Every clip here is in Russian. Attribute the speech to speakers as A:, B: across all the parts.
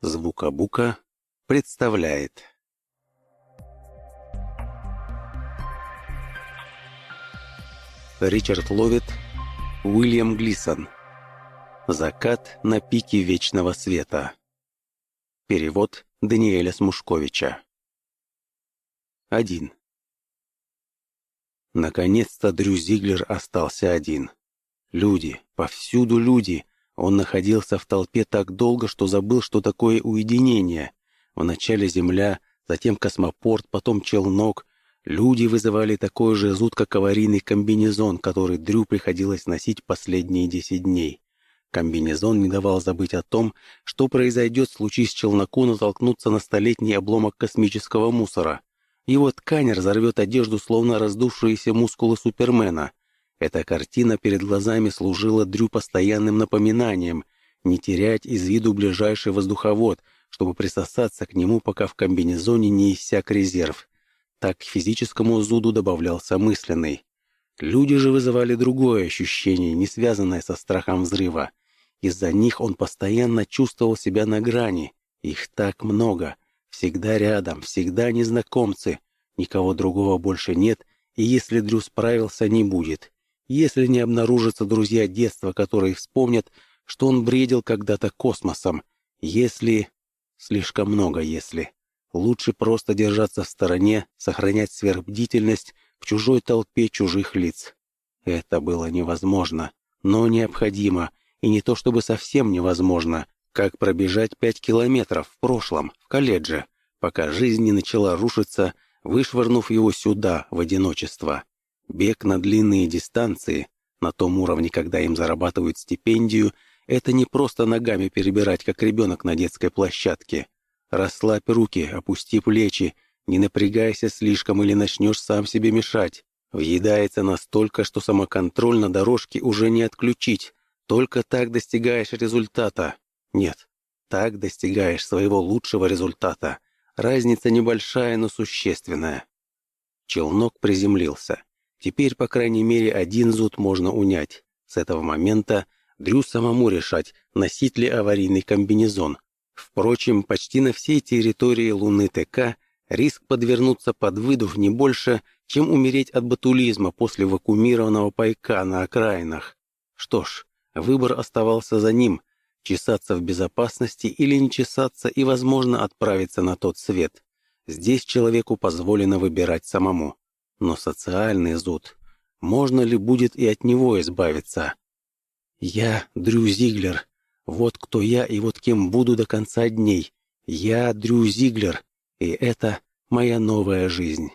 A: Звука-бука представляет. Ричард Ловит, Уильям Глисон. Закат на пике вечного света. Перевод Даниэля Смушковича. 1. Наконец-то Дрю Зиглер остался один. Люди, повсюду люди. Он находился в толпе так долго, что забыл, что такое уединение. Вначале земля, затем космопорт, потом челнок. Люди вызывали такой же зуд, как аварийный комбинезон, который Дрю приходилось носить последние десять дней. Комбинезон не давал забыть о том, что произойдет, случись челноку натолкнуться на столетний обломок космического мусора. Его ткань разорвет одежду, словно раздувшиеся мускулы Супермена. Эта картина перед глазами служила Дрю постоянным напоминанием не терять из виду ближайший воздуховод, чтобы присосаться к нему, пока в комбинезоне не иссяк резерв. Так к физическому зуду добавлялся мысленный. Люди же вызывали другое ощущение, не связанное со страхом взрыва. Из-за них он постоянно чувствовал себя на грани. Их так много. Всегда рядом, всегда незнакомцы. Никого другого больше нет, и если Дрю справился, не будет. Если не обнаружатся друзья детства, которые вспомнят, что он бредил когда-то космосом. Если... Слишком много «если». Лучше просто держаться в стороне, сохранять сверхбдительность в чужой толпе чужих лиц. Это было невозможно, но необходимо, и не то чтобы совсем невозможно, как пробежать пять километров в прошлом, в колледже, пока жизнь не начала рушиться, вышвырнув его сюда, в одиночество. Бег на длинные дистанции, на том уровне, когда им зарабатывают стипендию, это не просто ногами перебирать, как ребенок на детской площадке. Расслабь руки, опусти плечи, не напрягайся слишком или начнешь сам себе мешать. Въедается настолько, что самоконтроль на дорожке уже не отключить. Только так достигаешь результата. Нет, так достигаешь своего лучшего результата. Разница небольшая, но существенная. Челнок приземлился. Теперь, по крайней мере, один зуд можно унять. С этого момента Дрю самому решать, носить ли аварийный комбинезон. Впрочем, почти на всей территории Луны ТК риск подвернуться под выдув не больше, чем умереть от ботулизма после вакуумированного пайка на окраинах. Что ж, выбор оставался за ним – чесаться в безопасности или не чесаться и, возможно, отправиться на тот свет. Здесь человеку позволено выбирать самому. Но социальный зуд, можно ли будет и от него избавиться? Я Дрю Зиглер. Вот кто я и вот кем буду до конца дней. Я Дрю Зиглер, и это моя новая жизнь.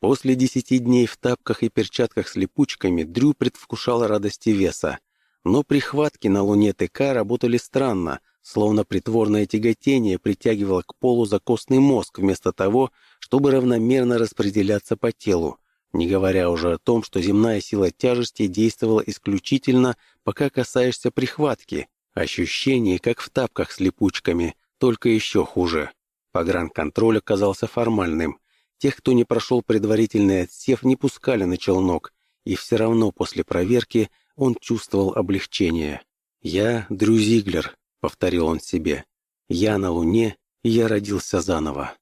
A: После десяти дней в тапках и перчатках с липучками Дрю предвкушал радости веса. Но прихватки на Луне ТК работали странно, словно притворное тяготение притягивало к полу закостный мозг вместо того, чтобы равномерно распределяться по телу не говоря уже о том, что земная сила тяжести действовала исключительно, пока касаешься прихватки. Ощущение, как в тапках с липучками, только еще хуже. Погранконтроль оказался формальным. Тех, кто не прошел предварительный отсев, не пускали на челнок, и все равно после проверки он чувствовал облегчение. «Я Дрю Зиглер», — повторил он себе. «Я на Луне, и я родился заново».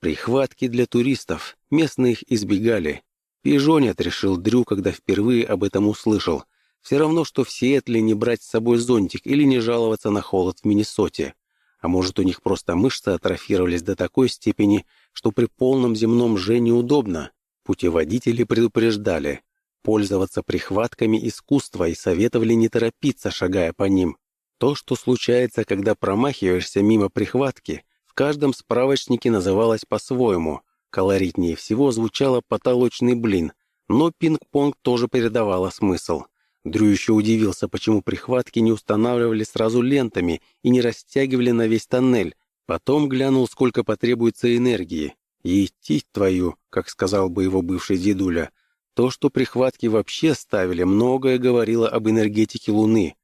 A: Прихватки для туристов. Местные их избегали. Пижонят, решил Дрю, когда впервые об этом услышал. Все равно, что в Сиэтле не брать с собой зонтик или не жаловаться на холод в Миннесоте. А может, у них просто мышцы атрофировались до такой степени, что при полном земном же неудобно. Путеводители предупреждали. Пользоваться прихватками искусства и советовали не торопиться, шагая по ним. То, что случается, когда промахиваешься мимо прихватки, в каждом справочнике называлось по-своему. Колоритнее всего звучало «потолочный блин», но пинг-понг тоже передавало смысл. Дрю еще удивился, почему прихватки не устанавливали сразу лентами и не растягивали на весь тоннель. Потом глянул, сколько потребуется энергии. И идти твою, как сказал бы его бывший дедуля. То, что прихватки вообще ставили, многое говорило об энергетике Луны.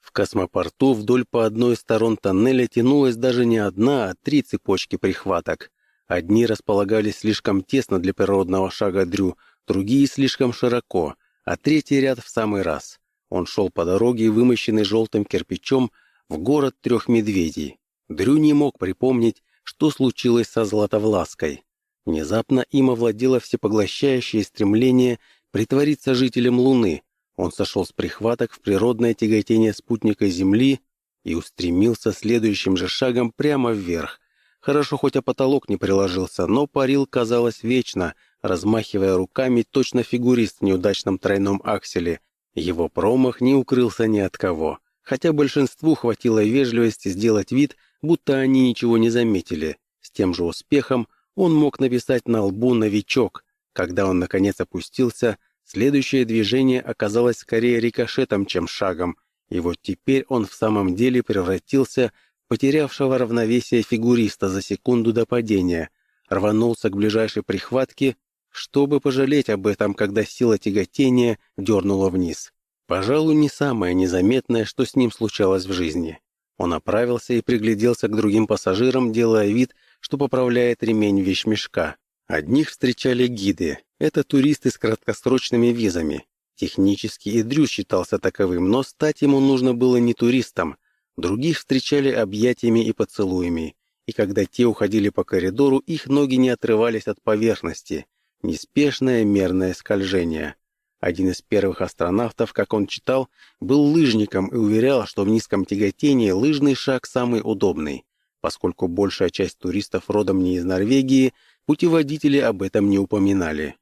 A: В космопорту вдоль по одной из сторон тоннеля тянулась даже не одна, а три цепочки прихваток. Одни располагались слишком тесно для природного шага Дрю, другие слишком широко, а третий ряд в самый раз. Он шел по дороге, вымощенной желтым кирпичом, в город трех медведей. Дрю не мог припомнить, что случилось со Златовлаской. Внезапно им овладело всепоглощающее стремление притвориться жителем Луны. Он сошел с прихваток в природное тяготение спутника Земли и устремился следующим же шагом прямо вверх. Хорошо, хоть о потолок не приложился, но парил, казалось, вечно, размахивая руками точно фигурист в неудачном тройном акселе. Его промах не укрылся ни от кого, хотя большинству хватило вежливости сделать вид, будто они ничего не заметили. С тем же успехом он мог написать на лбу «новичок». Когда он, наконец, опустился, следующее движение оказалось скорее рикошетом, чем шагом, и вот теперь он в самом деле превратился в потерявшего равновесие фигуриста за секунду до падения, рванулся к ближайшей прихватке, чтобы пожалеть об этом, когда сила тяготения дернула вниз. Пожалуй, не самое незаметное, что с ним случалось в жизни. Он оправился и пригляделся к другим пассажирам, делая вид, что поправляет ремень вещмешка. Одних встречали гиды. Это туристы с краткосрочными визами. Технически и Дрю считался таковым, но стать ему нужно было не туристом. Других встречали объятиями и поцелуями. И когда те уходили по коридору, их ноги не отрывались от поверхности. Неспешное мерное скольжение. Один из первых астронавтов, как он читал, был лыжником и уверял, что в низком тяготении лыжный шаг самый удобный. Поскольку большая часть туристов родом не из Норвегии, путеводители об этом не упоминали.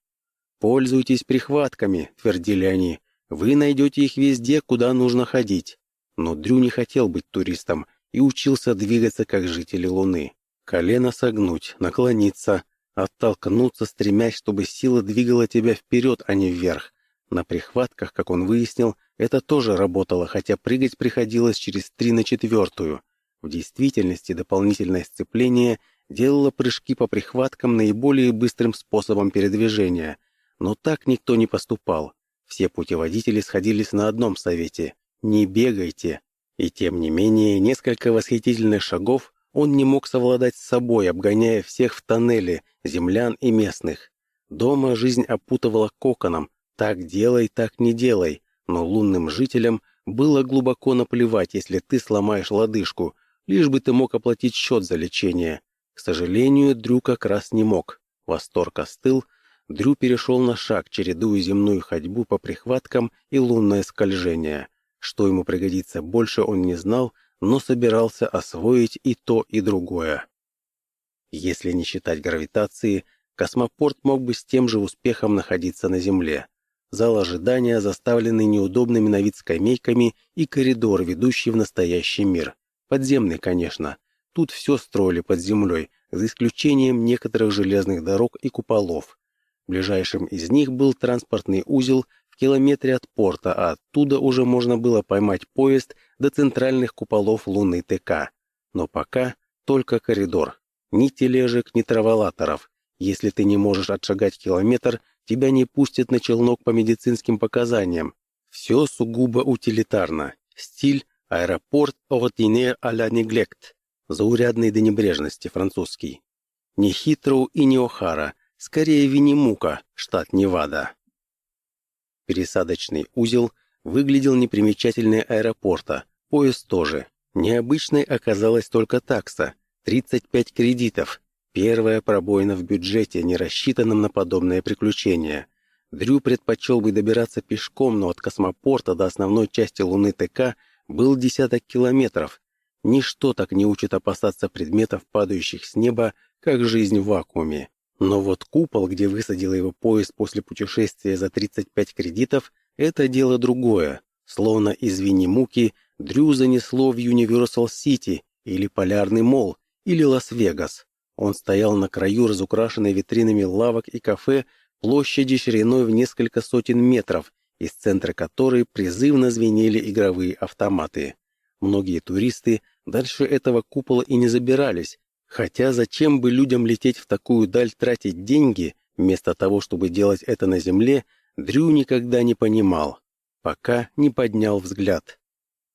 A: «Пользуйтесь прихватками», — твердили они. «Вы найдете их везде, куда нужно ходить». Но Дрю не хотел быть туристом и учился двигаться как жители Луны. Колено согнуть, наклониться, оттолкнуться, стремясь, чтобы сила двигала тебя вперед, а не вверх. На прихватках, как он выяснил, это тоже работало, хотя прыгать приходилось через три на четвертую. В действительности дополнительное сцепление делало прыжки по прихваткам наиболее быстрым способом передвижения. Но так никто не поступал. Все путеводители сходились на одном совете – не бегайте. И тем не менее, несколько восхитительных шагов он не мог совладать с собой, обгоняя всех в тоннеле, землян и местных. Дома жизнь опутывала коконом «так делай, так не делай», но лунным жителям было глубоко наплевать, если ты сломаешь лодыжку, лишь бы ты мог оплатить счет за лечение. К сожалению, Дрю как раз не мог. Восторг остыл, Дрю перешел на шаг, чередуя земную ходьбу по прихваткам и лунное скольжение. Что ему пригодится больше, он не знал, но собирался освоить и то, и другое. Если не считать гравитации, космопорт мог бы с тем же успехом находиться на Земле. Зал ожидания, заставленный неудобными на вид скамейками, и коридор, ведущий в настоящий мир. Подземный, конечно. Тут все строили под землей, за исключением некоторых железных дорог и куполов. Ближайшим из них был транспортный узел в километре от порта, а оттуда уже можно было поймать поезд до центральных куполов Луны ТК. Но пока только коридор. Ни тележек, ни траволаторов. Если ты не можешь отшагать километр, тебя не пустят на челнок по медицинским показаниям. Все сугубо утилитарно. Стиль Аэропорт à la neglect. Заурядный до небрежности французский. Не Хитроу и не Охара, скорее Виннимука, штат Невада. Пересадочный узел выглядел непримечательнее аэропорта, поезд тоже. Необычной оказалась только такса – 35 кредитов. Первая пробоина в бюджете, не рассчитанном на подобное приключение. Дрю предпочел бы добираться пешком, но от космопорта до основной части Луны ТК – был десяток километров. Ничто так не учит опасаться предметов, падающих с неба, как жизнь в вакууме. Но вот купол, где высадил его поезд после путешествия за 35 кредитов, это дело другое. Словно из Виннемукки Дрю занесло в Юниверсал-Сити или Полярный Молл или Лас-Вегас. Он стоял на краю разукрашенной витринами лавок и кафе площади шириной в несколько сотен метров из центра которой призывно звенели игровые автоматы. Многие туристы дальше этого купола и не забирались, хотя зачем бы людям лететь в такую даль тратить деньги, вместо того, чтобы делать это на земле, Дрю никогда не понимал, пока не поднял взгляд.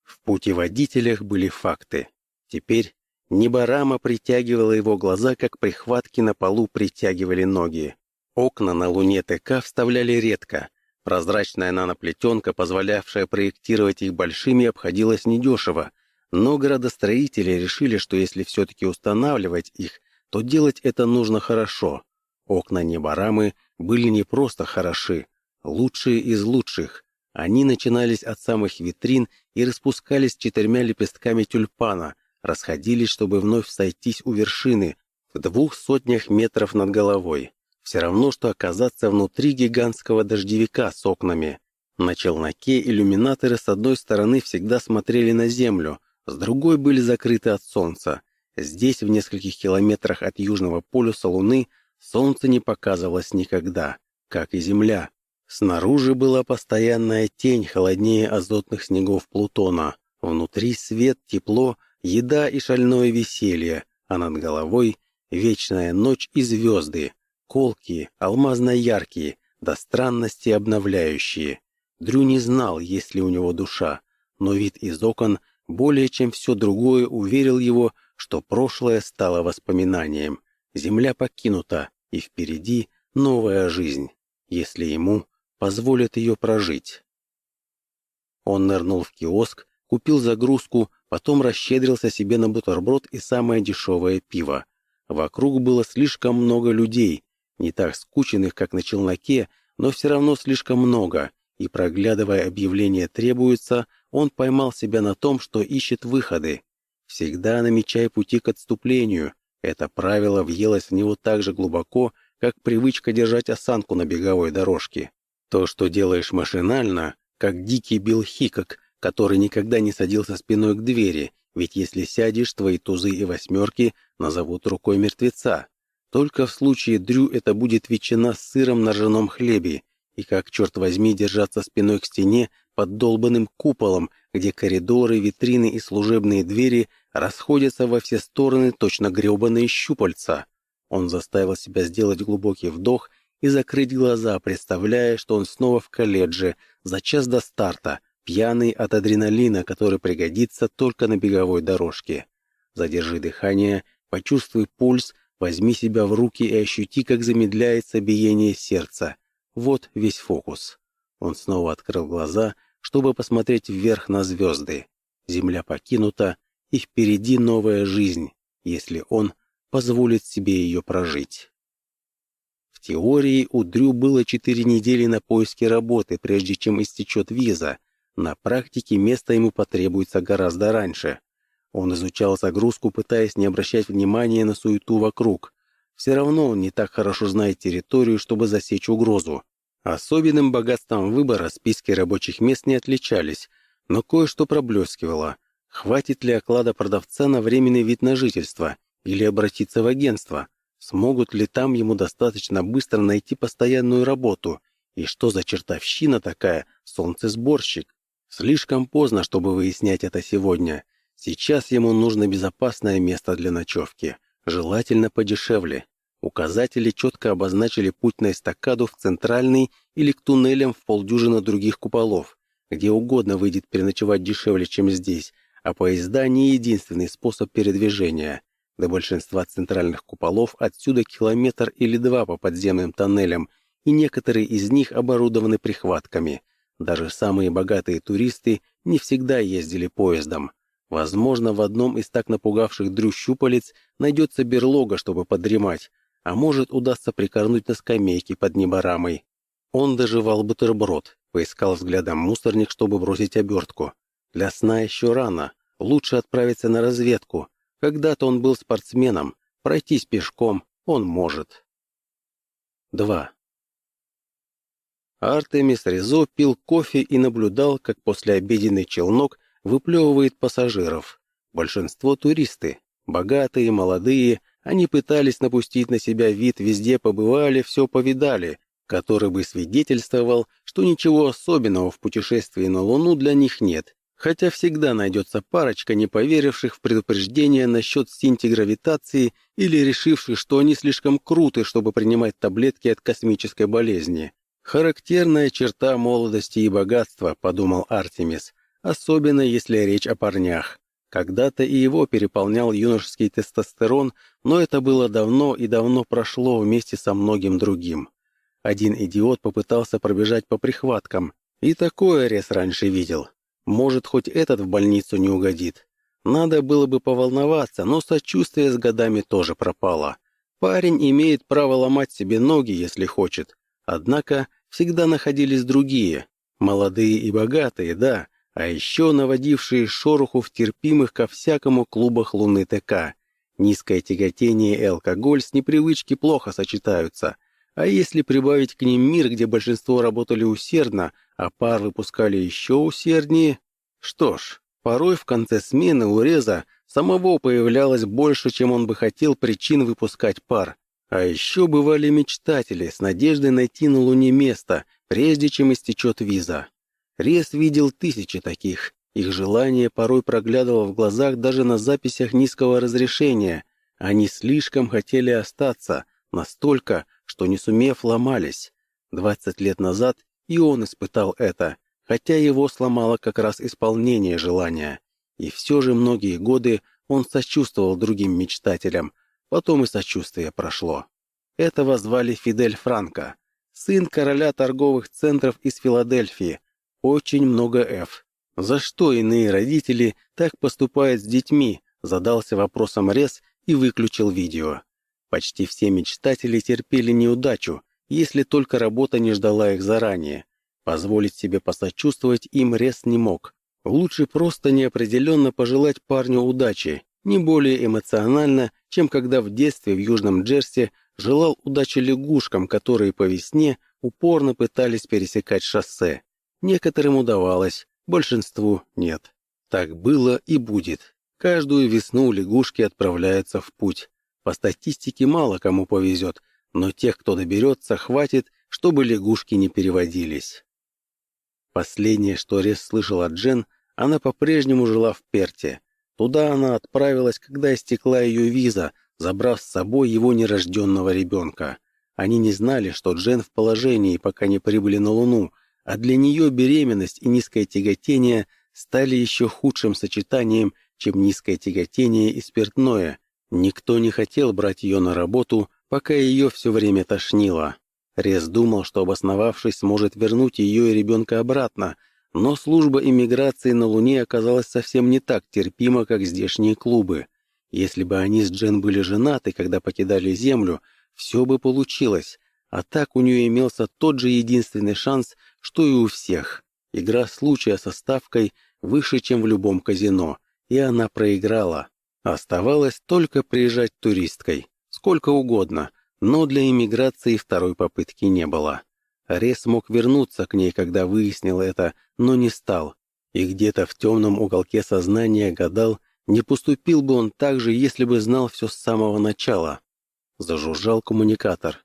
A: В путеводителях были факты. Теперь неборама притягивала его глаза, как прихватки на полу притягивали ноги. Окна на Луне ТК вставляли редко, Прозрачная наноплетенка, позволявшая проектировать их большими, обходилась недешево. Но градостроители решили, что если все-таки устанавливать их, то делать это нужно хорошо. Окна Небарамы были не просто хороши, лучшие из лучших. Они начинались от самых витрин и распускались четырьмя лепестками тюльпана, расходились, чтобы вновь сойтись у вершины, в двух сотнях метров над головой. Все равно, что оказаться внутри гигантского дождевика с окнами. На челноке иллюминаторы с одной стороны всегда смотрели на землю, с другой были закрыты от солнца. Здесь, в нескольких километрах от южного полюса Луны, солнце не показывалось никогда, как и Земля. Снаружи была постоянная тень холоднее азотных снегов Плутона. Внутри свет, тепло, еда и шальное веселье, а над головой вечная ночь и звезды, колкие, алмазно-яркие, до странности обновляющие. Дрю не знал, есть ли у него душа, но вид из окон более чем все другое уверил его, что прошлое стало воспоминанием. Земля покинута, и впереди новая жизнь, если ему позволят ее прожить. Он нырнул в киоск, купил загрузку, потом расщедрился себе на бутерброд и самое дешевое пиво. Вокруг было слишком много людей, не так скученных, как на челноке, но все равно слишком много, и, проглядывая объявление «требуется», он поймал себя на том, что ищет выходы. Всегда намечай пути к отступлению. Это правило въелось в него так же глубоко, как привычка держать осанку на беговой дорожке. То, что делаешь машинально, как дикий Билл Хикок, который никогда не садился спиной к двери, ведь если сядешь, твои тузы и восьмерки назовут рукой мертвеца. Только в случае Дрю это будет ветчина с сыром на ржаном хлебе, и как, черт возьми, держаться спиной к стене под долбанным куполом, где коридоры, витрины и служебные двери расходятся во все стороны точно гребаные щупальца. Он заставил себя сделать глубокий вдох и закрыть глаза, представляя, что он снова в колледже, за час до старта, пьяный от адреналина, который пригодится только на беговой дорожке. Задержи дыхание, почувствуй пульс, возьми себя в руки и ощути, как замедляется биение сердца. Вот весь фокус. Он снова открыл глаза, чтобы посмотреть вверх на звезды. Земля покинута, и впереди новая жизнь, если он позволит себе ее прожить. В теории у Дрю было четыре недели на поиски работы, прежде чем истечет виза. На практике место ему потребуется гораздо раньше. Он изучал загрузку, пытаясь не обращать внимания на суету вокруг. Все равно он не так хорошо знает территорию, чтобы засечь угрозу. Особенным богатством выбора списки рабочих мест не отличались, но кое-что проблескивало. Хватит ли оклада продавца на временный вид на жительство или обратиться в агентство? Смогут ли там ему достаточно быстро найти постоянную работу? И что за чертовщина такая, солнцесборщик? Слишком поздно, чтобы выяснять это сегодня. Сейчас ему нужно безопасное место для ночевки, желательно подешевле. Указатели четко обозначили путь на эстакаду в центральный или к туннелям в полдюжины других куполов. Где угодно выйдет переночевать дешевле, чем здесь, а поезда не единственный способ передвижения. До большинства центральных куполов отсюда километр или два по подземным тоннелям, и некоторые из них оборудованы прихватками. Даже самые богатые туристы не всегда ездили поездом. Возможно, в одном из так напугавших Дрю щупалец найдется берлога, чтобы подремать, а может, удастся прикорнуть на скамейке под неборамой. Он доживал бутерброд, поискал взглядом мусорник, чтобы бросить обертку. Для сна еще рано, лучше отправиться на разведку, когда-то он был спортсменом, пройтись пешком он может. 2. Артемис Резо пил кофе и наблюдал, как послеобеденный челнок выплевывает пассажиров. Большинство туристы, богатые, молодые, они пытались напустить на себя вид, везде побывали, все повидали, который бы свидетельствовал, что ничего особенного в путешествии на Луну для них нет, Хотя всегда найдется парочка, не поверивших в предупреждение насчет синтигравитации или решивших, что они слишком круты, чтобы принимать таблетки от космической болезни. «Характерная черта молодости и богатства», — подумал Артемис, особенно если речь о парнях. Когда-то и его переполнял юношеский тестостерон, но это было давно и давно прошло вместе со многим другим. Один идиот попытался пробежать по прихваткам, и такое Рес раньше видел. Может, хоть этот в больницу не угодит. Надо было бы поволноваться, но сочувствие с годами тоже пропало. Парень имеет право ломать себе ноги, если хочет. Однако всегда находились другие. Молодые и богатые, да, а еще наводившие шороху в терпимых ко всякому клубах Луны ТК. Низкое тяготение и алкоголь с непривычки плохо сочетаются. А если прибавить к ним мир, где большинство работали усердно, а пар выпускали еще усерднее... Что ж, Порой в конце смены у Реза самого появлялось больше, чем он бы хотел причин выпускать пар. А еще бывали мечтатели с надеждой найти на Луне место, прежде чем истечет виза. Рез видел тысячи таких. Их желание порой проглядывало в глазах даже на записях низкого разрешения. Они слишком хотели остаться, настолько, что не сумев ломались. Двадцать лет назад и он испытал это, хотя его сломало как раз исполнение желания. И все же многие годы он сочувствовал другим мечтателям, потом и сочувствие прошло. Этого звали Фидель Франко, сын короля торговых центров из Филадельфии. Очень много «Ф». За что иные родители так поступают с детьми, задался вопросом Рез и выключил видео. Почти все мечтатели терпели неудачу, если только работа не ждала их заранее. Позволить себе посочувствовать им Рес не мог. Лучше просто неопределенно пожелать парню удачи, не более эмоционально, чем когда в детстве в Южном Джерси желал удачи лягушкам, которые по весне упорно пытались пересекать шоссе. Некоторым удавалось, большинству нет. Так было и будет. Каждую весну лягушки отправляются в путь. По статистике мало кому повезет, но тех, кто доберется, хватит, чтобы лягушки не переводились. Последнее, что Рес слышал от Джен, она по-прежнему жила в Перте. Туда она отправилась, когда истекла ее виза, забрав с собой его нерожденного ребенка. Они не знали, что Джен в положении, пока не прибыли на Луну, а для нее беременность и низкое тяготение стали еще худшим сочетанием, чем низкое тяготение и спиртное. Никто не хотел брать ее на работу, пока ее все время тошнило. Рез думал, что обосновавшись, сможет вернуть ее и ребенка обратно, но служба иммиграции на Луне оказалась совсем не так терпима, как здешние клубы. Если бы они с Джен были женаты, когда покидали Землю, все бы получилось, а так у нее имелся тот же единственный шанс, что и у всех. Игра случая со ставкой выше, чем в любом казино, и она проиграла. Оставалось только приезжать туристкой, сколько угодно, но для иммиграции второй попытки не было. Рес мог вернуться к ней, когда выяснил это, но не стал. И где-то в темном уголке сознания гадал, не поступил бы он так же, если бы знал все с самого начала. Зажужжал коммуникатор.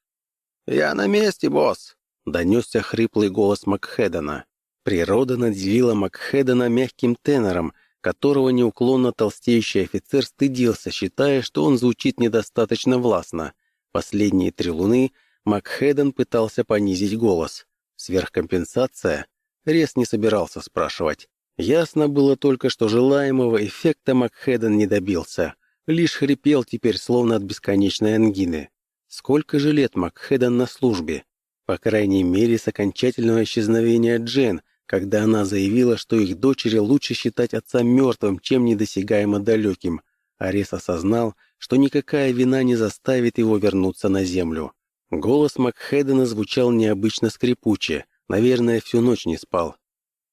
A: «Я на месте, босс!» — донесся хриплый голос Макхедена. Природа наделила Макхедена мягким тенором, которого неуклонно толстеющий офицер стыдился, считая, что он звучит недостаточно властно. Последние три луны Макхеден пытался понизить голос. Сверхкомпенсация? Рес не собирался спрашивать. Ясно было только, что желаемого эффекта Макхеден не добился. Лишь хрипел теперь, словно от бесконечной ангины. Сколько же лет Макхеден на службе? По крайней мере, с окончательного исчезновения Джен, когда она заявила, что их дочери лучше считать отца мертвым, чем недосягаемо далеким. Арес осознал, что никакая вина не заставит его вернуться на землю. Голос Макхедена звучал необычно скрипуче, наверное, всю ночь не спал.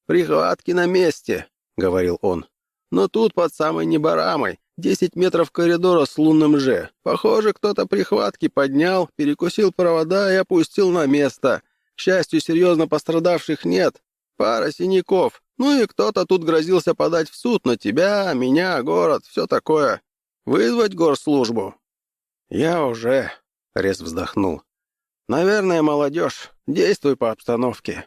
A: «Прихватки на месте», — говорил он. «Но тут под самой небарамой, десять метров коридора с лунным «Ж». Похоже, кто-то прихватки поднял, перекусил провода и опустил на место. К счастью, серьезно пострадавших нет. Пара синяков. Ну и кто-то тут грозился подать в суд на тебя, меня, город, все такое. Вызвать горслужбу?» «Я уже...» — Рез вздохнул. «Наверное, молодежь. Действуй по обстановке».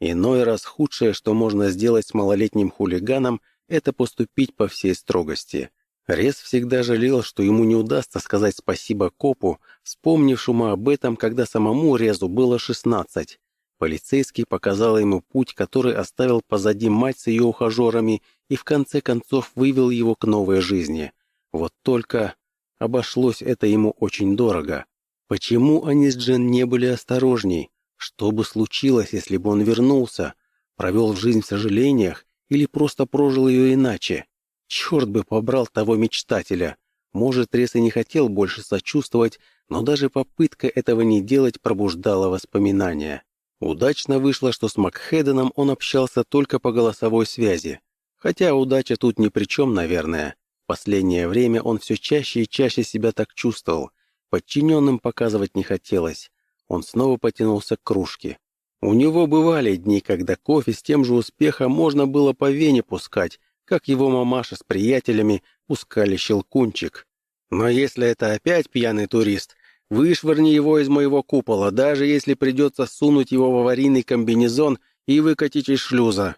A: Иной раз худшее, что можно сделать с малолетним хулиганом, это поступить по всей строгости. Рез всегда жалел, что ему не удастся сказать спасибо копу, вспомнившему об этом, когда самому Резу было шестнадцать. Полицейский показал ему путь, который оставил позади мать с ее ухажерами и в конце концов вывел его к новой жизни. Вот только обошлось это ему очень дорого. Почему они с Джен не были осторожней? Что бы случилось, если бы он вернулся? Провел жизнь в сожалениях или просто прожил ее иначе? Черт бы побрал того мечтателя. Может, Рес и не хотел больше сочувствовать, но даже попытка этого не делать пробуждала воспоминания. Удачно вышло, что с Макхеденом он общался только по голосовой связи. Хотя удача тут ни при чем, наверное. В последнее время он все чаще и чаще себя так чувствовал. Подчиненным показывать не хотелось. Он снова потянулся к кружке. У него бывали дни, когда кофе с тем же успехом можно было по вене пускать, как его мамаша с приятелями пускали щелкунчик. Но если это опять пьяный турист, вышвырни его из моего купола, даже если придется сунуть его в аварийный комбинезон и выкатить из шлюза.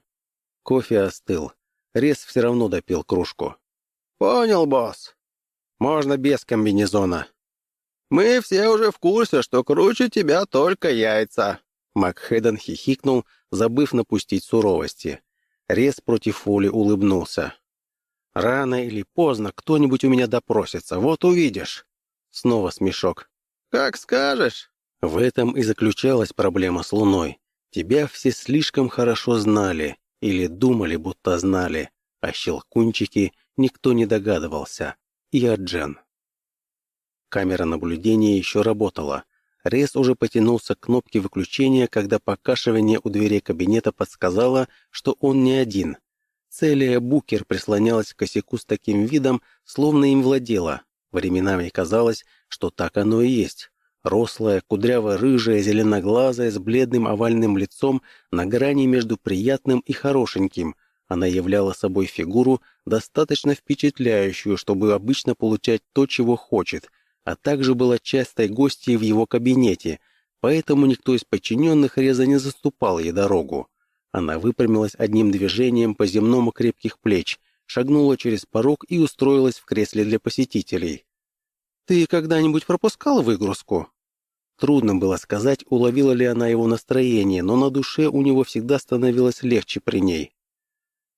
A: Кофе остыл. Рез все равно допил кружку. «Понял, босс. Можно без комбинезона. Мы все уже в курсе, что круче тебя только яйца». Макхеден хихикнул, забыв напустить суровости. Рез против воли улыбнулся. «Рано или поздно кто-нибудь у меня допросится, вот увидишь». Снова смешок. «Как скажешь». В этом и заключалась проблема с Луной. Тебя все слишком хорошо знали, или думали, будто знали, а щелкунчики никто не догадывался. И о Джен. Камера наблюдения еще работала. Рейс уже потянулся к кнопке выключения, когда покашивание у дверей кабинета подсказало, что он не один. Целия Букер прислонялась к косяку с таким видом, словно им владела. Временами казалось, что так оно и есть. Рослая, кудряво-рыжая, зеленоглазая, с бледным овальным лицом на грани между приятным и хорошеньким. Она являла собой фигуру, достаточно впечатляющую, чтобы обычно получать то, чего хочет, а также была частой гостьей в его кабинете, поэтому никто из подчиненных Реза не заступал ей дорогу. Она выпрямилась одним движением по земному крепких плеч, шагнула через порог и устроилась в кресле для посетителей. «Ты когда-нибудь пропускал выгрузку?» Трудно было сказать, уловила ли она его настроение, но на душе у него всегда становилось легче при ней.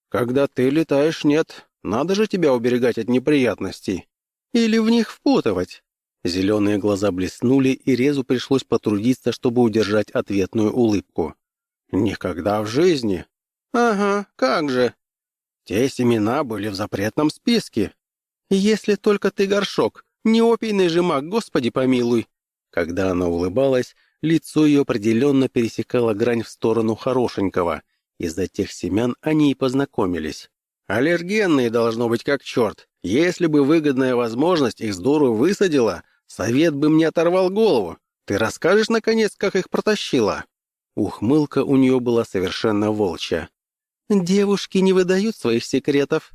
A: «Когда ты летаешь, нет. Надо же тебя уберегать от неприятностей. Или в них впутывать». Зеленые глаза блеснули, и Резу пришлось потрудиться, чтобы удержать ответную улыбку. «Никогда в жизни». «Ага, как же». «Те семена были в запретном списке». «Если только ты горшок, не опийный же маг, господи помилуй!» Когда она улыбалась, лицо ее определенно пересекало грань в сторону хорошенького. Из-за тех семян они и познакомились. «Аллергенные должно быть как черт. Если бы выгодная возможность их здорово высадила, совет бы мне оторвал голову. Ты расскажешь, наконец, как их протащила?» Ухмылка у нее была совершенно волчья. «Девушки не выдают своих секретов».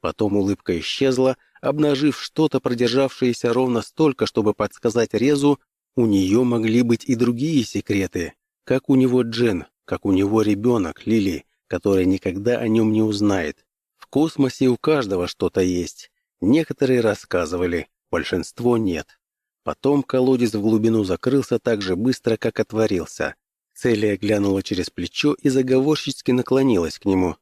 A: Потом улыбка исчезла, обнажив что-то, продержавшееся ровно столько, чтобы подсказать Резу, у нее могли быть и другие секреты, как у него Джен, как у него ребенок, Лили, который никогда о нем не узнает. В космосе у каждого что-то есть. Некоторые рассказывали, большинство нет. Потом колодец в глубину закрылся так же быстро, как отворился. Целия глянула через плечо и заговорщицки наклонилась к нему.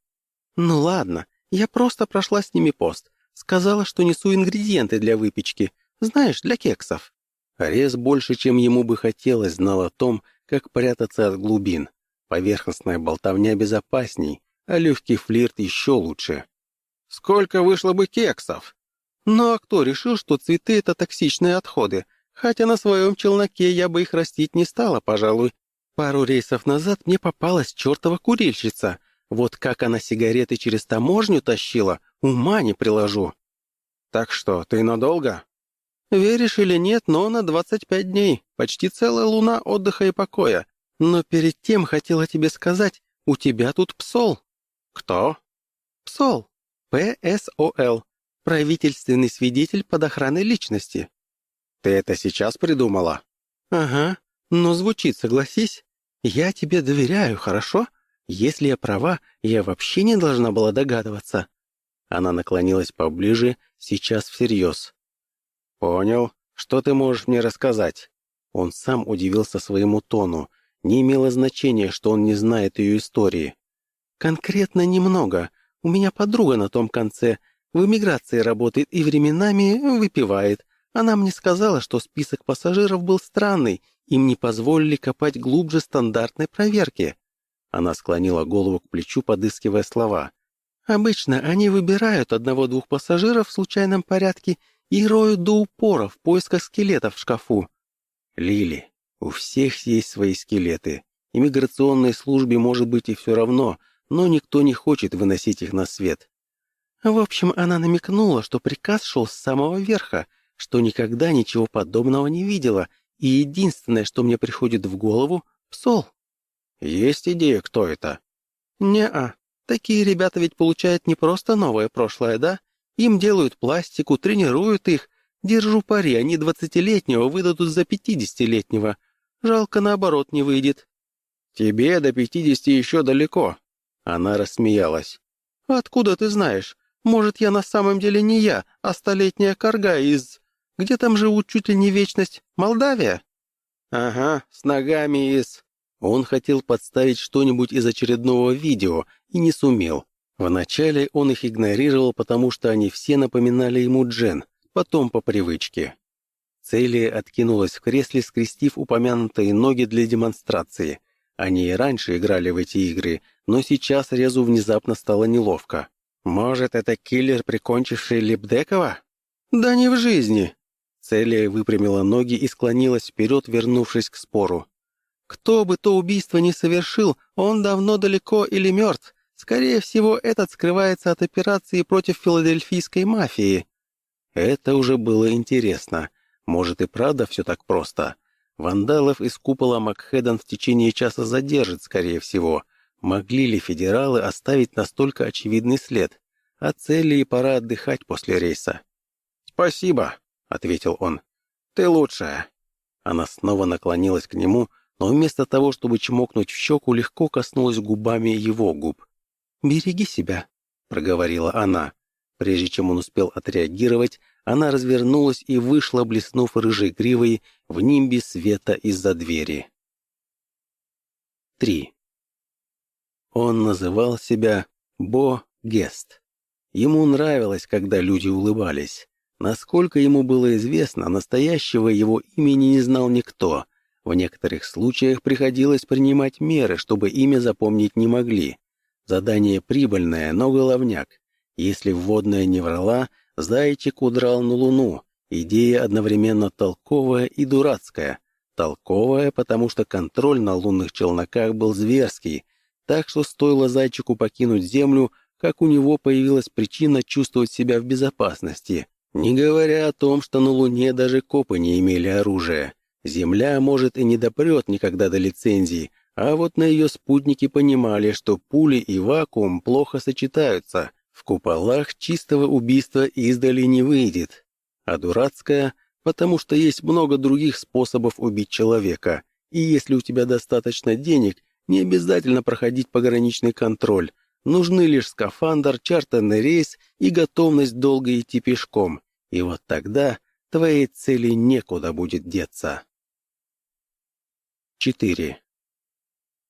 A: «Ну ладно, я просто прошла с ними пост. Сказала, что несу ингредиенты для выпечки. Знаешь, для кексов». Рез больше, чем ему бы хотелось, знал о том, как прятаться от глубин. Поверхностная болтовня безопасней, а легкий флирт еще лучше. «Сколько вышло бы кексов?» «Ну а кто решил, что цветы — это токсичные отходы? Хотя на своем челноке я бы их растить не стала, пожалуй. Пару рейсов назад мне попалась чертова курильщица. Вот как она сигареты через таможню тащила, Ума не приложу. Так что, ты надолго? Веришь или нет, но на 25 дней. Почти целая луна отдыха и покоя. Но перед тем хотела тебе сказать, у тебя тут псол. Кто? Псол. ПСОЛ. Правительственный свидетель под охраной личности. Ты это сейчас придумала? Ага. Но звучит, согласись. Я тебе доверяю, хорошо? Если я права, я вообще не должна была догадываться. Она наклонилась поближе, сейчас всерьез. «Понял. Что ты можешь мне рассказать?» Он сам удивился своему тону. Не имело значения, что он не знает ее истории. «Конкретно немного. У меня подруга на том конце. В эмиграции работает и временами выпивает. Она мне сказала, что список пассажиров был странный, им не позволили копать глубже стандартной проверки». Она склонила голову к плечу, подыскивая слова. Обычно они выбирают одного-двух пассажиров в случайном порядке и роют до упора в поисках скелетов в шкафу. Лили, у всех есть свои скелеты. Иммиграционной службе может быть и все равно, но никто не хочет выносить их на свет. В общем, она намекнула, что приказ шел с самого верха, что никогда ничего подобного не видела, и единственное, что мне приходит в голову — псол. Есть идея, кто это? Не-а. Такие ребята ведь получают не просто новое прошлое, да? Им делают пластику, тренируют их. Держу пари, они двадцатилетнего выдадут за пятидесятилетнего. Жалко, наоборот, не выйдет. Тебе до пятидесяти еще далеко. Она рассмеялась. Откуда ты знаешь? Может, я на самом деле не я, а столетняя корга из... Где там живут чуть ли не вечность? Молдавия? Ага, с ногами из... Он хотел подставить что-нибудь из очередного видео и не сумел. Вначале он их игнорировал, потому что они все напоминали ему Джен, потом по привычке. Целия откинулась в кресле, скрестив упомянутые ноги для демонстрации. Они и раньше играли в эти игры, но сейчас Резу внезапно стало неловко. «Может, это киллер, прикончивший Лепдекова?» «Да не в жизни!» Целия выпрямила ноги и склонилась вперед, вернувшись к спору. Кто бы то убийство ни совершил, он давно далеко или мертв. Скорее всего, этот скрывается от операции против филадельфийской мафии. Это уже было интересно. Может и правда все так просто. Вандалов из купола Макхедон в течение часа задержит, скорее всего. Могли ли федералы оставить настолько очевидный след? А цели и пора отдыхать после рейса. «Спасибо», — ответил он. «Ты лучшая». Она снова наклонилась к нему, но вместо того, чтобы чмокнуть в щеку, легко коснулась губами его губ. «Береги себя», — проговорила она. Прежде чем он успел отреагировать, она развернулась и вышла, блеснув рыжей гривой в нимбе света из-за двери. 3. Он называл себя Бо Гест. Ему нравилось, когда люди улыбались. Насколько ему было известно, настоящего его имени не знал никто, в некоторых случаях приходилось принимать меры, чтобы имя запомнить не могли. Задание прибыльное, но головняк. Если вводная не врала, зайчик удрал на Луну. Идея одновременно толковая и дурацкая. Толковая, потому что контроль на лунных челноках был зверский, так что стоило зайчику покинуть Землю, как у него появилась причина чувствовать себя в безопасности, не говоря о том, что на Луне даже копы не имели оружия. Земля, может, и не допрет никогда до лицензии, а вот на ее спутники понимали, что пули и вакуум плохо сочетаются. В куполах чистого убийства издали не выйдет. А дурацкая, потому что есть много других способов убить человека. И если у тебя достаточно денег, не обязательно проходить пограничный контроль. Нужны лишь скафандр, чартерный рейс и готовность долго идти пешком. И вот тогда твоей цели некуда будет деться. 4.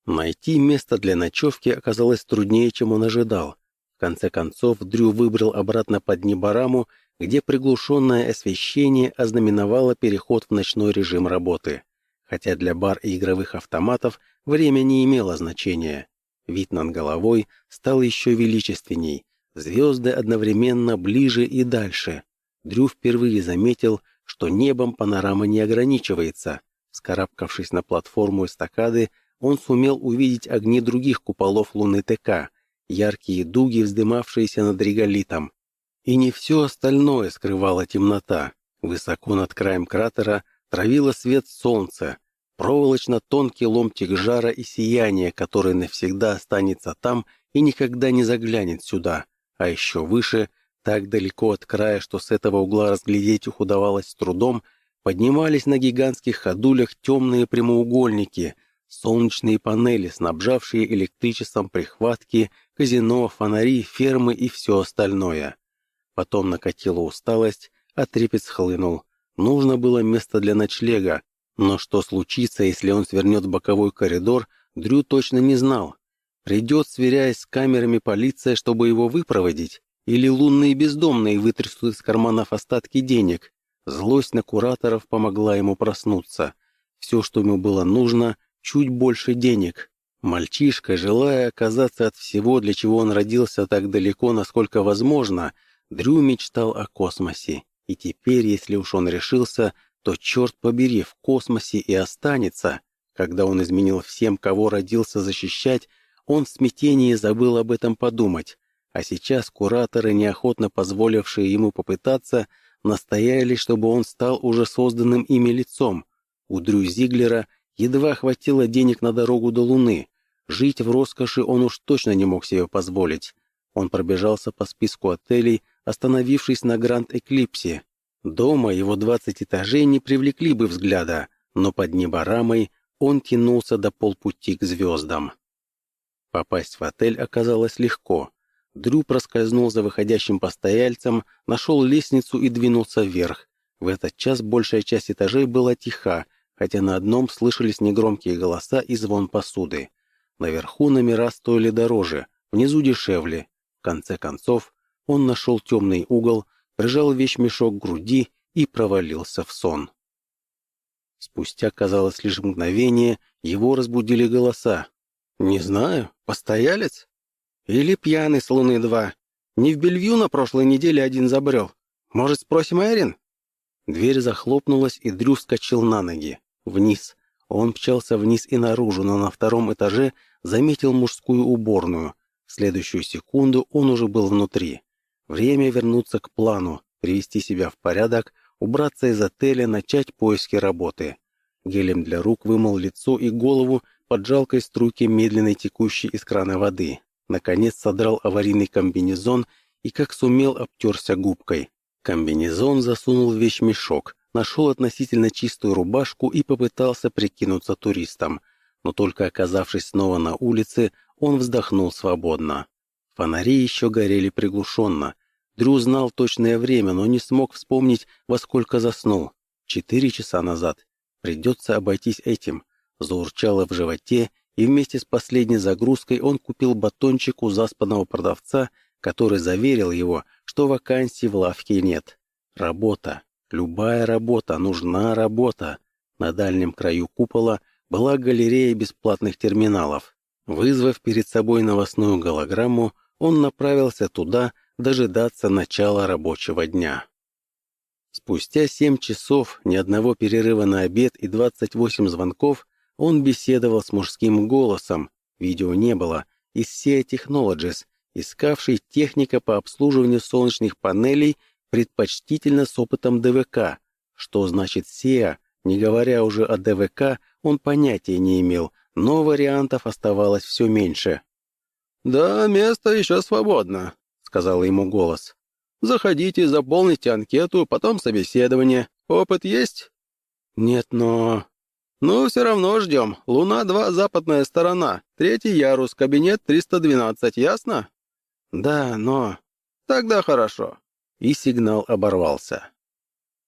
A: Найти место для ночевки оказалось труднее, чем он ожидал. В конце концов, Дрю выбрал обратно под Небараму, где приглушенное освещение ознаменовало переход в ночной режим работы. Хотя для бар и игровых автоматов время не имело значения. Вид над головой стал еще величественней. Звезды одновременно ближе и дальше. Дрю впервые заметил, что небом панорама не ограничивается. Скарабкавшись на платформу эстакады, он сумел увидеть огни других куполов Луны ТК, яркие дуги, вздымавшиеся над реголитом. И не все остальное скрывала темнота. Высоко над краем кратера травило свет солнца, проволочно-тонкий ломтик жара и сияния, который навсегда останется там и никогда не заглянет сюда. А еще выше, так далеко от края, что с этого угла разглядеть их удавалось с трудом, Поднимались на гигантских ходулях темные прямоугольники, солнечные панели, снабжавшие электричеством прихватки, казино, фонари, фермы и все остальное. Потом накатила усталость, а трепет схлынул. Нужно было место для ночлега, но что случится, если он свернет боковой коридор, Дрю точно не знал. Придет, сверяясь с камерами полиция, чтобы его выпроводить, или лунные бездомные вытрясут из карманов остатки денег, Злость на кураторов помогла ему проснуться. Все, что ему было нужно, чуть больше денег. Мальчишка, желая оказаться от всего, для чего он родился так далеко, насколько возможно, Дрю мечтал о космосе. И теперь, если уж он решился, то, черт побери, в космосе и останется. Когда он изменил всем, кого родился защищать, он в смятении забыл об этом подумать. А сейчас кураторы, неохотно позволившие ему попытаться, настояли, чтобы он стал уже созданным ими лицом. У Дрю Зиглера едва хватило денег на дорогу до Луны. Жить в роскоши он уж точно не мог себе позволить. Он пробежался по списку отелей, остановившись на Гранд Эклипсе. Дома его двадцать этажей не привлекли бы взгляда, но под неборамой он тянулся до полпути к звездам. Попасть в отель оказалось легко. Дрю проскользнул за выходящим постояльцем, нашел лестницу и двинулся вверх. В этот час большая часть этажей была тиха, хотя на одном слышались негромкие голоса и звон посуды. Наверху номера стоили дороже, внизу дешевле. В конце концов, он нашел темный угол, прижал вещмешок к груди и провалился в сон. Спустя, казалось, лишь мгновение, его разбудили голоса. «Не знаю, постоялец? Или пьяный с Луны-2? Не в Бельвью на прошлой неделе один забрел? Может, спросим Эрин?» Дверь захлопнулась, и Дрю вскочил на ноги. Вниз. Он мчался вниз и наружу, но на втором этаже заметил мужскую уборную. В следующую секунду он уже был внутри. Время вернуться к плану, привести себя в порядок, убраться из отеля, начать поиски работы. Гелем для рук вымыл лицо и голову под жалкой струйки медленной текущей из крана воды. Наконец содрал аварийный комбинезон и, как сумел, обтерся губкой. Комбинезон засунул в вещмешок, нашел относительно чистую рубашку и попытался прикинуться туристом. Но только оказавшись снова на улице, он вздохнул свободно. Фонари еще горели приглушенно. Дрю знал точное время, но не смог вспомнить, во сколько заснул. Четыре часа назад. Придется обойтись этим. Заурчало в животе, и вместе с последней загрузкой он купил батончик у заспанного продавца, который заверил его, что вакансий в лавке нет. Работа. Любая работа. Нужна работа. На дальнем краю купола была галерея бесплатных терминалов. Вызвав перед собой новостную голограмму, он направился туда дожидаться начала рабочего дня. Спустя семь часов, ни одного перерыва на обед и 28 звонков, он беседовал с мужским голосом, видео не было, из SEA Technologies, искавший техника по обслуживанию солнечных панелей предпочтительно с опытом ДВК. Что значит SEA, не говоря уже о ДВК, он понятия не имел, но вариантов оставалось все меньше. «Да, место еще свободно», — сказал ему голос. «Заходите, заполните анкету, потом собеседование. Опыт есть?» «Нет, но...» «Ну, все равно ждем. Луна-2, западная сторона. Третий ярус, кабинет 312, ясно?» «Да, но...» «Тогда хорошо». И сигнал оборвался.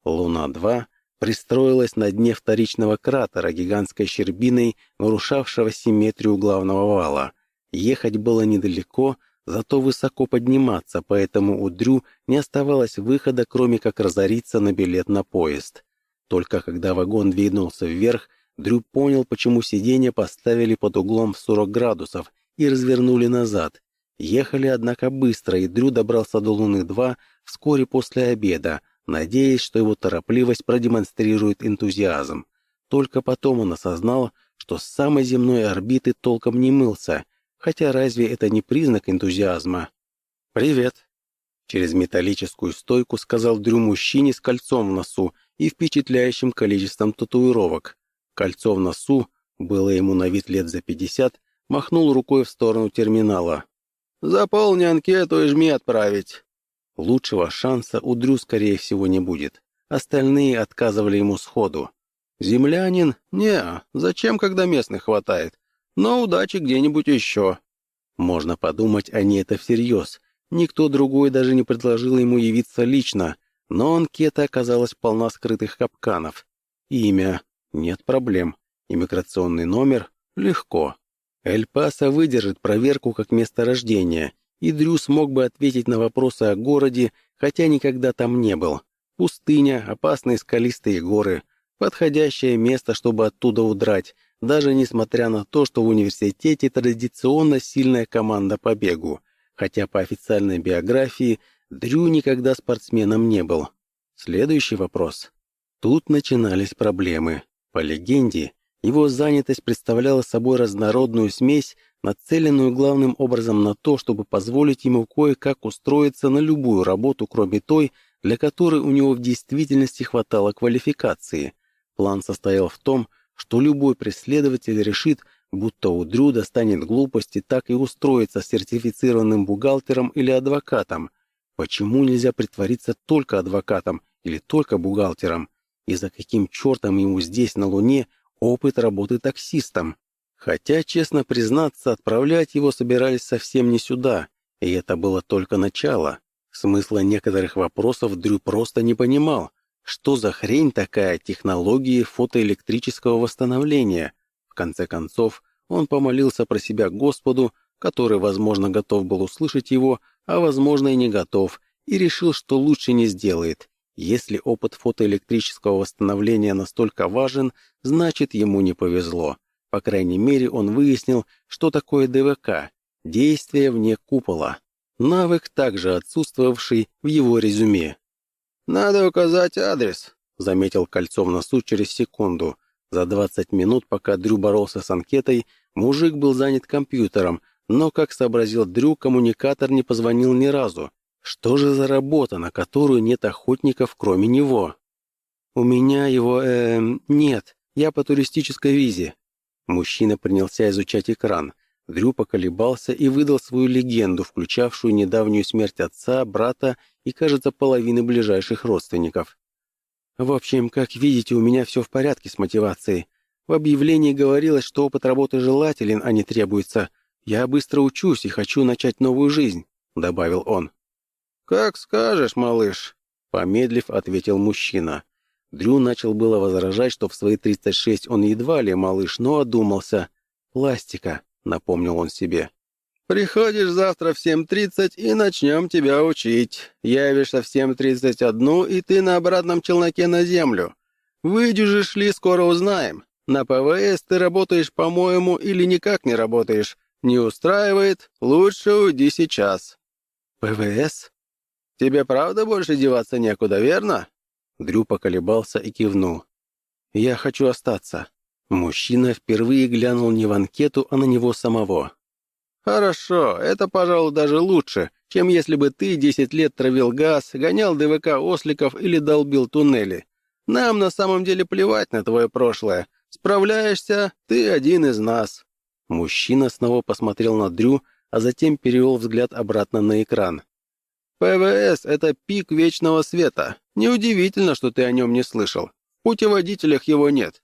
A: Луна-2 пристроилась на дне вторичного кратера гигантской щербиной, нарушавшего симметрию главного вала. Ехать было недалеко, зато высоко подниматься, поэтому у Дрю не оставалось выхода, кроме как разориться на билет на поезд. Только когда вагон двинулся вверх, Дрю понял, почему сиденье поставили под углом в 40 градусов и развернули назад. Ехали, однако, быстро, и Дрю добрался до Луны-2 вскоре после обеда, надеясь, что его торопливость продемонстрирует энтузиазм. Только потом он осознал, что с самой земной орбиты толком не мылся, хотя разве это не признак энтузиазма? «Привет!» Через металлическую стойку сказал Дрю мужчине с кольцом в носу и впечатляющим количеством татуировок. Кольцо в носу, было ему на вид лет за пятьдесят, махнул рукой в сторону терминала. «Заполни анкету и жми «Отправить». Лучшего шанса у Дрю, скорее всего, не будет. Остальные отказывали ему сходу. Землянин? Не, зачем, когда местных хватает? Но удачи где-нибудь еще. Можно подумать, они это всерьез. Никто другой даже не предложил ему явиться лично, но анкета оказалась полна скрытых капканов. Имя? Нет проблем. Иммиграционный номер? Легко. Эль-Пасо выдержит проверку как место рождения, и Дрю смог бы ответить на вопросы о городе, хотя никогда там не был. Пустыня, опасные скалистые горы, подходящее место, чтобы оттуда удрать, даже несмотря на то, что в университете традиционно сильная команда по бегу, хотя по официальной биографии Дрю никогда спортсменом не был. Следующий вопрос. Тут начинались проблемы. По легенде, его занятость представляла собой разнородную смесь, нацеленную главным образом на то, чтобы позволить ему кое-как устроиться на любую работу, кроме той, для которой у него в действительности хватало квалификации. План состоял в том, что любой преследователь решит, будто у Дрю достанет глупости так и устроиться сертифицированным бухгалтером или адвокатом. Почему нельзя притвориться только адвокатом или только бухгалтером? И за каким чертом ему здесь, на Луне, опыт работы таксистом. Хотя, честно признаться, отправлять его собирались совсем не сюда, и это было только начало. Смысла некоторых вопросов Дрю просто не понимал. Что за хрень такая технологии фотоэлектрического восстановления? В конце концов, он помолился про себя Господу, который, возможно, готов был услышать его, а, возможно, и не готов, и решил, что лучше не сделает. Если опыт фотоэлектрического восстановления настолько важен, значит ему не повезло. По крайней мере, он выяснил, что такое ДВК – действие вне купола. Навык, также отсутствовавший в его резюме. «Надо указать адрес», — заметил кольцо в носу через секунду. За 20 минут, пока Дрю боролся с анкетой, мужик был занят компьютером, но, как сообразил Дрю, коммуникатор не позвонил ни разу. Что же за работа, на которую нет охотников, кроме него? У меня его, э, нет. Я по туристической визе. Мужчина принялся изучать экран. Дрю поколебался и выдал свою легенду, включавшую недавнюю смерть отца, брата и, кажется, половины ближайших родственников. В общем, как видите, у меня все в порядке с мотивацией. В объявлении говорилось, что опыт работы желателен, а не требуется. Я быстро учусь и хочу начать новую жизнь, добавил он. «Как скажешь, малыш», — помедлив, ответил мужчина. Дрю начал было возражать, что в свои 36 он едва ли малыш, но одумался. «Пластика», — напомнил он себе. «Приходишь завтра в 7.30 и начнем тебя учить. Явишься в 7.31, и ты на обратном челноке на землю. Выдюжишь ли, скоро узнаем. На ПВС ты работаешь, по-моему, или никак не работаешь. Не устраивает? Лучше уйди сейчас». «ПВС?» «Тебе правда больше деваться некуда, верно?» Дрю поколебался и кивнул. «Я хочу остаться». Мужчина впервые глянул не в анкету, а на него самого. «Хорошо, это, пожалуй, даже лучше, чем если бы ты десять лет травил газ, гонял ДВК осликов или долбил туннели. Нам на самом деле плевать на твое прошлое. Справляешься, ты один из нас». Мужчина снова посмотрел на Дрю, а затем перевел взгляд обратно на экран. ПВС — это пик вечного света. Неудивительно, что ты о нем не слышал. В путеводителях его нет.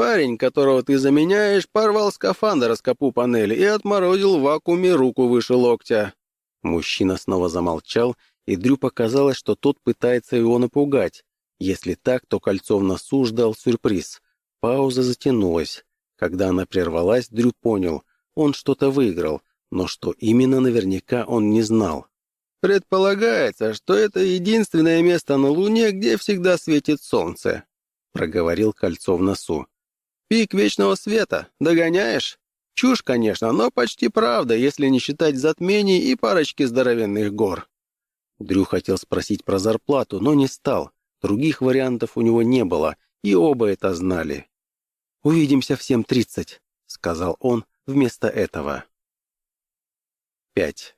A: Парень, которого ты заменяешь, порвал скафандр с капу панели и отморозил в вакууме руку выше локтя. Мужчина снова замолчал, и Дрю показалось, что тот пытается его напугать. Если так, то кольцо в носу ждал сюрприз. Пауза затянулась. Когда она прервалась, Дрю понял, он что-то выиграл, но что именно наверняка он не знал. «Предполагается, что это единственное место на Луне, где всегда светит солнце», — проговорил кольцо в носу. «Пик вечного света. Догоняешь? Чушь, конечно, но почти правда, если не считать затмений и парочки здоровенных гор». Дрю хотел спросить про зарплату, но не стал. Других вариантов у него не было, и оба это знали. «Увидимся в 7.30», — сказал он вместо этого. Пять.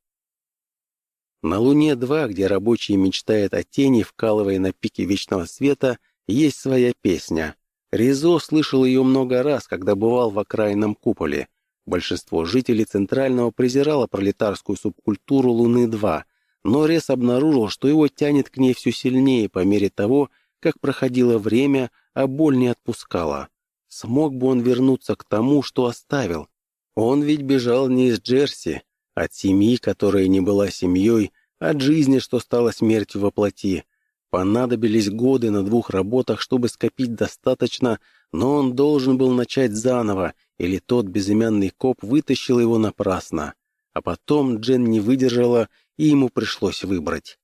A: На Луне-2, где рабочий мечтает о тени, вкалывая на пике вечного света, есть своя песня. Ризо слышал ее много раз, когда бывал в окраинном куполе. Большинство жителей Центрального презирало пролетарскую субкультуру Луны-2, но Рес обнаружил, что его тянет к ней все сильнее по мере того, как проходило время, а боль не отпускала. Смог бы он вернуться к тому, что оставил? Он ведь бежал не из Джерси, от семьи, которая не была семьей, от жизни, что стала смертью во плоти. Понадобились годы на двух работах, чтобы скопить достаточно, но он должен был начать заново, или тот безымянный коп вытащил его напрасно. А потом Джен не выдержала, и ему пришлось выбрать.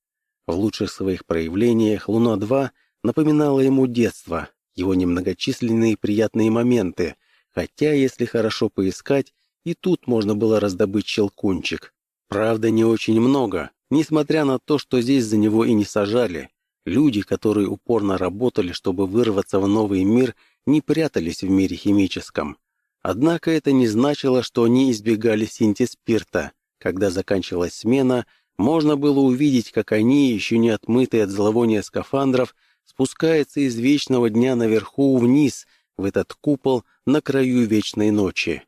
A: В лучших своих проявлениях «Луна-2» напоминала ему детство, его немногочисленные приятные моменты — Хотя, если хорошо поискать, и тут можно было раздобыть щелкунчик. Правда, не очень много, несмотря на то, что здесь за него и не сажали. Люди, которые упорно работали, чтобы вырваться в новый мир, не прятались в мире химическом. Однако это не значило, что они избегали синтеспирта. Когда заканчивалась смена, можно было увидеть, как они, еще не отмытые от зловония скафандров, спускаются из вечного дня наверху вниз, в этот купол на краю вечной ночи.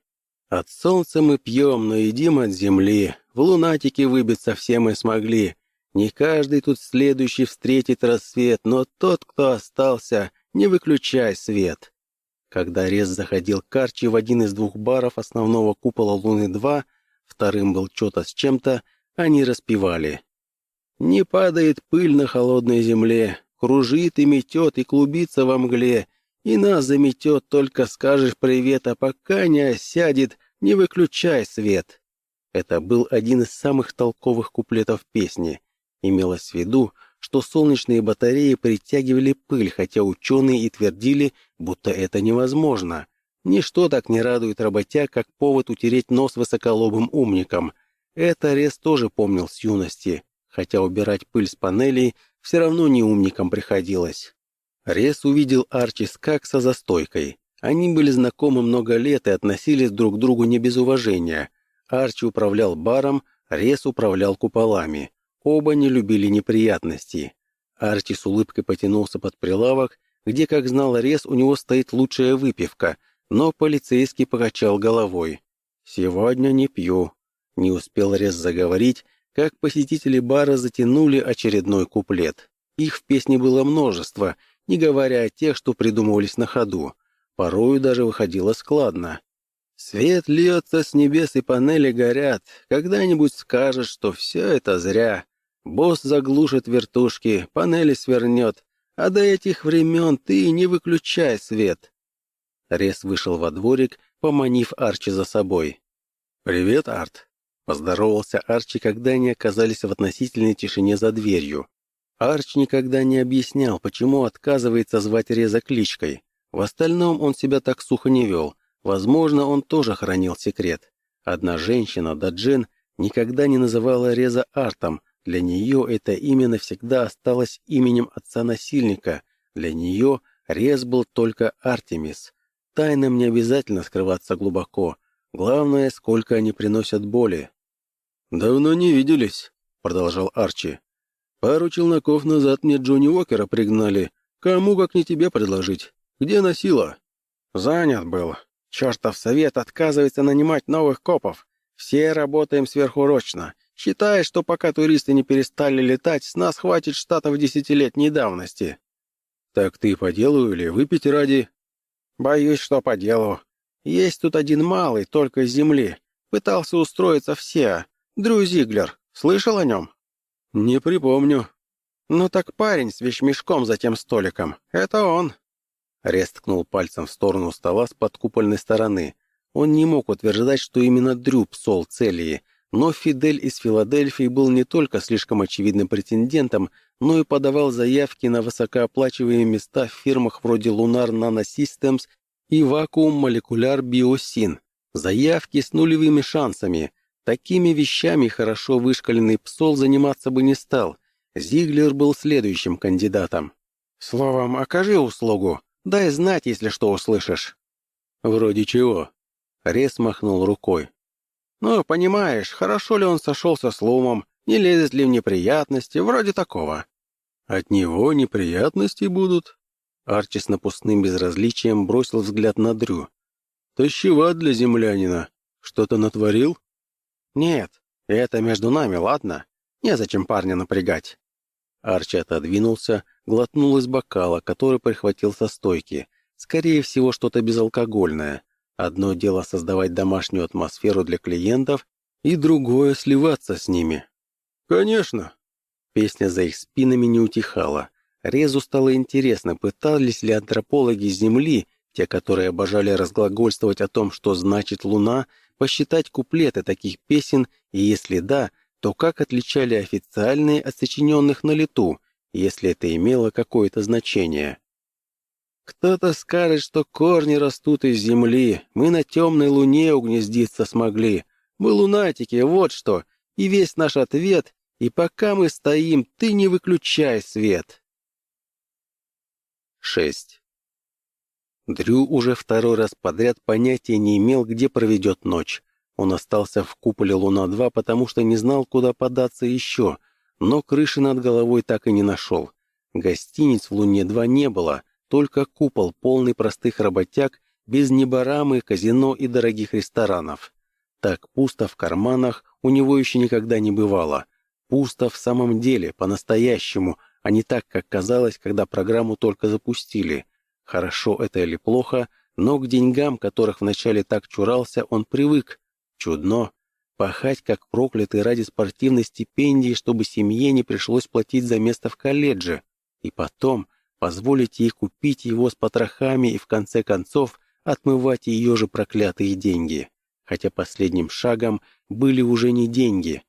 A: От солнца мы пьем, но едим от земли. В лунатике выбиться все мы смогли. Не каждый тут следующий встретит рассвет, но тот, кто остался, не выключай свет. Когда Рез заходил к Арчи в один из двух баров основного купола Луны-2, вторым был что-то с чем-то, они распевали. «Не падает пыль на холодной земле, кружит и метет и клубится во мгле, и нас заметет, только скажешь привет, а пока не осядет, не выключай свет». Это был один из самых толковых куплетов песни. Имелось в виду, что солнечные батареи притягивали пыль, хотя ученые и твердили, будто это невозможно. Ничто так не радует работяг, как повод утереть нос высоколобым умникам. Это Рез тоже помнил с юности, хотя убирать пыль с панелей все равно не умникам приходилось. Рез увидел Арчи Скакса за стойкой. Они были знакомы много лет и относились друг к другу не без уважения. Арчи управлял баром, Рез управлял куполами. Оба не любили неприятностей. Арчи с улыбкой потянулся под прилавок, где, как знал Рез, у него стоит лучшая выпивка, но полицейский покачал головой. «Сегодня не пью». Не успел Рез заговорить, как посетители бара затянули очередной куплет. Их в песне было множество, не говоря о тех, что придумывались на ходу. Порою даже выходило складно. «Свет льется с небес и панели горят. Когда-нибудь скажешь, что все это зря. Босс заглушит вертушки, панели свернет, а до этих времен ты не выключай свет. Рес вышел во дворик, поманив Арчи за собой. «Привет, Арт!» — поздоровался Арчи, когда они оказались в относительной тишине за дверью. Арч никогда не объяснял, почему отказывается звать Реза кличкой. В остальном он себя так сухо не вел. Возможно, он тоже хранил секрет. Одна женщина, Даджин, никогда не называла Реза Артом, для нее это имя навсегда осталось именем отца-насильника. Для нее Рез был только Артемис. Тайнам не обязательно скрываться глубоко. Главное, сколько они приносят боли. «Давно не виделись», — продолжал Арчи. «Пару челноков назад мне Джонни Уокера пригнали. Кому, как не тебе, предложить? Где носила?» «Занят был. Чертов совет отказывается нанимать новых копов. Все работаем сверхурочно. Считай, что пока туристы не перестали летать, с нас хватит штатов десятилетней давности. Так ты по делу или выпить ради? Боюсь, что по делу. Есть тут один малый, только с земли. Пытался устроиться все. Дрю Зиглер. Слышал о нем? Не припомню. Ну так парень с вещмешком за тем столиком. Это он. Рест ткнул пальцем в сторону стола с подкупольной стороны. Он не мог утверждать, что именно Дрю псол Целии, но Фидель из Филадельфии был не только слишком очевидным претендентом, но и подавал заявки на высокооплачиваемые места в фирмах вроде Lunar Nanosystems и Vacuum Molecular Biosyn. Заявки с нулевыми шансами. Такими вещами хорошо вышкаленный псол заниматься бы не стал. Зиглер был следующим кандидатом. «Словом, окажи услугу. Дай знать, если что услышишь». «Вроде чего?» Рес махнул рукой. Ну, понимаешь, хорошо ли он сошелся с Лумом, не лезет ли в неприятности, вроде такого. От него неприятности будут? Арчи с напускным безразличием бросил взгляд на Дрю. Тащеват для землянина. Что-то натворил? Нет, это между нами, ладно? Незачем парня напрягать. Арчи отодвинулся, глотнул из бокала, который прихватил со стойки. Скорее всего, что-то безалкогольное. Одно дело создавать домашнюю атмосферу для клиентов, и другое — сливаться с ними. «Конечно!» Песня за их спинами не утихала. Резу стало интересно, пытались ли антропологи Земли, те, которые обожали разглагольствовать о том, что значит Луна, посчитать куплеты таких песен, и если да, то как отличали официальные от сочиненных на лету, если это имело какое-то значение. Кто-то скажет, что корни растут из земли, мы на темной луне угнездиться смогли. Мы лунатики, вот что, и весь наш ответ, и пока мы стоим, ты не выключай свет. 6. Дрю уже второй раз подряд понятия не имел, где проведет ночь. Он остался в куполе Луна-2, потому что не знал, куда податься еще, но крыши над головой так и не нашел. Гостиниц в Луне-2 не было, только купол, полный простых работяг, без неборамы, казино и дорогих ресторанов. Так пусто в карманах у него еще никогда не бывало. Пусто в самом деле, по-настоящему, а не так, как казалось, когда программу только запустили. Хорошо это или плохо, но к деньгам, которых вначале так чурался, он привык, Чудно. Пахать как проклятый ради спортивной стипендии, чтобы семье не пришлось платить за место в колледже. И потом позволить ей купить его с потрохами и в конце концов отмывать ее же проклятые деньги. Хотя последним шагом были уже не деньги.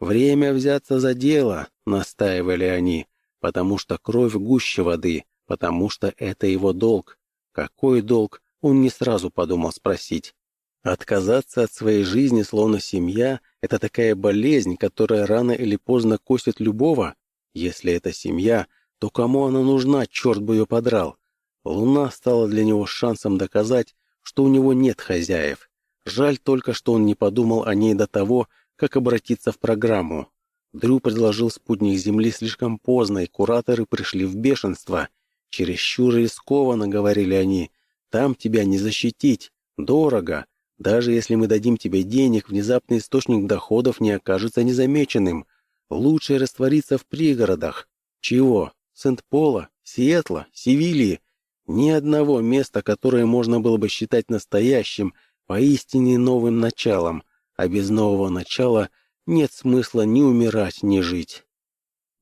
A: «Время взяться за дело», — настаивали они, потому что кровь гуще воды, потому что это его долг. Какой долг, он не сразу подумал спросить. Отказаться от своей жизни, словно семья, это такая болезнь, которая рано или поздно косит любого. Если это семья, то кому она нужна, черт бы ее подрал? Луна стала для него шансом доказать, что у него нет хозяев. Жаль только, что он не подумал о ней до того, как обратиться в программу. Дрю предложил спутник Земли слишком поздно, и кураторы пришли в бешенство. «Чересчур рискованно», — говорили они, — «там тебя не защитить. Дорого. Даже если мы дадим тебе денег, внезапный источник доходов не окажется незамеченным. Лучше раствориться в пригородах. Чего? Сент-Пола, Сиэтла, Севильи. Ни одного места, которое можно было бы считать настоящим, поистине новым началом. А без нового начала нет смысла ни умирать, ни жить.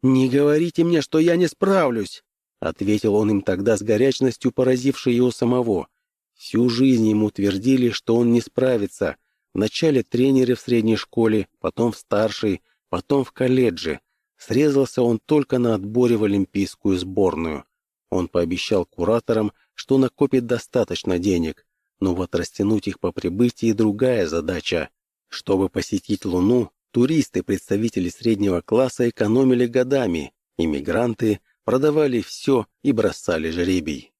A: «Не говорите мне, что я не справлюсь!» — ответил он им тогда с горячностью, поразившей его самого. Всю жизнь ему твердили, что он не справится. Вначале тренеры в средней школе, потом в старшей, потом в колледже. Срезался он только на отборе в олимпийскую сборную. Он пообещал кураторам, что накопит достаточно денег, но вот растянуть их по прибытии другая задача. Чтобы посетить Луну, туристы, представители среднего класса экономили годами, иммигранты продавали все и бросали жребий.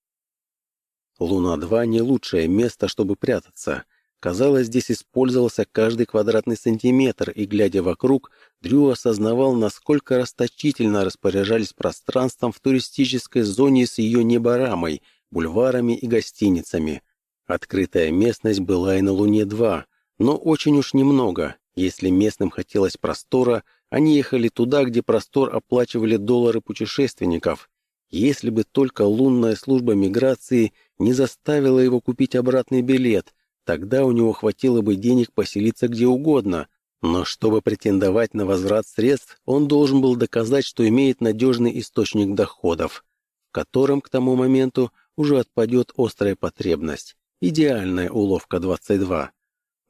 A: Луна-2 не лучшее место, чтобы прятаться. Казалось, здесь использовался каждый квадратный сантиметр, и, глядя вокруг, Дрю осознавал, насколько расточительно распоряжались пространством в туристической зоне с ее неборамой, бульварами и гостиницами. Открытая местность была и на Луне-2, но очень уж немного. Если местным хотелось простора, они ехали туда, где простор оплачивали доллары путешественников. Если бы только лунная служба миграции не заставила его купить обратный билет, тогда у него хватило бы денег поселиться где угодно. Но чтобы претендовать на возврат средств, он должен был доказать, что имеет надежный источник доходов, в котором к тому моменту уже отпадет острая потребность. Идеальная уловка 22.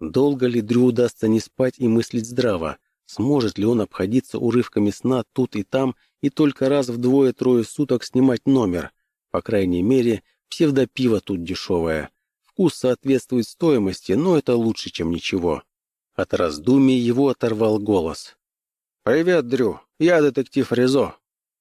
A: Долго ли Дрю удастся не спать и мыслить здраво? Сможет ли он обходиться урывками сна тут и там и только раз в двое-трое суток снимать номер? По крайней мере, псевдопиво тут дешевое. Вкус соответствует стоимости, но это лучше, чем ничего. От раздумий его оторвал голос. «Привет, Дрю. Я детектив Резо».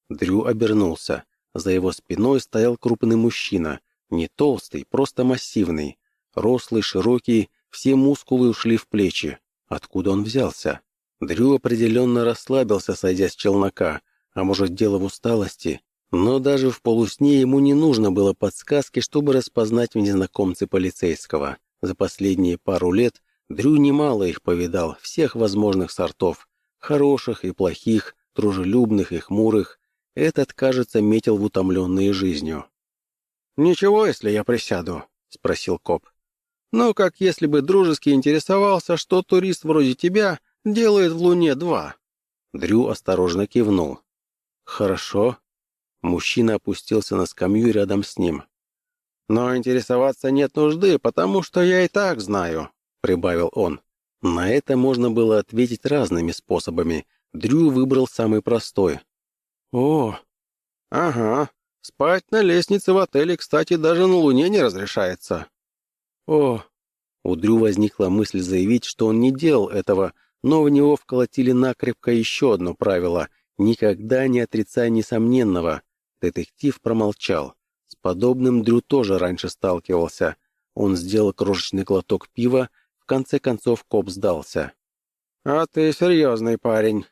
A: Дрю обернулся. За его спиной стоял крупный мужчина. Не толстый, просто массивный. Рослый, широкий, все мускулы ушли в плечи. Откуда он взялся? Дрю определенно расслабился, сойдя с челнока, а может дело в усталости. Но даже в полусне ему не нужно было подсказки, чтобы распознать в незнакомце полицейского. За последние пару лет Дрю немало их повидал, всех возможных сортов. Хороших и плохих, дружелюбных и хмурых. Этот, кажется, метил в утомленные жизнью. «Ничего, если я присяду?» — спросил коп. «Ну, как если бы дружески интересовался, что турист вроде тебя делает в Луне-2». Дрю осторожно кивнул. «Хорошо». Мужчина опустился на скамью рядом с ним. «Но интересоваться нет нужды, потому что я и так знаю», — прибавил он. На это можно было ответить разными способами. Дрю выбрал самый простой. «О, ага, Спать на лестнице в отеле, кстати, даже на Луне не разрешается». «О!» У Дрю возникла мысль заявить, что он не делал этого, но в него вколотили накрепко еще одно правило — никогда не отрицай несомненного. Детектив промолчал. С подобным Дрю тоже раньше сталкивался. Он сделал крошечный глоток пива, в конце концов коп сдался. «А ты серьезный парень».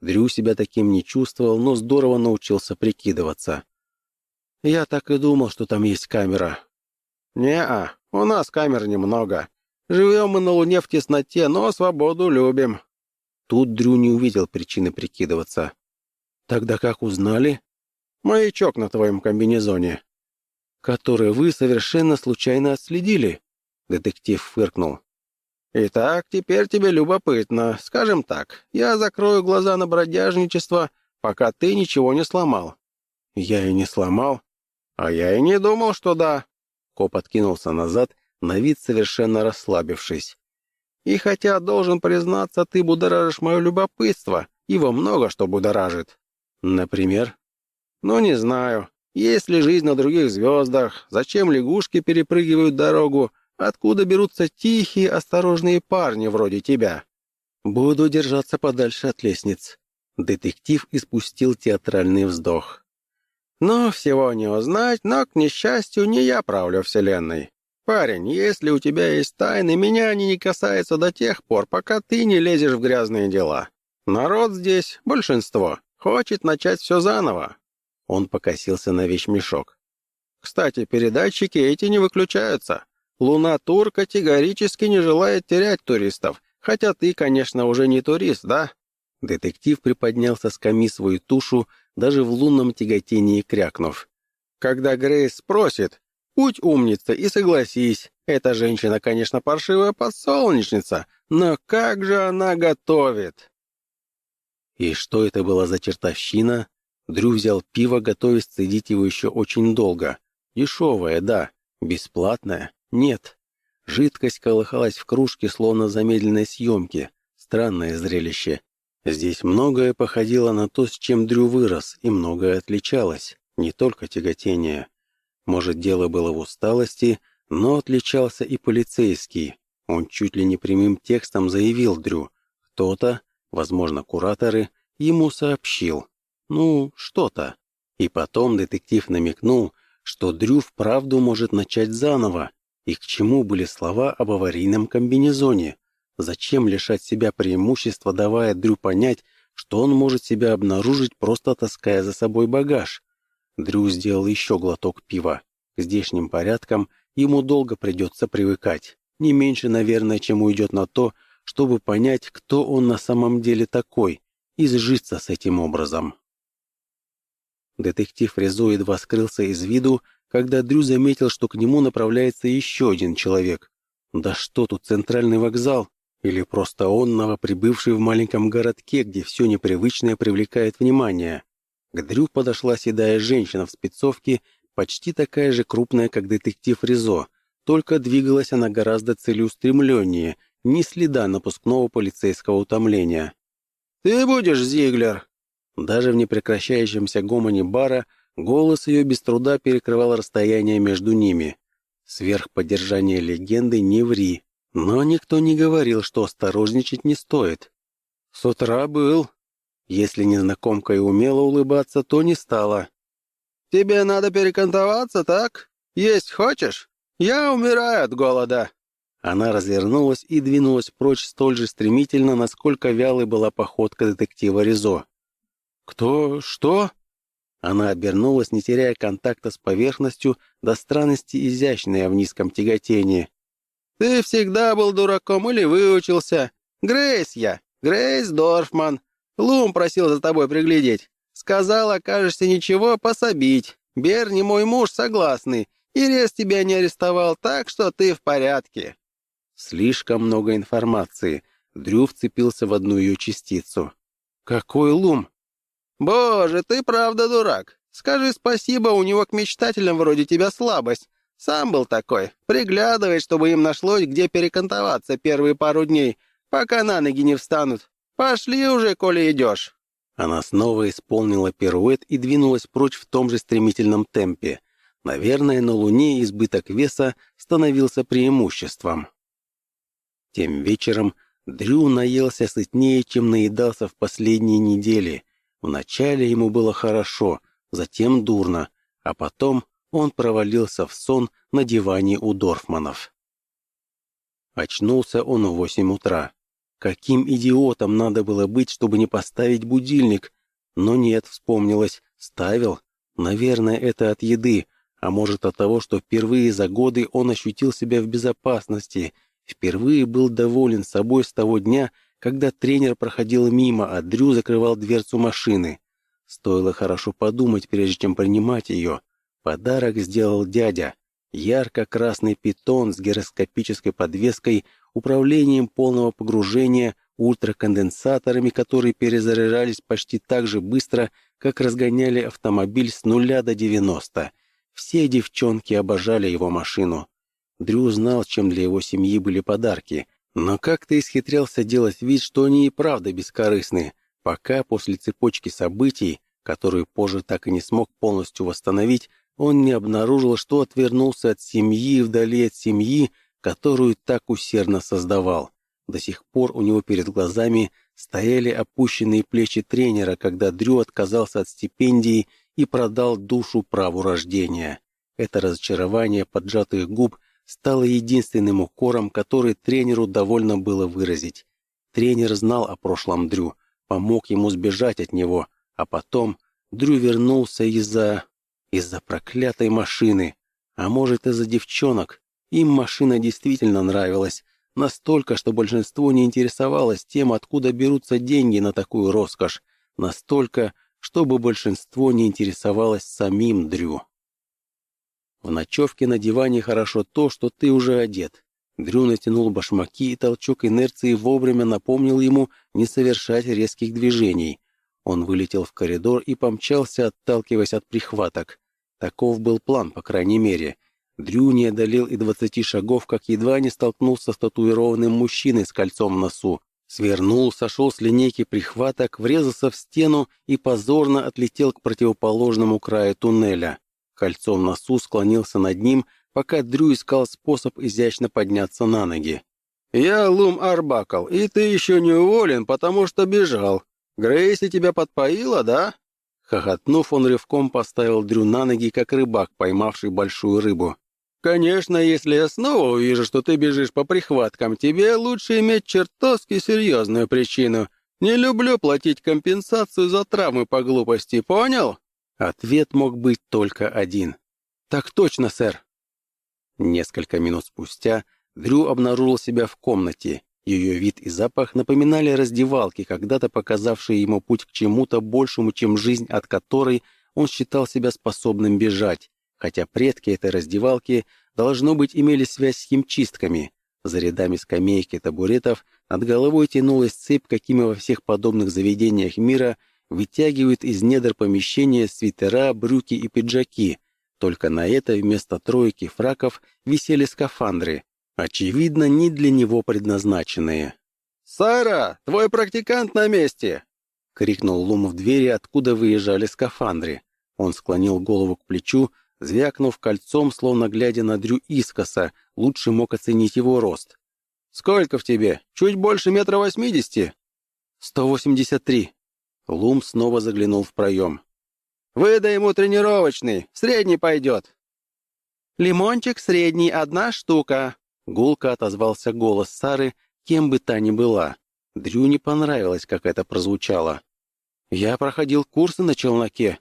A: Дрю себя таким не чувствовал, но здорово научился прикидываться. «Я так и думал, что там есть камера». «Не-а, у нас камер немного. Живем мы на Луне в тесноте, но свободу любим». Тут Дрю не увидел причины прикидываться. «Тогда как узнали?» «Маячок на твоем комбинезоне». «Который вы совершенно случайно отследили?» Детектив фыркнул. «Итак, теперь тебе любопытно. Скажем так, я закрою глаза на бродяжничество, пока ты ничего не сломал». «Я и не сломал». «А я и не думал, что да». Коп откинулся назад, на вид совершенно расслабившись. «И хотя, должен признаться, ты будоражишь мое любопытство, его много что будоражит». «Например?» «Ну, не знаю. Есть ли жизнь на других звездах? Зачем лягушки перепрыгивают дорогу? Откуда берутся тихие, осторожные парни вроде тебя? Буду держаться подальше от лестниц. Детектив испустил театральный вздох. Но всего не узнать, но, к несчастью, не я правлю Вселенной. Парень, если у тебя есть тайны, меня они не касаются до тех пор, пока ты не лезешь в грязные дела. Народ здесь, большинство, хочет начать все заново. Он покосился на вещмешок. Кстати, передатчики эти не выключаются. Луна-тур категорически не желает терять туристов, хотя ты, конечно, уже не турист, да?» Детектив приподнялся с скамьи свою тушу, даже в лунном тяготении крякнув. «Когда Грейс спросит, будь умница и согласись, эта женщина, конечно, паршивая подсолнечница, но как же она готовит!» И что это была за чертовщина? Дрю взял пиво, готовясь цедить его еще очень долго. Дешевое, да, бесплатное. Нет. Жидкость колыхалась в кружке, словно замедленной съемки. Странное зрелище. Здесь многое походило на то, с чем Дрю вырос, и многое отличалось. Не только тяготение. Может, дело было в усталости, но отличался и полицейский. Он чуть ли не прямым текстом заявил Дрю. Кто-то, возможно, кураторы, ему сообщил. Ну, что-то. И потом детектив намекнул, что Дрю вправду может начать заново, и к чему были слова об аварийном комбинезоне? Зачем лишать себя преимущества, давая Дрю понять, что он может себя обнаружить, просто таская за собой багаж? Дрю сделал еще глоток пива. К здешним порядкам ему долго придется привыкать. Не меньше, наверное, чем уйдет на то, чтобы понять, кто он на самом деле такой, и сжиться с этим образом. Детектив Резо едва скрылся из виду, когда Дрю заметил, что к нему направляется еще один человек. Да что тут, центральный вокзал? Или просто он, новоприбывший в маленьком городке, где все непривычное привлекает внимание? К Дрю подошла седая женщина в спецовке, почти такая же крупная, как детектив Ризо, только двигалась она гораздо целеустремленнее, ни следа напускного полицейского утомления. «Ты будешь, Зиглер?» Даже в непрекращающемся гомоне бара – Голос ее без труда перекрывал расстояние между ними. Сверх поддержания легенды не ври. Но никто не говорил, что осторожничать не стоит. С утра был. Если незнакомка и умела улыбаться, то не стала. «Тебе надо перекантоваться, так? Есть хочешь? Я умираю от голода!» Она развернулась и двинулась прочь столь же стремительно, насколько вялой была походка детектива Ризо. «Кто? Что?» Она обернулась, не теряя контакта с поверхностью, до странности изящная в низком тяготении. «Ты всегда был дураком или выучился? Грейс я, Грейс Дорфман. Лум просил за тобой приглядеть. Сказал, окажешься ничего, пособить. Берни, мой муж, согласный. И тебя не арестовал, так что ты в порядке». Слишком много информации. Дрю вцепился в одну ее частицу. «Какой лум? «Боже, ты правда дурак. Скажи спасибо, у него к мечтателям вроде тебя слабость. Сам был такой. Приглядывай, чтобы им нашлось, где перекантоваться первые пару дней, пока на ноги не встанут. Пошли уже, коли идешь». Она снова исполнила пируэт и двинулась прочь в том же стремительном темпе. Наверное, на Луне избыток веса становился преимуществом. Тем вечером Дрю наелся сытнее, чем наедался в последние недели. Вначале ему было хорошо, затем дурно, а потом он провалился в сон на диване у Дорфманов. Очнулся он в восемь утра. Каким идиотом надо было быть, чтобы не поставить будильник? Но нет, вспомнилось, ставил. Наверное, это от еды, а может от того, что впервые за годы он ощутил себя в безопасности, впервые был доволен собой с того дня, когда тренер проходил мимо, а Дрю закрывал дверцу машины. Стоило хорошо подумать, прежде чем принимать ее. Подарок сделал дядя. Ярко-красный питон с гироскопической подвеской управлением полного погружения, ультраконденсаторами, которые перезаряжались почти так же быстро, как разгоняли автомобиль с нуля до 90. Все девчонки обожали его машину. Дрю знал, чем для его семьи были подарки, но как-то исхитрялся делать вид, что они и правда бескорыстны, пока после цепочки событий, которую позже так и не смог полностью восстановить, он не обнаружил, что отвернулся от семьи вдали от семьи, которую так усердно создавал. До сих пор у него перед глазами стояли опущенные плечи тренера, когда Дрю отказался от стипендии и продал душу праву рождения. Это разочарование поджатых губ стало единственным укором, который тренеру довольно было выразить. Тренер знал о прошлом Дрю, помог ему сбежать от него, а потом Дрю вернулся из-за... из-за проклятой машины, а может из-за девчонок, им машина действительно нравилась, настолько, что большинство не интересовалось тем, откуда берутся деньги на такую роскошь, настолько, чтобы большинство не интересовалось самим Дрю. В ночевке на диване хорошо то, что ты уже одет. Дрю натянул башмаки, и толчок инерции вовремя напомнил ему не совершать резких движений. Он вылетел в коридор и помчался, отталкиваясь от прихваток. Таков был план, по крайней мере — Дрю не одолел и двадцати шагов, как едва не столкнулся с татуированным мужчиной с кольцом в носу. Свернул, сошел с линейки прихваток, врезался в стену и позорно отлетел к противоположному краю туннеля. Кольцо в носу склонился над ним, пока Дрю искал способ изящно подняться на ноги. «Я Лум Арбакл, и ты еще не уволен, потому что бежал. Грейси тебя подпоила, да?» Хохотнув, он рывком поставил Дрю на ноги, как рыбак, поймавший большую рыбу. Конечно, если я снова увижу, что ты бежишь по прихваткам, тебе лучше иметь чертовски серьезную причину. Не люблю платить компенсацию за травмы по глупости, понял? Ответ мог быть только один. Так точно, сэр. Несколько минут спустя Дрю обнаружил себя в комнате. Ее вид и запах напоминали раздевалки, когда-то показавшие ему путь к чему-то большему, чем жизнь, от которой он считал себя способным бежать хотя предки этой раздевалки, должно быть, имели связь с химчистками. За рядами скамейки и табуретов над головой тянулась цепь, какими во всех подобных заведениях мира вытягивают из недр помещения свитера, брюки и пиджаки. Только на это вместо тройки фраков висели скафандры, очевидно, не для него предназначенные. «Сара, твой практикант на месте!» — крикнул Лум в двери, откуда выезжали скафандры. Он склонил голову к плечу, Звякнув кольцом, словно глядя на Дрю искоса, лучше мог оценить его рост. «Сколько в тебе? Чуть больше метра восьмидесяти?» «Сто восемьдесят три». Лум снова заглянул в проем. «Выдай ему тренировочный, средний пойдет». «Лимончик средний, одна штука», — гулко отозвался голос Сары, кем бы та ни была. Дрю не понравилось, как это прозвучало. «Я проходил курсы на челноке».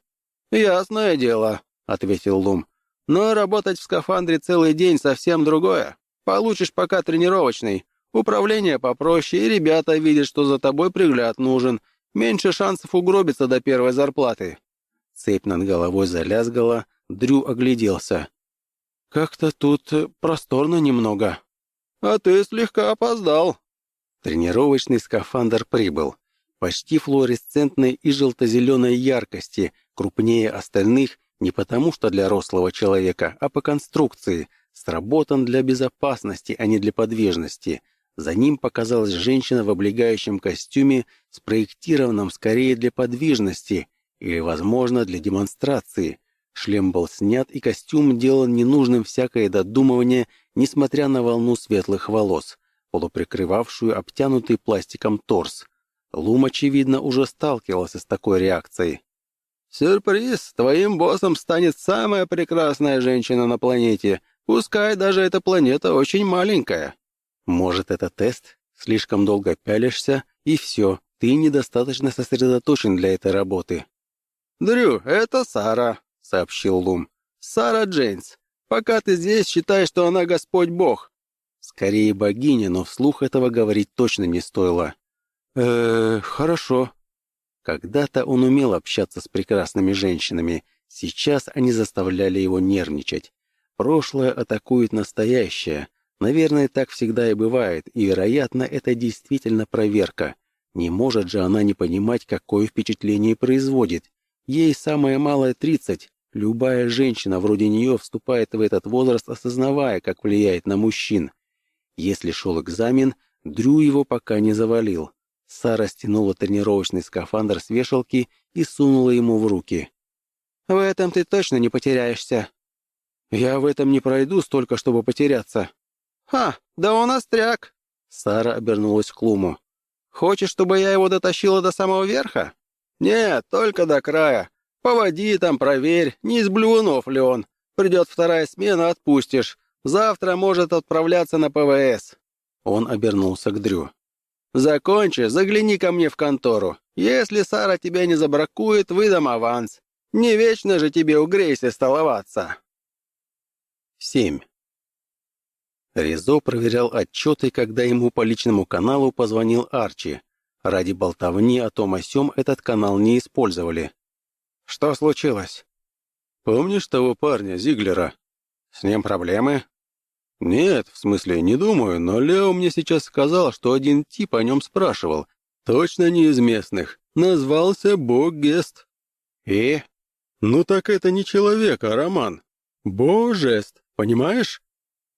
A: «Ясное дело», — ответил Лум. «Но работать в скафандре целый день совсем другое. Получишь пока тренировочный. Управление попроще, и ребята видят, что за тобой пригляд нужен. Меньше шансов угробиться до первой зарплаты». Цепь над головой залязгала, Дрю огляделся. «Как-то тут просторно немного». «А ты слегка опоздал». Тренировочный скафандр прибыл. Почти флуоресцентной и желто-зеленой яркости, крупнее остальных не потому, что для рослого человека, а по конструкции. Сработан для безопасности, а не для подвижности. За ним показалась женщина в облегающем костюме, спроектированном скорее для подвижности или, возможно, для демонстрации. Шлем был снят, и костюм делал ненужным всякое додумывание, несмотря на волну светлых волос, полуприкрывавшую обтянутый пластиком торс. Лум, очевидно, уже сталкивался с такой реакцией. «Сюрприз! Твоим боссом станет самая прекрасная женщина на планете. Пускай даже эта планета очень маленькая». «Может, это тест? Слишком долго пялишься, и все, ты недостаточно сосредоточен для этой работы». «Дрю, это Сара», — сообщил Лум. «Сара Джейнс. Пока ты здесь, считай, что она Господь Бог». Скорее богиня, но вслух этого говорить точно не стоило. э хорошо», когда-то он умел общаться с прекрасными женщинами, сейчас они заставляли его нервничать. Прошлое атакует настоящее. Наверное, так всегда и бывает, и, вероятно, это действительно проверка. Не может же она не понимать, какое впечатление производит. Ей самое малое тридцать. Любая женщина вроде нее вступает в этот возраст, осознавая, как влияет на мужчин. Если шел экзамен, Дрю его пока не завалил. Сара стянула тренировочный скафандр с вешалки и сунула ему в руки. «В этом ты точно не потеряешься». «Я в этом не пройду столько, чтобы потеряться». «Ха, да он остряк!» Сара обернулась к Луму. «Хочешь, чтобы я его дотащила до самого верха?» «Нет, только до края. Поводи там, проверь, не из блюнов ли он. Придет вторая смена, отпустишь. Завтра может отправляться на ПВС». Он обернулся к Дрю. Закончи, загляни ко мне в контору. Если Сара тебя не забракует, выдам аванс. Не вечно же тебе у Грейси столоваться. 7. Ризо проверял отчеты, когда ему по личному каналу позвонил Арчи. Ради болтовни о том о сём этот канал не использовали. «Что случилось?» «Помнишь того парня, Зиглера? С ним проблемы?» «Нет, в смысле, не думаю, но Лео мне сейчас сказал, что один тип о нем спрашивал. Точно не из местных. Назвался Бог Гест». «И?» «Ну так это не человек, а роман. Божест, понимаешь?»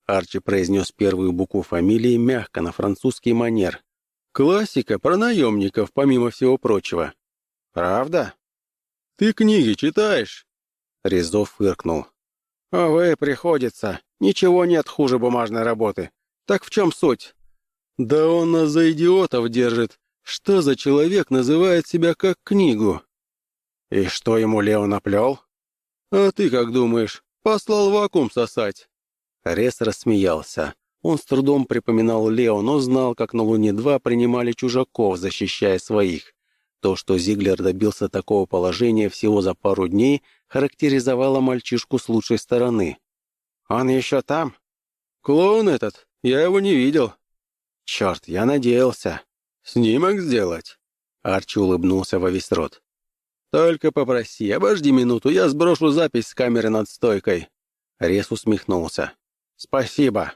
A: Арчи произнес первую букву фамилии мягко, на французский манер. «Классика про наемников, помимо всего прочего». «Правда?» «Ты книги читаешь?» Резов фыркнул. «Увы, приходится. Ничего нет хуже бумажной работы. Так в чем суть?» «Да он нас за идиотов держит. Что за человек называет себя как книгу?» «И что ему Лео наплел?» «А ты как думаешь? Послал вакуум сосать?» Рес рассмеялся. Он с трудом припоминал Лео, но знал, как на Луне-2 принимали чужаков, защищая своих. То, что Зиглер добился такого положения всего за пару дней, характеризовало мальчишку с лучшей стороны. «Он еще там?» «Клоун этот? Я его не видел». «Черт, я надеялся». «Снимок сделать?» Арчи улыбнулся во весь рот. «Только попроси, обожди минуту, я сброшу запись с камеры над стойкой». Рес усмехнулся. «Спасибо».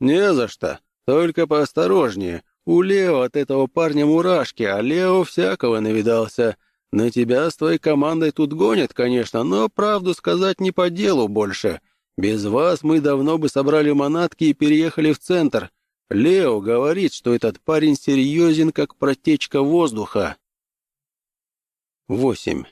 A: «Не за что. Только поосторожнее. У Лео от этого парня мурашки, а Лео всякого навидался. На тебя с твоей командой тут гонят, конечно, но правду сказать не по делу больше. Без вас мы давно бы собрали манатки и переехали в центр. Лео говорит, что этот парень серьезен, как протечка воздуха. 8.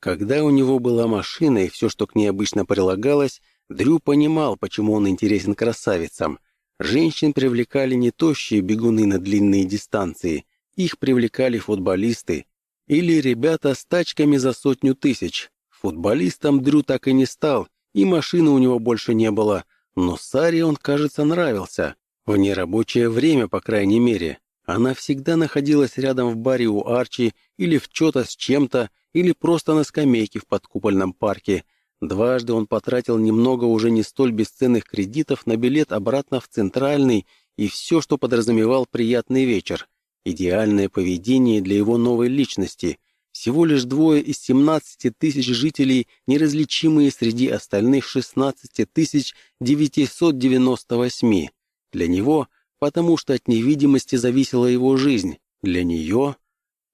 A: Когда у него была машина и все, что к ней обычно прилагалось, Дрю понимал, почему он интересен красавицам. Женщин привлекали не тощие бегуны на длинные дистанции, их привлекали футболисты или ребята с тачками за сотню тысяч. Футболистом Дрю так и не стал, и машины у него больше не было, но Саре он, кажется, нравился. В нерабочее время, по крайней мере. Она всегда находилась рядом в баре у Арчи или в чё-то с чем-то, или просто на скамейке в подкупольном парке, Дважды он потратил немного уже не столь бесценных кредитов на билет обратно в Центральный и все, что подразумевал приятный вечер. Идеальное поведение для его новой личности. Всего лишь двое из 17 тысяч жителей, неразличимые среди остальных 16 тысяч 998. Для него, потому что от невидимости зависела его жизнь. Для нее...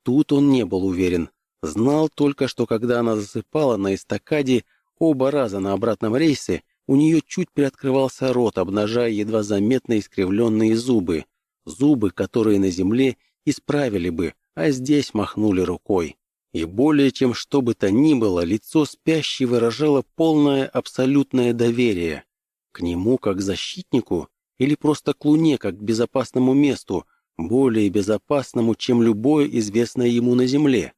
A: Тут он не был уверен. Знал только, что когда она засыпала на эстакаде, Оба раза на обратном рейсе у нее чуть приоткрывался рот, обнажая едва заметно искривленные зубы. Зубы, которые на земле исправили бы, а здесь махнули рукой. И более чем что бы то ни было, лицо спящей выражало полное абсолютное доверие. К нему как защитнику или просто к Луне как к безопасному месту, более безопасному, чем любое известное ему на Земле.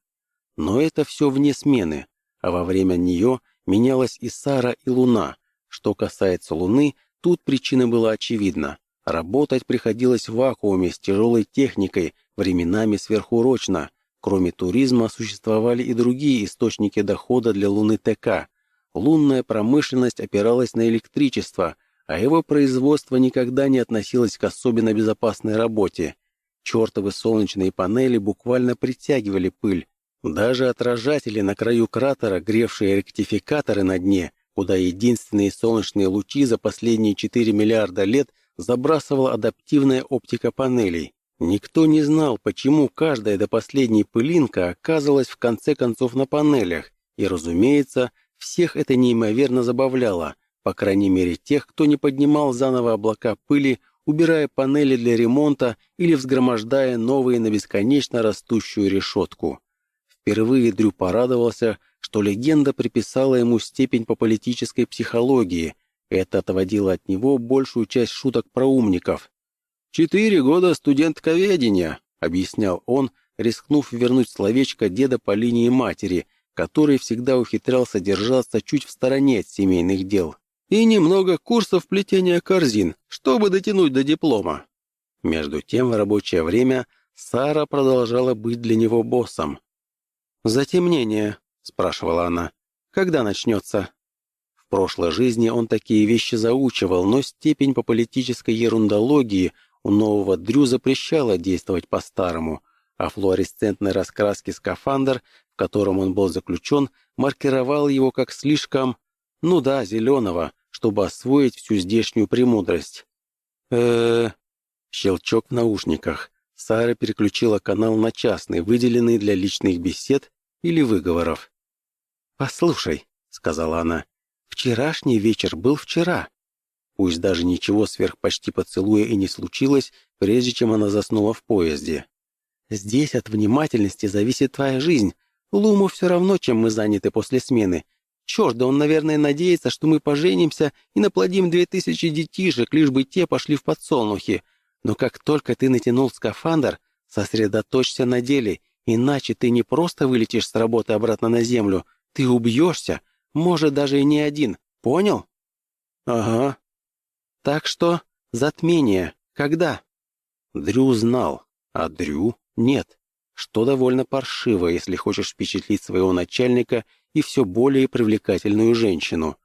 A: Но это все вне смены, а во время нее менялась и Сара, и Луна. Что касается Луны, тут причина была очевидна. Работать приходилось в вакууме с тяжелой техникой, временами сверхурочно. Кроме туризма существовали и другие источники дохода для Луны ТК. Лунная промышленность опиралась на электричество, а его производство никогда не относилось к особенно безопасной работе. Чертовы солнечные панели буквально притягивали пыль. Даже отражатели на краю кратера, гревшие ректификаторы на дне, куда единственные солнечные лучи за последние 4 миллиарда лет забрасывала адаптивная оптика панелей. Никто не знал, почему каждая до последней пылинка оказывалась в конце концов на панелях, и, разумеется, всех это неимоверно забавляло, по крайней мере тех, кто не поднимал заново облака пыли, убирая панели для ремонта или взгромождая новые на бесконечно растущую решетку. Впервые Дрю порадовался, что легенда приписала ему степень по политической психологии. Это отводило от него большую часть шуток про умников. «Четыре года студентковедения», — объяснял он, рискнув вернуть словечко деда по линии матери, который всегда ухитрялся держаться чуть в стороне от семейных дел и немного курсов плетения корзин, чтобы дотянуть до диплома. Между тем, в рабочее время Сара продолжала быть для него боссом. «Затемнение», — спрашивала она, — «когда начнется?» В прошлой жизни он такие вещи заучивал, но степень по политической ерундологии у нового Дрю запрещала действовать по-старому, а флуоресцентной раскраски скафандр, в котором он был заключен, маркировал его как слишком, ну да, зеленого, чтобы освоить всю здешнюю премудрость. э Щелчок в наушниках. Сара переключила канал на частный, выделенный для личных бесед или выговоров. «Послушай», — сказала она, — «вчерашний вечер был вчера». Пусть даже ничего сверх почти поцелуя и не случилось, прежде чем она заснула в поезде. «Здесь от внимательности зависит твоя жизнь. Луму все равно, чем мы заняты после смены. Черт, да он, наверное, надеется, что мы поженимся и наплодим две тысячи детишек, лишь бы те пошли в подсолнухи. Но как только ты натянул скафандр, сосредоточься на деле, иначе ты не просто вылетишь с работы обратно на землю, ты убьешься, может, даже и не один. Понял? Ага. Так что затмение. Когда? Дрю знал, а Дрю нет. Что довольно паршиво, если хочешь впечатлить своего начальника и все более привлекательную женщину.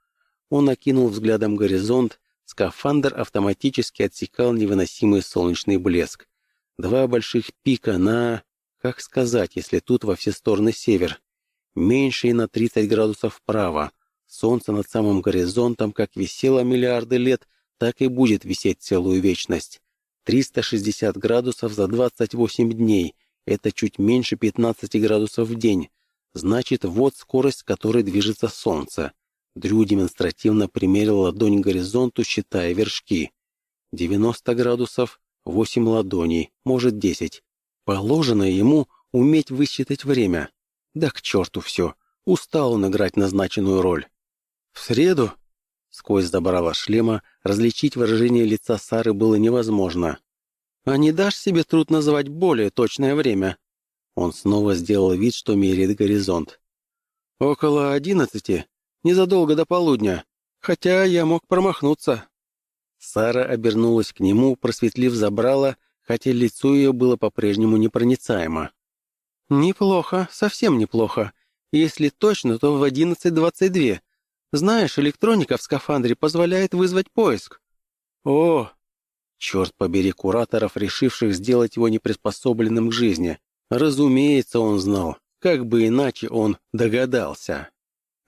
A: Он окинул взглядом горизонт, скафандр автоматически отсекал невыносимый солнечный блеск. Два больших пика на... Как сказать, если тут во все стороны север? Меньше и на 30 градусов вправо. Солнце над самым горизонтом как висело миллиарды лет, так и будет висеть целую вечность. 360 градусов за 28 дней. Это чуть меньше 15 градусов в день. Значит, вот скорость, которой движется Солнце. Дрю демонстративно примерил ладонь к горизонту, считая вершки. 90 градусов, 8 ладоней, может 10. Положено ему уметь высчитать время. Да к черту все. Устал он играть назначенную роль. В среду? Сквозь забрала шлема различить выражение лица Сары было невозможно. «А не дашь себе труд называть более точное время?» Он снова сделал вид, что меряет горизонт. «Около одиннадцати, незадолго до полудня, хотя я мог промахнуться». Сара обернулась к нему, просветлив забрала, хотя лицо ее было по-прежнему непроницаемо. «Неплохо, совсем неплохо. Если точно, то в одиннадцать двадцать две. Знаешь, электроника в скафандре позволяет вызвать поиск». «О!» Черт побери кураторов, решивших сделать его неприспособленным к жизни. Разумеется, он знал, как бы иначе он догадался.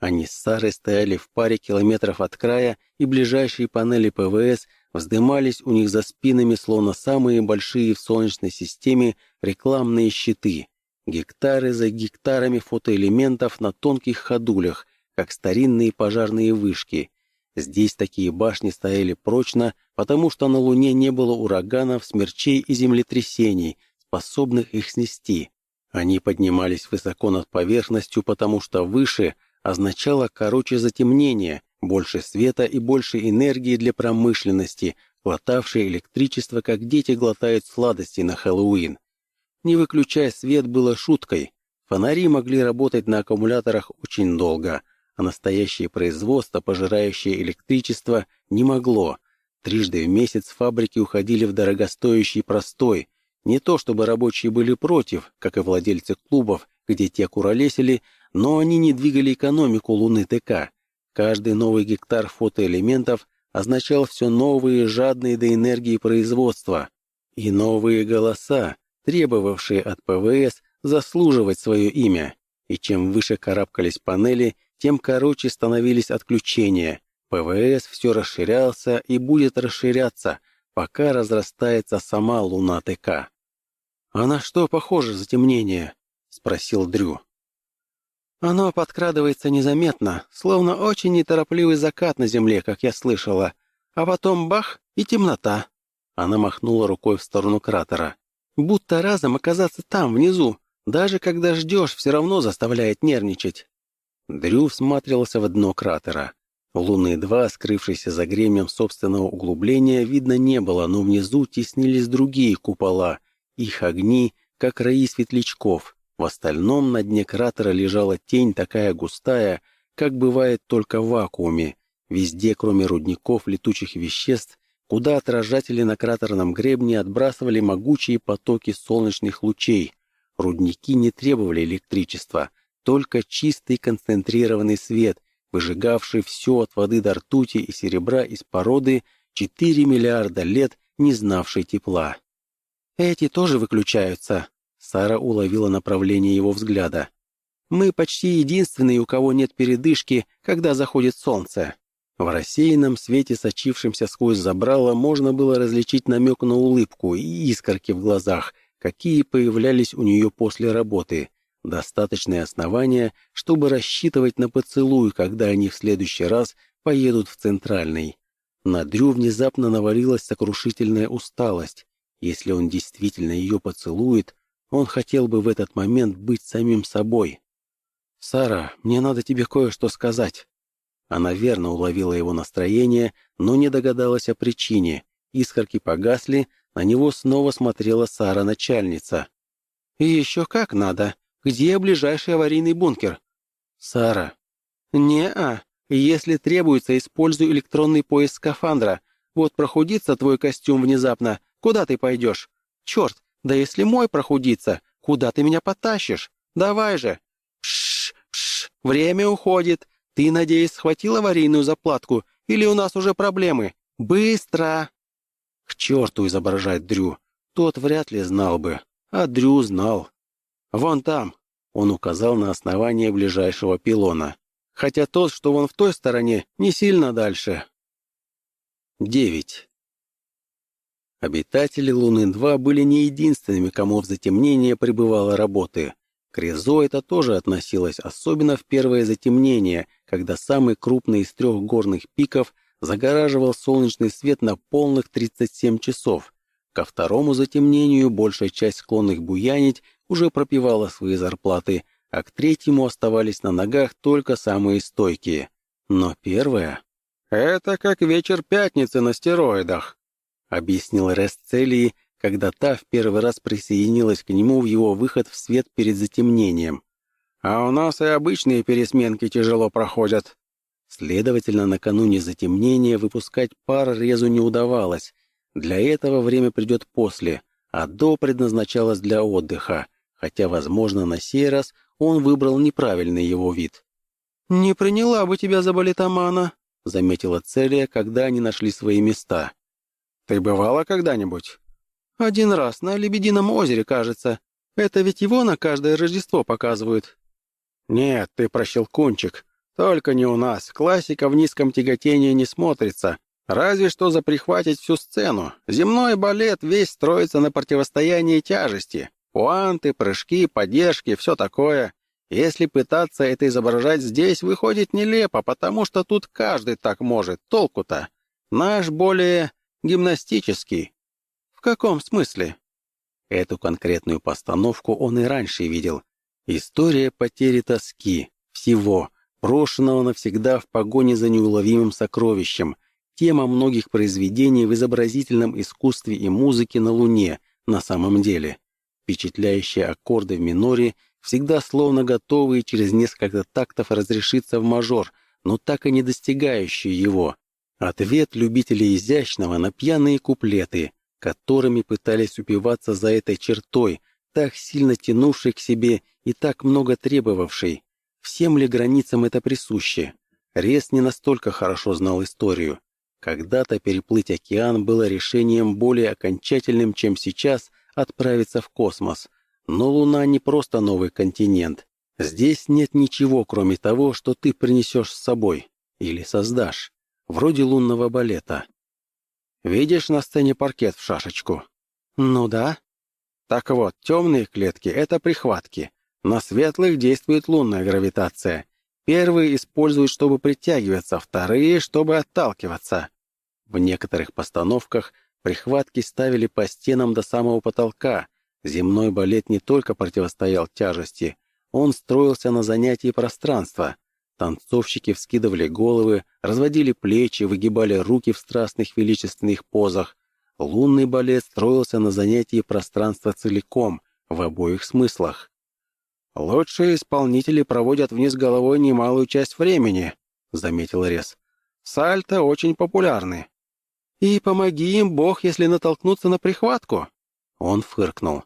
A: Они с Сарой стояли в паре километров от края, и ближайшие панели ПВС вздымались у них за спинами, словно самые большие в Солнечной системе рекламные щиты. Гектары за гектарами фотоэлементов на тонких ходулях, как старинные пожарные вышки. Здесь такие башни стояли прочно, потому что на Луне не было ураганов, смерчей и землетрясений, способных их снести. Они поднимались высоко над поверхностью, потому что выше означало короче затемнение, больше света и больше энергии для промышленности, глотавшей электричество, как дети глотают сладости на Хэллоуин. Не выключая свет было шуткой. Фонари могли работать на аккумуляторах очень долго, а настоящее производство, пожирающее электричество, не могло. Трижды в месяц фабрики уходили в дорогостоящий простой. Не то чтобы рабочие были против, как и владельцы клубов, где те куролесили, но они не двигали экономику Луны ТК. Каждый новый гектар фотоэлементов означал все новые жадные до энергии производства и новые голоса, требовавшие от ПВС заслуживать свое имя. И чем выше карабкались панели, тем короче становились отключения. ПВС все расширялся и будет расширяться, пока разрастается сама Луна ТК. «А на что похоже затемнение?» — спросил Дрю. Оно подкрадывается незаметно, словно очень неторопливый закат на земле, как я слышала. А потом бах и темнота. Она махнула рукой в сторону кратера. Будто разом оказаться там, внизу. Даже когда ждешь, все равно заставляет нервничать. Дрю всматривался в дно кратера. Луны-2, скрывшейся за гремем собственного углубления, видно не было, но внизу теснились другие купола. Их огни, как раи светлячков. В остальном на дне кратера лежала тень такая густая, как бывает только в вакууме. Везде, кроме рудников летучих веществ, куда отражатели на кратерном гребне отбрасывали могучие потоки солнечных лучей. Рудники не требовали электричества, только чистый концентрированный свет, выжигавший все от воды до ртути и серебра из породы 4 миллиарда лет, не знавшей тепла. «Эти тоже выключаются», Сара уловила направление его взгляда. «Мы почти единственные, у кого нет передышки, когда заходит солнце». В рассеянном свете, сочившемся сквозь забрало, можно было различить намек на улыбку и искорки в глазах, какие появлялись у нее после работы. Достаточное основание, чтобы рассчитывать на поцелуй, когда они в следующий раз поедут в Центральный. На Дрю внезапно навалилась сокрушительная усталость. Если он действительно ее поцелует, он хотел бы в этот момент быть самим собой. «Сара, мне надо тебе кое-что сказать». Она верно уловила его настроение, но не догадалась о причине. Искорки погасли, на него снова смотрела Сара-начальница. «И еще как надо. Где ближайший аварийный бункер?» «Сара». «Не-а. Если требуется, используй электронный поиск скафандра. Вот прохудится твой костюм внезапно. Куда ты пойдешь? Черт, да если мой прохудится, куда ты меня потащишь? Давай же!» «Пш, пш, время уходит. Ты, надеюсь, схватил аварийную заплатку? Или у нас уже проблемы? Быстро!» К черту изображать Дрю. Тот вряд ли знал бы. А Дрю знал. «Вон там!» Он указал на основание ближайшего пилона. Хотя тот, что вон в той стороне, не сильно дальше. Девять. Обитатели Луны-2 были не единственными, кому в затемнение пребывало работы. К Резо это тоже относилось, особенно в первое затемнение, когда самый крупный из трех горных пиков загораживал солнечный свет на полных 37 часов. Ко второму затемнению большая часть склонных буянить уже пропивала свои зарплаты, а к третьему оставались на ногах только самые стойкие. Но первое... «Это как вечер пятницы на стероидах», объяснил Ресцелии, когда та в первый раз присоединилась к нему в его выход в свет перед затемнением. «А у нас и обычные пересменки тяжело проходят». Следовательно, накануне затемнения выпускать пар резу не удавалось. Для этого время придет после, а до предназначалось для отдыха, хотя, возможно, на сей раз он выбрал неправильный его вид. «Не приняла бы тебя за балетомана», — заметила Целия, когда они нашли свои места. Ты бывала когда-нибудь? Один раз, на Лебедином озере, кажется. Это ведь его на каждое Рождество показывают. Нет, ты прощелкунчик. Только не у нас. Классика в низком тяготении не смотрится. Разве что за прихватить всю сцену. Земной балет весь строится на противостоянии тяжести. Пуанты, прыжки, поддержки, все такое. Если пытаться это изображать здесь, выходит нелепо, потому что тут каждый так может. Толку-то? Наш более гимнастический. В каком смысле? Эту конкретную постановку он и раньше видел. История потери тоски, всего, брошенного навсегда в погоне за неуловимым сокровищем, тема многих произведений в изобразительном искусстве и музыке на Луне на самом деле. Впечатляющие аккорды в миноре — всегда словно готовые через несколько тактов разрешиться в мажор, но так и не достигающие его. Ответ любителей изящного на пьяные куплеты, которыми пытались упиваться за этой чертой, так сильно тянувшей к себе и так много требовавшей. Всем ли границам это присуще? Рес не настолько хорошо знал историю. Когда-то переплыть океан было решением более окончательным, чем сейчас отправиться в космос — но Луна не просто новый континент. Здесь нет ничего, кроме того, что ты принесешь с собой или создашь, вроде лунного балета. Видишь на сцене паркет в шашечку? Ну да. Так вот, темные клетки — это прихватки. На светлых действует лунная гравитация. Первые используют, чтобы притягиваться, вторые — чтобы отталкиваться. В некоторых постановках прихватки ставили по стенам до самого потолка, Земной балет не только противостоял тяжести, он строился на занятии пространства. Танцовщики вскидывали головы, разводили плечи, выгибали руки в страстных величественных позах. Лунный балет строился на занятии пространства целиком, в обоих смыслах. «Лучшие исполнители проводят вниз головой немалую часть времени», — заметил Рез. «Сальто очень популярны». «И помоги им, Бог, если натолкнуться на прихватку». Он фыркнул.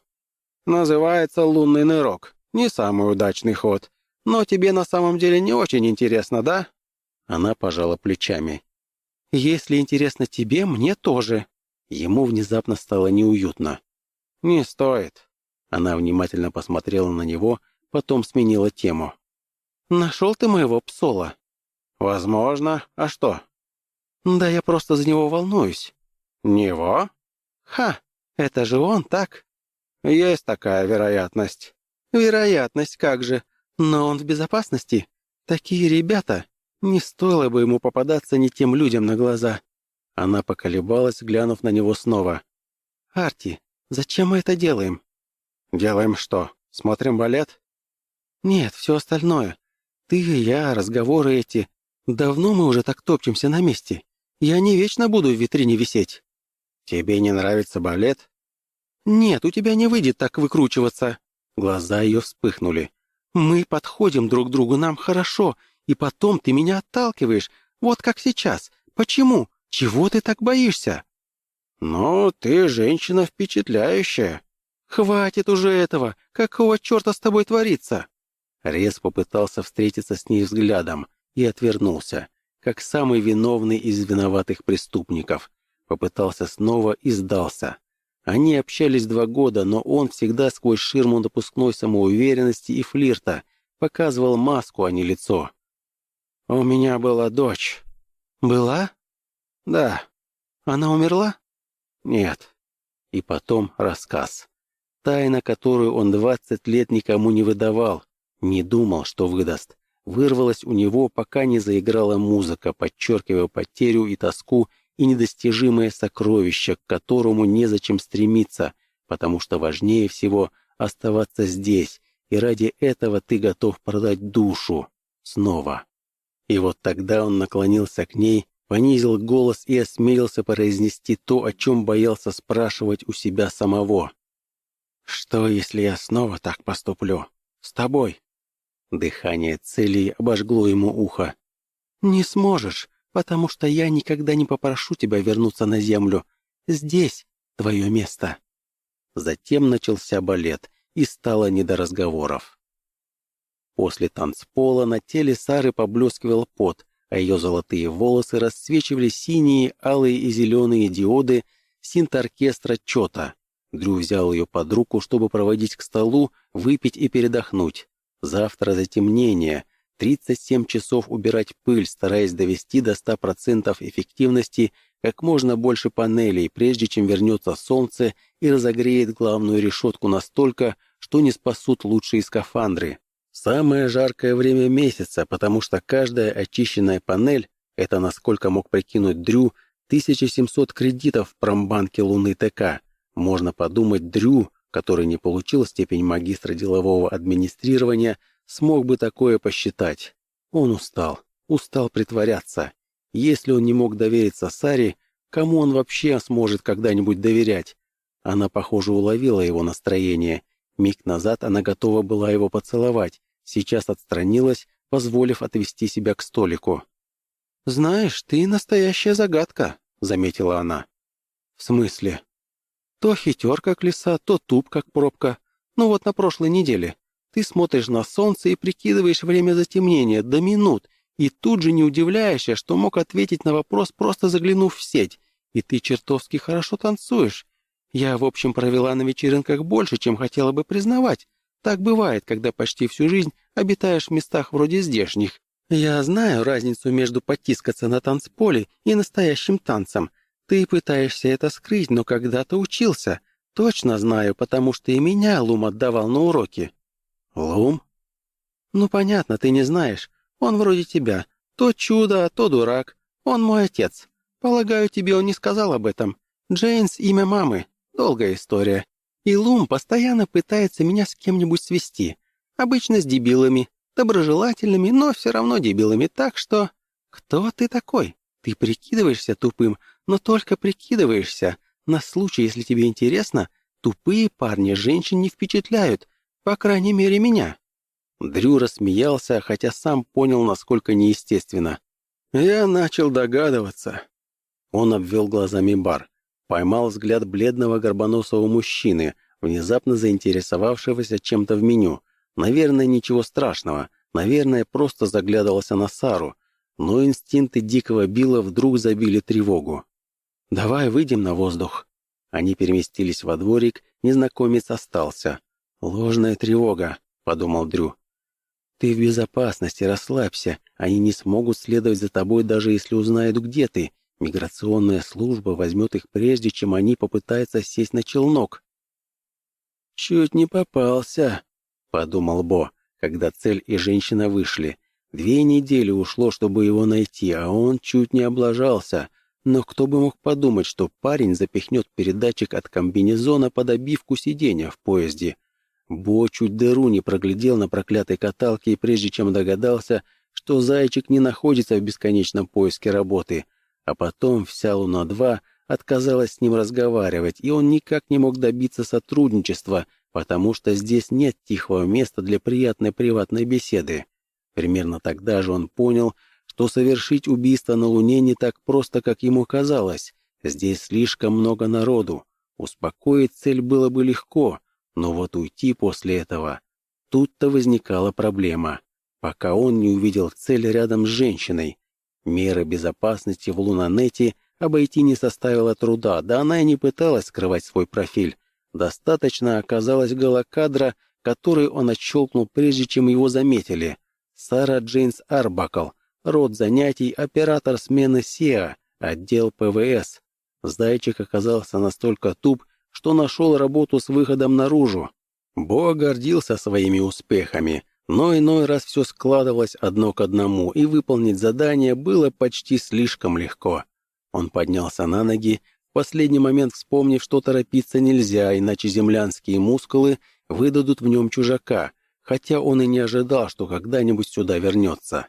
A: Называется лунный нырок. Не самый удачный ход. Но тебе на самом деле не очень интересно, да?» Она пожала плечами. «Если интересно тебе, мне тоже». Ему внезапно стало неуютно. «Не стоит». Она внимательно посмотрела на него, потом сменила тему. «Нашел ты моего псола?» «Возможно. А что?» «Да я просто за него волнуюсь». «Него?» «Ха! Это же он, так?» «Есть такая вероятность». «Вероятность, как же. Но он в безопасности. Такие ребята. Не стоило бы ему попадаться не тем людям на глаза». Она поколебалась, глянув на него снова. «Арти, зачем мы это делаем?» «Делаем что? Смотрим балет?» «Нет, все остальное. Ты и я, разговоры эти. Давно мы уже так топчемся на месте. Я не вечно буду в витрине висеть». «Тебе не нравится балет?» «Нет, у тебя не выйдет так выкручиваться». Глаза ее вспыхнули. «Мы подходим друг к другу, нам хорошо, и потом ты меня отталкиваешь, вот как сейчас. Почему? Чего ты так боишься?» «Ну, ты женщина впечатляющая». «Хватит уже этого! Какого черта с тобой творится?» Рез попытался встретиться с ней взглядом и отвернулся, как самый виновный из виноватых преступников. Попытался снова и сдался. Они общались два года, но он всегда сквозь ширму допускной самоуверенности и флирта показывал маску, а не лицо. «У меня была дочь». «Была?» «Да». «Она умерла?» «Нет». И потом рассказ. Тайна, которую он двадцать лет никому не выдавал, не думал, что выдаст, вырвалась у него, пока не заиграла музыка, подчеркивая потерю и тоску и недостижимое сокровище, к которому незачем стремиться, потому что важнее всего оставаться здесь, и ради этого ты готов продать душу. Снова. И вот тогда он наклонился к ней, понизил голос и осмелился произнести то, о чем боялся спрашивать у себя самого. «Что, если я снова так поступлю? С тобой?» Дыхание цели обожгло ему ухо. «Не сможешь потому что я никогда не попрошу тебя вернуться на землю. Здесь твое место». Затем начался балет, и стало не до разговоров. После танцпола на теле Сары поблескивал пот, а ее золотые волосы расцвечивали синие, алые и зеленые диоды синт-оркестра Чота. Дрю взял ее под руку, чтобы проводить к столу, выпить и передохнуть. Завтра затемнение — 37 часов убирать пыль, стараясь довести до 100% эффективности как можно больше панелей, прежде чем вернется солнце и разогреет главную решетку настолько, что не спасут лучшие скафандры. самое жаркое время месяца, потому что каждая очищенная панель — это, насколько мог прикинуть Дрю, 1700 кредитов в промбанке Луны ТК. Можно подумать, Дрю, который не получил степень магистра делового администрирования, смог бы такое посчитать. Он устал, устал притворяться. Если он не мог довериться Саре, кому он вообще сможет когда-нибудь доверять? Она, похоже, уловила его настроение. Миг назад она готова была его поцеловать, сейчас отстранилась, позволив отвести себя к столику. «Знаешь, ты настоящая загадка», — заметила она. «В смысле?» «То хитер, как лиса, то туп, как пробка. Ну вот на прошлой неделе. Ты смотришь на солнце и прикидываешь время затемнения до минут, и тут же не удивляешься, что мог ответить на вопрос, просто заглянув в сеть. И ты чертовски хорошо танцуешь. Я, в общем, провела на вечеринках больше, чем хотела бы признавать. Так бывает, когда почти всю жизнь обитаешь в местах вроде здешних. Я знаю разницу между потискаться на танцполе и настоящим танцем. Ты пытаешься это скрыть, но когда-то учился. Точно знаю, потому что и меня Лум отдавал на уроки. Лум? Ну, понятно, ты не знаешь. Он вроде тебя. То чудо, то дурак. Он мой отец. Полагаю, тебе он не сказал об этом. Джейнс — имя мамы. Долгая история. И Лум постоянно пытается меня с кем-нибудь свести. Обычно с дебилами, доброжелательными, но все равно дебилами, так что... Кто ты такой? Ты прикидываешься тупым, но только прикидываешься. На случай, если тебе интересно, тупые парни женщин не впечатляют, по крайней мере, меня». Дрю рассмеялся, хотя сам понял, насколько неестественно. «Я начал догадываться». Он обвел глазами бар, поймал взгляд бледного горбоносого мужчины, внезапно заинтересовавшегося чем-то в меню, Наверное, ничего страшного. Наверное, просто заглядывался на Сару. Но инстинкты дикого Билла вдруг забили тревогу. «Давай выйдем на воздух». Они переместились во дворик, незнакомец остался. «Ложная тревога», — подумал Дрю. «Ты в безопасности, расслабься. Они не смогут следовать за тобой, даже если узнают, где ты. Миграционная служба возьмет их прежде, чем они попытаются сесть на челнок». «Чуть не попался», подумал Бо, когда цель и женщина вышли. Две недели ушло, чтобы его найти, а он чуть не облажался. Но кто бы мог подумать, что парень запихнет передатчик от комбинезона под обивку сиденья в поезде. Бо чуть дыру не проглядел на проклятой каталке и прежде чем догадался, что зайчик не находится в бесконечном поиске работы. А потом вся Луна-2 отказалась с ним разговаривать, и он никак не мог добиться сотрудничества, потому что здесь нет тихого места для приятной приватной беседы. Примерно тогда же он понял, что совершить убийство на Луне не так просто, как ему казалось. Здесь слишком много народу. Успокоить цель было бы легко, но вот уйти после этого... Тут-то возникала проблема, пока он не увидел цель рядом с женщиной. Меры безопасности в Лунанете обойти не составило труда, да она и не пыталась скрывать свой профиль. Достаточно оказалось голокадра, который он отщелкнул, прежде чем его заметили. Сара Джейнс Арбакл, род занятий, оператор смены СИА, отдел ПВС. Зайчик оказался настолько туп, что нашел работу с выходом наружу. Бо гордился своими успехами, но иной раз все складывалось одно к одному, и выполнить задание было почти слишком легко. Он поднялся на ноги, последний момент вспомнив, что торопиться нельзя, иначе землянские мускулы выдадут в нем чужака, хотя он и не ожидал, что когда-нибудь сюда вернется.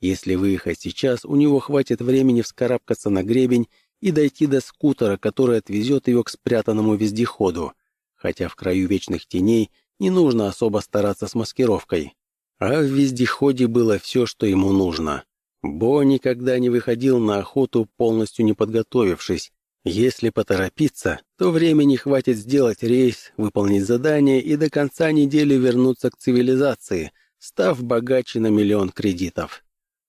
A: Если выехать сейчас, у него хватит времени вскарабкаться на гребень и дойти до скутера, который отвезет его к спрятанному вездеходу. Хотя в краю вечных теней не нужно особо стараться с маскировкой. А в вездеходе было все, что ему нужно. Бо никогда не выходил на охоту, полностью не подготовившись, если поторопиться, то времени хватит сделать рейс, выполнить задание и до конца недели вернуться к цивилизации, став богаче на миллион кредитов.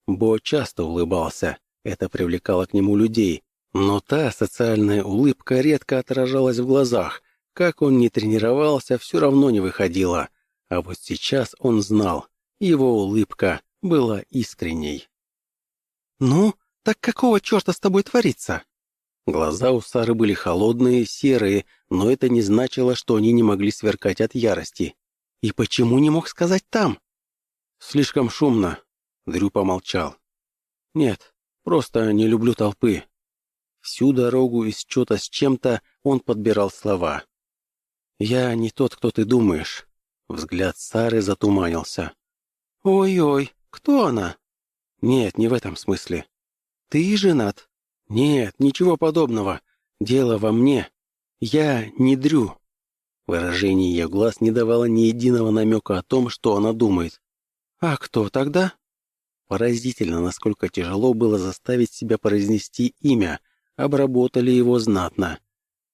A: Бо часто улыбался, это привлекало к нему людей, но та социальная улыбка редко отражалась в глазах, как он не тренировался, все равно не выходила. А вот сейчас он знал, его улыбка была искренней. «Ну, так какого черта с тобой творится?» Глаза у Сары были холодные, серые, но это не значило, что они не могли сверкать от ярости. «И почему не мог сказать там?» «Слишком шумно», — Дрю помолчал. «Нет, просто не люблю толпы». Всю дорогу из чего-то с чем-то он подбирал слова. «Я не тот, кто ты думаешь». Взгляд Сары затуманился. «Ой-ой, кто она?» «Нет, не в этом смысле». «Ты женат?» «Нет, ничего подобного. Дело во мне. Я не Дрю». Выражение ее глаз не давало ни единого намека о том, что она думает. «А кто тогда?» Поразительно, насколько тяжело было заставить себя произнести имя, обработали его знатно.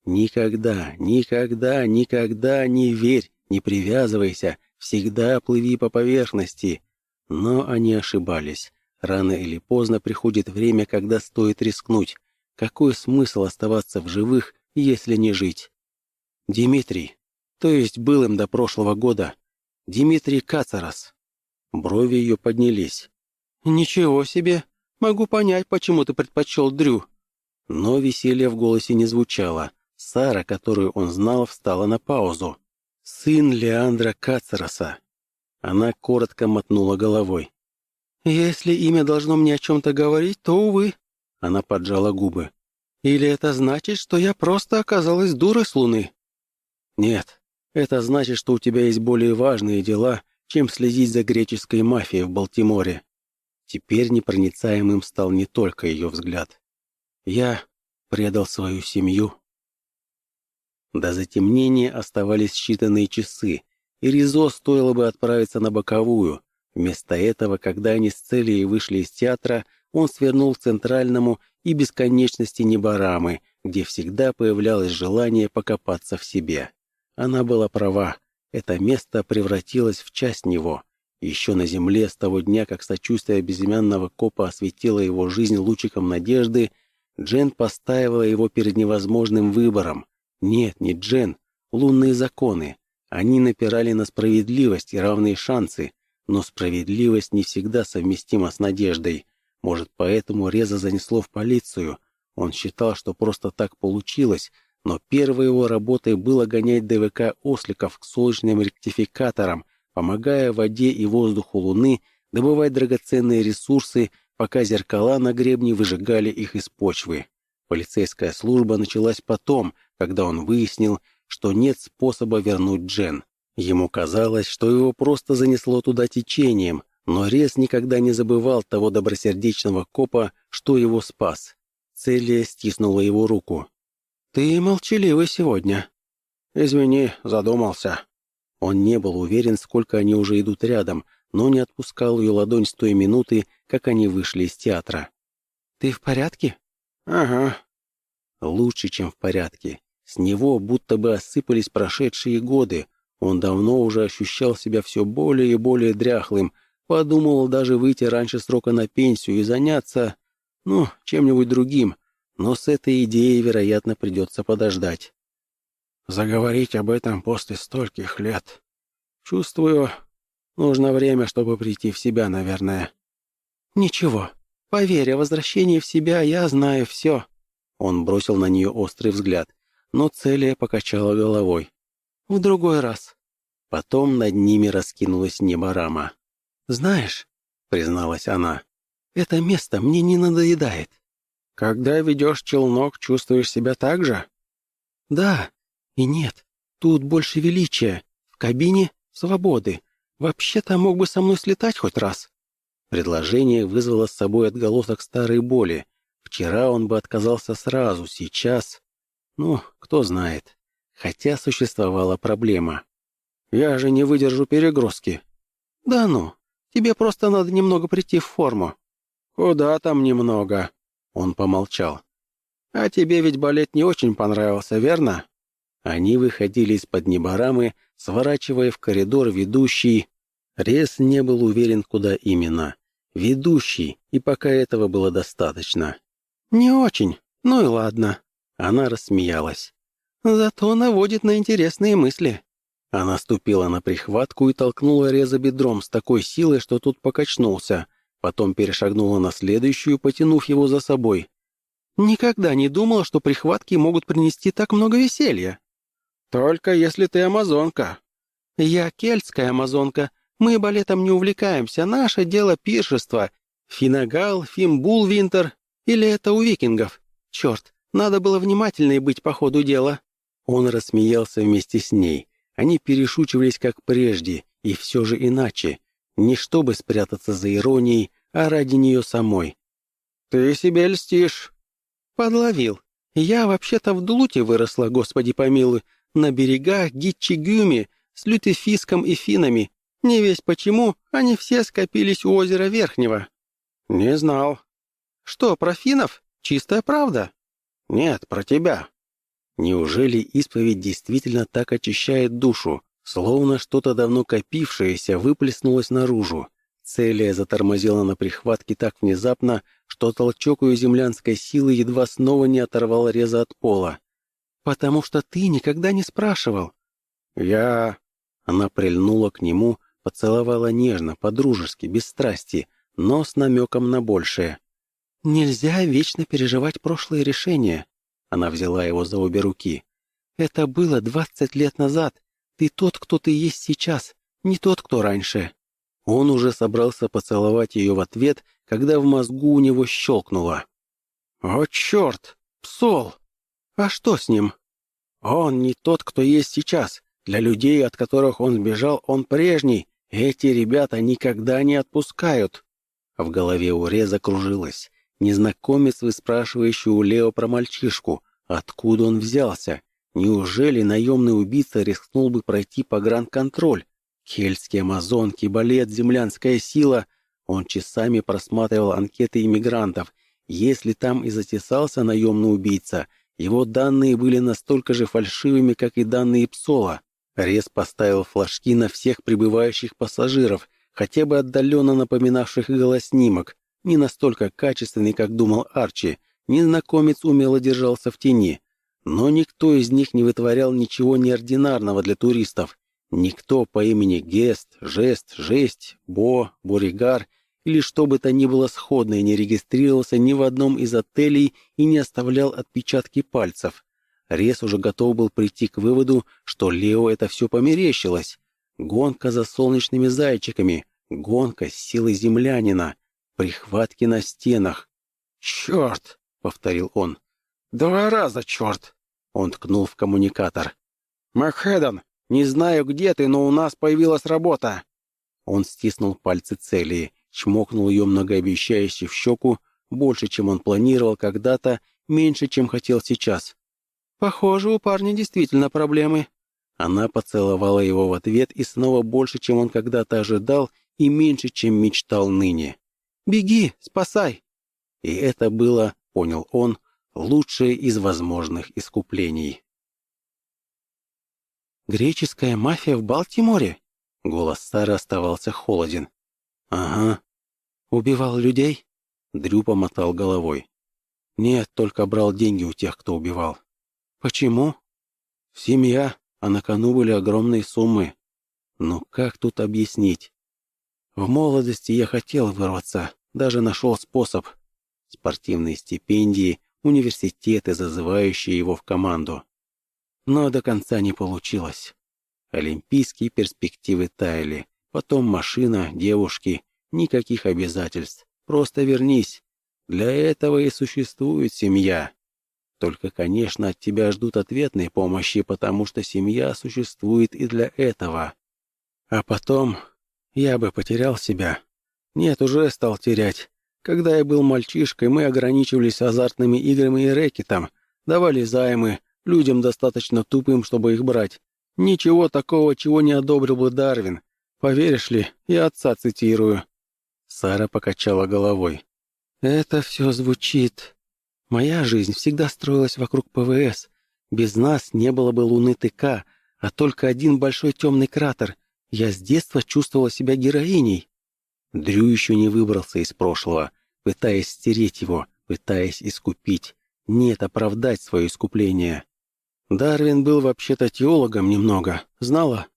A: Никогда, никогда, никогда не верь, не привязывайся, всегда плыви по поверхности. Но они ошибались. Рано или поздно приходит время, когда стоит рискнуть. Какой смысл оставаться в живых, если не жить? Дмитрий, то есть был им до прошлого года, Дмитрий Кацарас. Брови ее поднялись. «Ничего себе! Могу понять, почему ты предпочел Дрю». Но веселье в голосе не звучало. Сара, которую он знал, встала на паузу. «Сын Леандра Кацараса». Она коротко мотнула головой. «Если имя должно мне о чем-то говорить, то, увы». Она поджала губы. «Или это значит, что я просто оказалась дурой с Луны?» «Нет, это значит, что у тебя есть более важные дела, чем следить за греческой мафией в Балтиморе». Теперь непроницаемым стал не только ее взгляд. «Я предал свою семью». До затемнения оставались считанные часы, и Ризо стоило бы отправиться на боковую. Вместо этого, когда они с Целией вышли из театра, он свернул к центральному и бесконечности Небарамы, где всегда появлялось желание покопаться в себе. Она была права, это место превратилось в часть него. Еще на земле с того дня, как сочувствие безымянного копа осветило его жизнь лучиком надежды, Джен поставила его перед невозможным выбором. Нет, не Джен, лунные законы. Они напирали на справедливость и равные шансы, но справедливость не всегда совместима с надеждой. Может, поэтому Реза занесло в полицию. Он считал, что просто так получилось, но первой его работой было гонять ДВК осликов к солнечным ректификаторам, помогая воде и воздуху Луны добывать драгоценные ресурсы, пока зеркала на гребне выжигали их из почвы. Полицейская служба началась потом, когда он выяснил, что нет способа вернуть Джен. Ему казалось, что его просто занесло туда течением, но Рез никогда не забывал того добросердечного копа, что его спас. Целия стиснула его руку. «Ты молчаливый сегодня». «Извини, задумался». Он не был уверен, сколько они уже идут рядом, но не отпускал ее ладонь с той минуты, как они вышли из театра. «Ты в порядке?» «Ага». Лучше, чем в порядке. С него будто бы осыпались прошедшие годы. Он давно уже ощущал себя все более и более дряхлым, подумал даже выйти раньше срока на пенсию и заняться, ну, чем-нибудь другим, но с этой идеей, вероятно, придется подождать. Заговорить об этом после стольких лет. Чувствую, нужно время, чтобы прийти в себя, наверное. Ничего, поверь, о возвращении в себя я знаю все. Он бросил на нее острый взгляд, но Целия покачала головой. В другой раз. Потом над ними раскинулась небо рама. «Знаешь», — призналась она, — «это место мне не надоедает. Когда ведешь челнок, чувствуешь себя так же? Да и нет. Тут больше величия. В кабине — свободы. Вообще-то мог бы со мной слетать хоть раз. Предложение вызвало с собой отголосок старой боли. Вчера он бы отказался сразу, сейчас... Ну, кто знает. Хотя существовала проблема. Я же не выдержу перегрузки. Да ну, тебе просто надо немного прийти в форму. Куда там немного? Он помолчал. «А тебе ведь балет не очень понравился, верно?» Они выходили из-под неборамы, сворачивая в коридор ведущий. Рез не был уверен, куда именно. Ведущий, и пока этого было достаточно. «Не очень. Ну и ладно». Она рассмеялась. «Зато наводит на интересные мысли». Она ступила на прихватку и толкнула Реза бедром с такой силой, что тут покачнулся. Потом перешагнула на следующую, потянув его за собой. «Никогда не думала, что прихватки могут принести так много веселья». «Только если ты амазонка». «Я кельтская амазонка, Мы балетом не увлекаемся, наше дело пиршество. Финагал, Фимбулвинтер или это у викингов? Черт, надо было внимательнее быть по ходу дела». Он рассмеялся вместе с ней. Они перешучивались как прежде, и все же иначе. Не чтобы спрятаться за иронией, а ради нее самой. «Ты себе льстишь». «Подловил. Я вообще-то в Дулуте выросла, господи помилуй, на берегах Гитчигюми, с лютефиском и финами. Не весь почему, они все скопились у озера Верхнего». «Не знал». «Что, про финнов? Чистая правда?» «Нет, про тебя». Неужели исповедь действительно так очищает душу, словно что-то давно копившееся выплеснулось наружу? Целия затормозила на прихватке так внезапно, что толчок ее землянской силы едва снова не оторвал реза от пола. «Потому что ты никогда не спрашивал». «Я...» Она прильнула к нему, поцеловала нежно, по-дружески, без страсти, но с намеком на большее. «Нельзя вечно переживать прошлые решения». Она взяла его за обе руки. «Это было двадцать лет назад. Ты тот, кто ты есть сейчас, не тот, кто раньше». Он уже собрался поцеловать ее в ответ, когда в мозгу у него щелкнуло. «О, черт! Псол! А что с ним?» «Он не тот, кто есть сейчас. Для людей, от которых он сбежал, он прежний. Эти ребята никогда не отпускают». В голове у Ре закружилось. Незнакомец, выспрашивающий у Лео про мальчишку. Откуда он взялся? Неужели наемный убийца рискнул бы пройти погранконтроль? Кельтские амазонки, балет, землянская сила. Он часами просматривал анкеты иммигрантов. Если там и затесался наемный убийца, его данные были настолько же фальшивыми, как и данные Псола. Рез поставил флажки на всех прибывающих пассажиров, хотя бы отдаленно напоминавших голоснимок, не настолько качественный, как думал Арчи. Незнакомец умело держался в тени. Но никто из них не вытворял ничего неординарного для туристов. Никто по имени Гест, Жест, Жесть, Бо, Боригар или что бы то ни было сходное не регистрировался ни в одном из отелей и не оставлял отпечатки пальцев. Рес уже готов был прийти к выводу, что Лео это все померещилось. Гонка за солнечными зайчиками, гонка с силой землянина, прихватки на стенах. «Черт!» — повторил он. «Два раза черт!» — он ткнул в коммуникатор. «Макхедон, не знаю, где ты, но у нас появилась работа!» Он стиснул пальцы Целии, чмокнул ее многообещающе в щеку, больше, чем он планировал когда-то, меньше, чем хотел сейчас. «Похоже, у парня действительно проблемы». Она поцеловала его в ответ и снова больше, чем он когда-то ожидал, и меньше, чем мечтал ныне. «Беги, спасай!» И это было, понял он, лучшее из возможных искуплений. «Греческая мафия в Балтиморе?» Голос Сары оставался холоден. «Ага». «Убивал людей?» Дрю помотал головой. «Нет, только брал деньги у тех, кто убивал». «Почему?» «Семья, а на кону были огромные суммы. Ну как тут объяснить? В молодости я хотел вырваться, даже нашел способ. Спортивные стипендии, университеты, зазывающие его в команду но до конца не получилось. Олимпийские перспективы таяли, потом машина, девушки, никаких обязательств, просто вернись. Для этого и существует семья. Только, конечно, от тебя ждут ответной помощи, потому что семья существует и для этого. А потом я бы потерял себя. Нет, уже стал терять. Когда я был мальчишкой, мы ограничивались азартными играми и рэкетом, давали займы, Людям достаточно тупым, чтобы их брать. Ничего такого, чего не одобрил бы Дарвин. Поверишь ли, я отца цитирую». Сара покачала головой. «Это все звучит. Моя жизнь всегда строилась вокруг ПВС. Без нас не было бы Луны ТК, а только один большой темный кратер. Я с детства чувствовала себя героиней». Дрю еще не выбрался из прошлого, пытаясь стереть его, пытаясь искупить. Нет, оправдать свое искупление. Дарвин был вообще-то теологом немного, знала?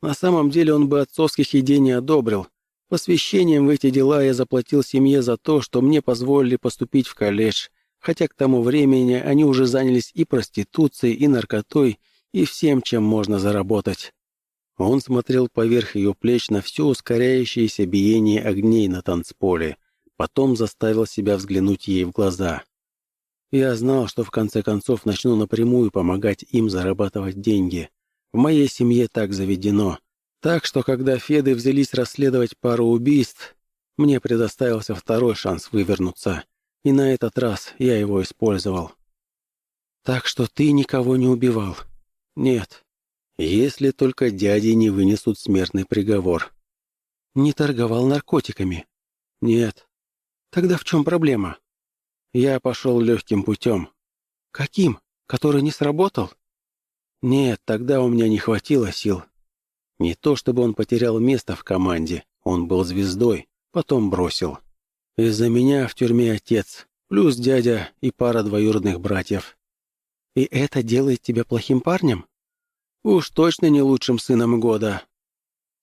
A: На самом деле он бы отцовских идей не одобрил. Посвящением в эти дела я заплатил семье за то, что мне позволили поступить в колледж, хотя к тому времени они уже занялись и проституцией, и наркотой, и всем, чем можно заработать. Он смотрел поверх ее плеч на все ускоряющееся биение огней на танцполе, потом заставил себя взглянуть ей в глаза. Я знал, что в конце концов начну напрямую помогать им зарабатывать деньги. В моей семье так заведено. Так что, когда Феды взялись расследовать пару убийств, мне предоставился второй шанс вывернуться. И на этот раз я его использовал. Так что ты никого не убивал? Нет. Если только дяди не вынесут смертный приговор. Не торговал наркотиками? Нет. Тогда в чем проблема? Я пошел легким путем. Каким? Который не сработал? Нет, тогда у меня не хватило сил. Не то чтобы он потерял место в команде, он был звездой, потом бросил. Из-за меня в тюрьме отец, плюс дядя и пара двоюродных братьев. И это делает тебя плохим парнем? Уж точно не лучшим сыном года.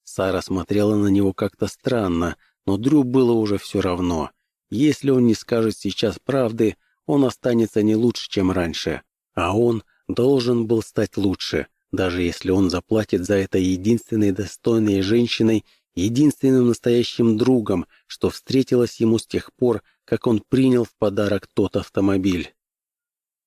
A: Сара смотрела на него как-то странно, но Дрю было уже все равно. Если он не скажет сейчас правды, он останется не лучше, чем раньше. А он должен был стать лучше, даже если он заплатит за это единственной достойной женщиной, единственным настоящим другом, что встретилось ему с тех пор, как он принял в подарок тот автомобиль.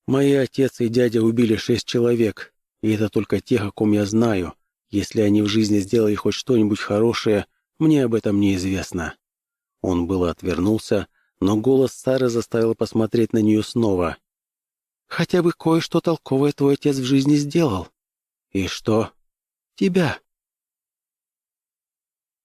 A: Мои отец и дядя убили шесть человек, и это только тех, о ком я знаю. Если они в жизни сделали хоть что-нибудь хорошее, мне об этом неизвестно». Он было отвернулся, но голос Сары заставил посмотреть на нее снова. «Хотя бы кое-что толковое твой отец в жизни сделал». «И что?» «Тебя».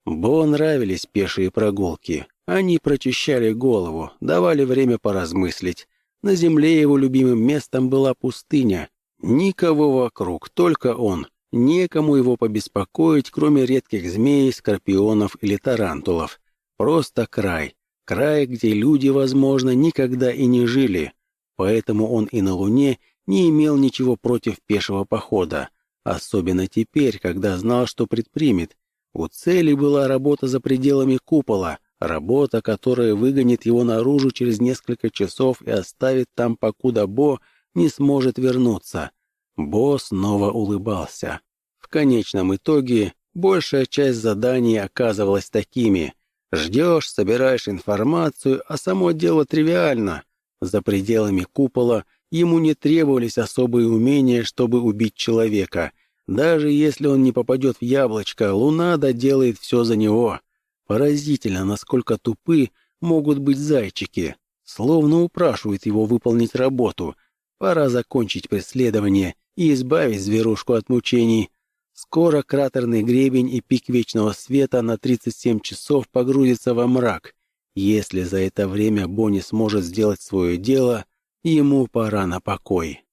A: Бо нравились пешие прогулки. Они прочищали голову, давали время поразмыслить. На земле его любимым местом была пустыня, Никого вокруг, только он. Некому его побеспокоить, кроме редких змей, скорпионов или тарантулов. Просто край. Край, где люди, возможно, никогда и не жили. Поэтому он и на Луне не имел ничего против пешего похода. Особенно теперь, когда знал, что предпримет. У цели была работа за пределами купола, работа, которая выгонит его наружу через несколько часов и оставит там, покуда Бо не сможет вернуться. Бо снова улыбался. В конечном итоге большая часть заданий оказывалась такими. Ждешь, собираешь информацию, а само дело тривиально. За пределами купола ему не требовались особые умения, чтобы убить человека. Даже если он не попадет в яблочко, Луна доделает все за него. Поразительно, насколько тупы могут быть зайчики. Словно упрашивает его выполнить работу, Пора закончить преследование и избавить зверушку от мучений. Скоро кратерный гребень и пик вечного света на 37 часов погрузится во мрак. Если за это время Бонни сможет сделать свое дело, ему пора на покой.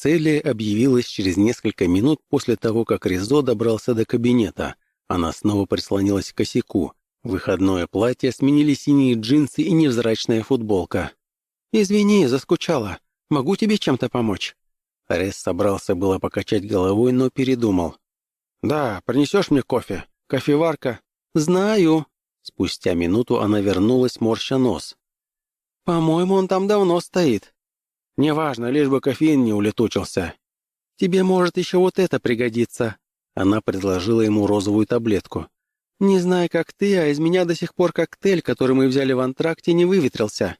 A: Целия объявилась через несколько минут после того, как Ризо добрался до кабинета. Она снова прислонилась к косяку. Выходное платье сменили синие джинсы и невзрачная футболка. «Извини, заскучала. Могу тебе чем-то помочь?» Рес собрался было покачать головой, но передумал. «Да, принесешь мне кофе? Кофеварка?» «Знаю». Спустя минуту она вернулась, морща нос. «По-моему, он там давно стоит». «Неважно, лишь бы кофеин не улетучился». «Тебе может еще вот это пригодиться». Она предложила ему розовую таблетку. «Не знаю, как ты, а из меня до сих пор коктейль, который мы взяли в антракте, не выветрился.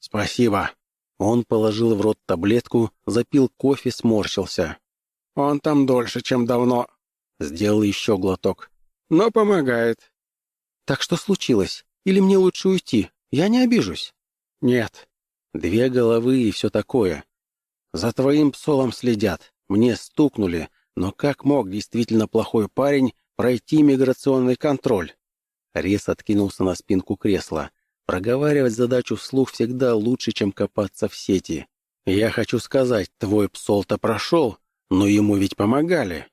A: «Спасибо». Он положил в рот таблетку, запил кофе, сморщился. «Он там дольше, чем давно». Сделал еще глоток. «Но помогает». «Так что случилось? Или мне лучше уйти? Я не обижусь». «Нет». «Две головы и все такое. За твоим псолом следят. Мне стукнули, но как мог действительно плохой парень пройти миграционный контроль?» Рес откинулся на спинку кресла. Проговаривать задачу вслух всегда лучше, чем копаться в сети. Я хочу сказать, твой псол-то прошел, но ему ведь помогали.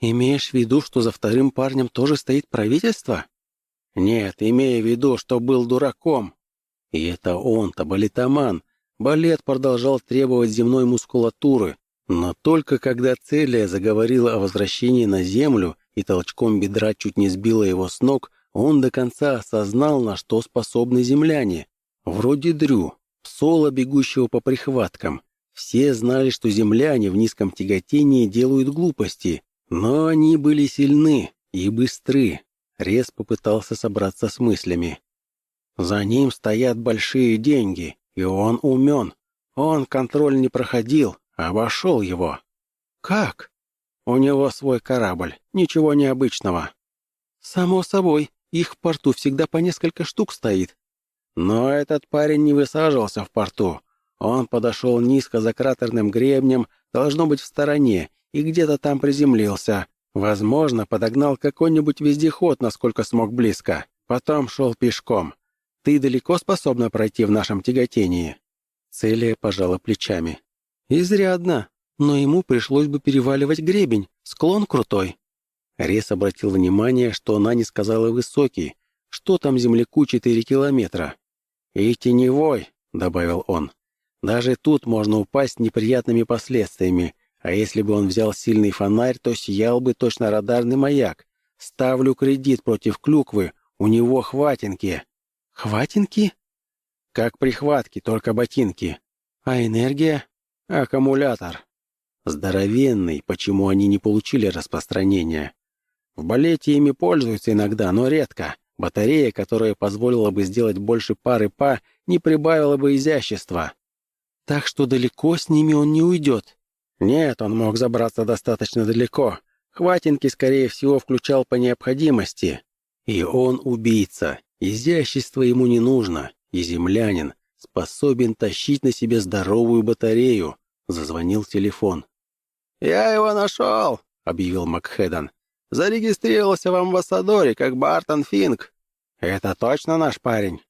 A: Имеешь в виду, что за вторым парнем тоже стоит правительство? Нет, имея в виду, что был дураком. И это он-то, балетоман. Балет продолжал требовать земной мускулатуры, но только когда Целия заговорила о возвращении на землю и толчком бедра чуть не сбила его с ног, он до конца осознал, на что способны земляне. Вроде Дрю, псола, бегущего по прихваткам. Все знали, что земляне в низком тяготении делают глупости, Но они были сильны и быстры. Рез попытался собраться с мыслями. За ним стоят большие деньги, и он умен. Он контроль не проходил, а обошел его. Как? У него свой корабль, ничего необычного. Само собой, их в порту всегда по несколько штук стоит. Но этот парень не высаживался в порту. Он подошел низко за кратерным гребнем, должно быть в стороне, и где-то там приземлился. Возможно, подогнал какой-нибудь вездеход, насколько смог близко. Потом шел пешком. Ты далеко способна пройти в нашем тяготении?» Целия пожала плечами. «Изрядно, но ему пришлось бы переваливать гребень, склон крутой». Рес обратил внимание, что она не сказала высокий, что там земляку четыре километра. «И теневой», — добавил он. «Даже тут можно упасть неприятными последствиями, а если бы он взял сильный фонарь, то сиял бы точно радарный маяк. Ставлю кредит против клюквы, у него хватинки». «Хватинки?» «Как прихватки, только ботинки». «А энергия?» «Аккумулятор». Здоровенный, почему они не получили распространения. В балете ими пользуются иногда, но редко. Батарея, которая позволила бы сделать больше пары па, не прибавила бы изящества. Так что далеко с ними он не уйдет. Нет, он мог забраться достаточно далеко. Хватинки, скорее всего, включал по необходимости. И он убийца. Изящество ему не нужно. И землянин способен тащить на себе здоровую батарею. Зазвонил телефон. «Я его нашел!» — объявил Макхедан. «Зарегистрировался в амбассадоре, как Бартон Финк. Это точно наш парень?»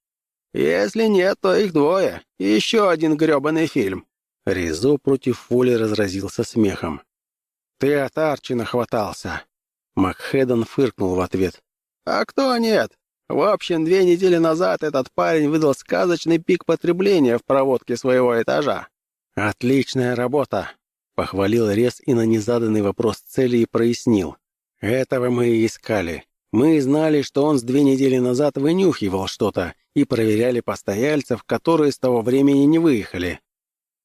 A: «Если нет, то их двое. И еще один гребаный фильм». Ризо против Фоли разразился смехом. «Ты от Арчи нахватался!» Макхедон фыркнул в ответ. «А кто нет? В общем, две недели назад этот парень выдал сказочный пик потребления в проводке своего этажа. «Отличная работа!» — похвалил Рез и на незаданный вопрос цели и прояснил. «Этого мы и искали. Мы знали, что он с две недели назад вынюхивал что-то и проверяли постояльцев, которые с того времени не выехали.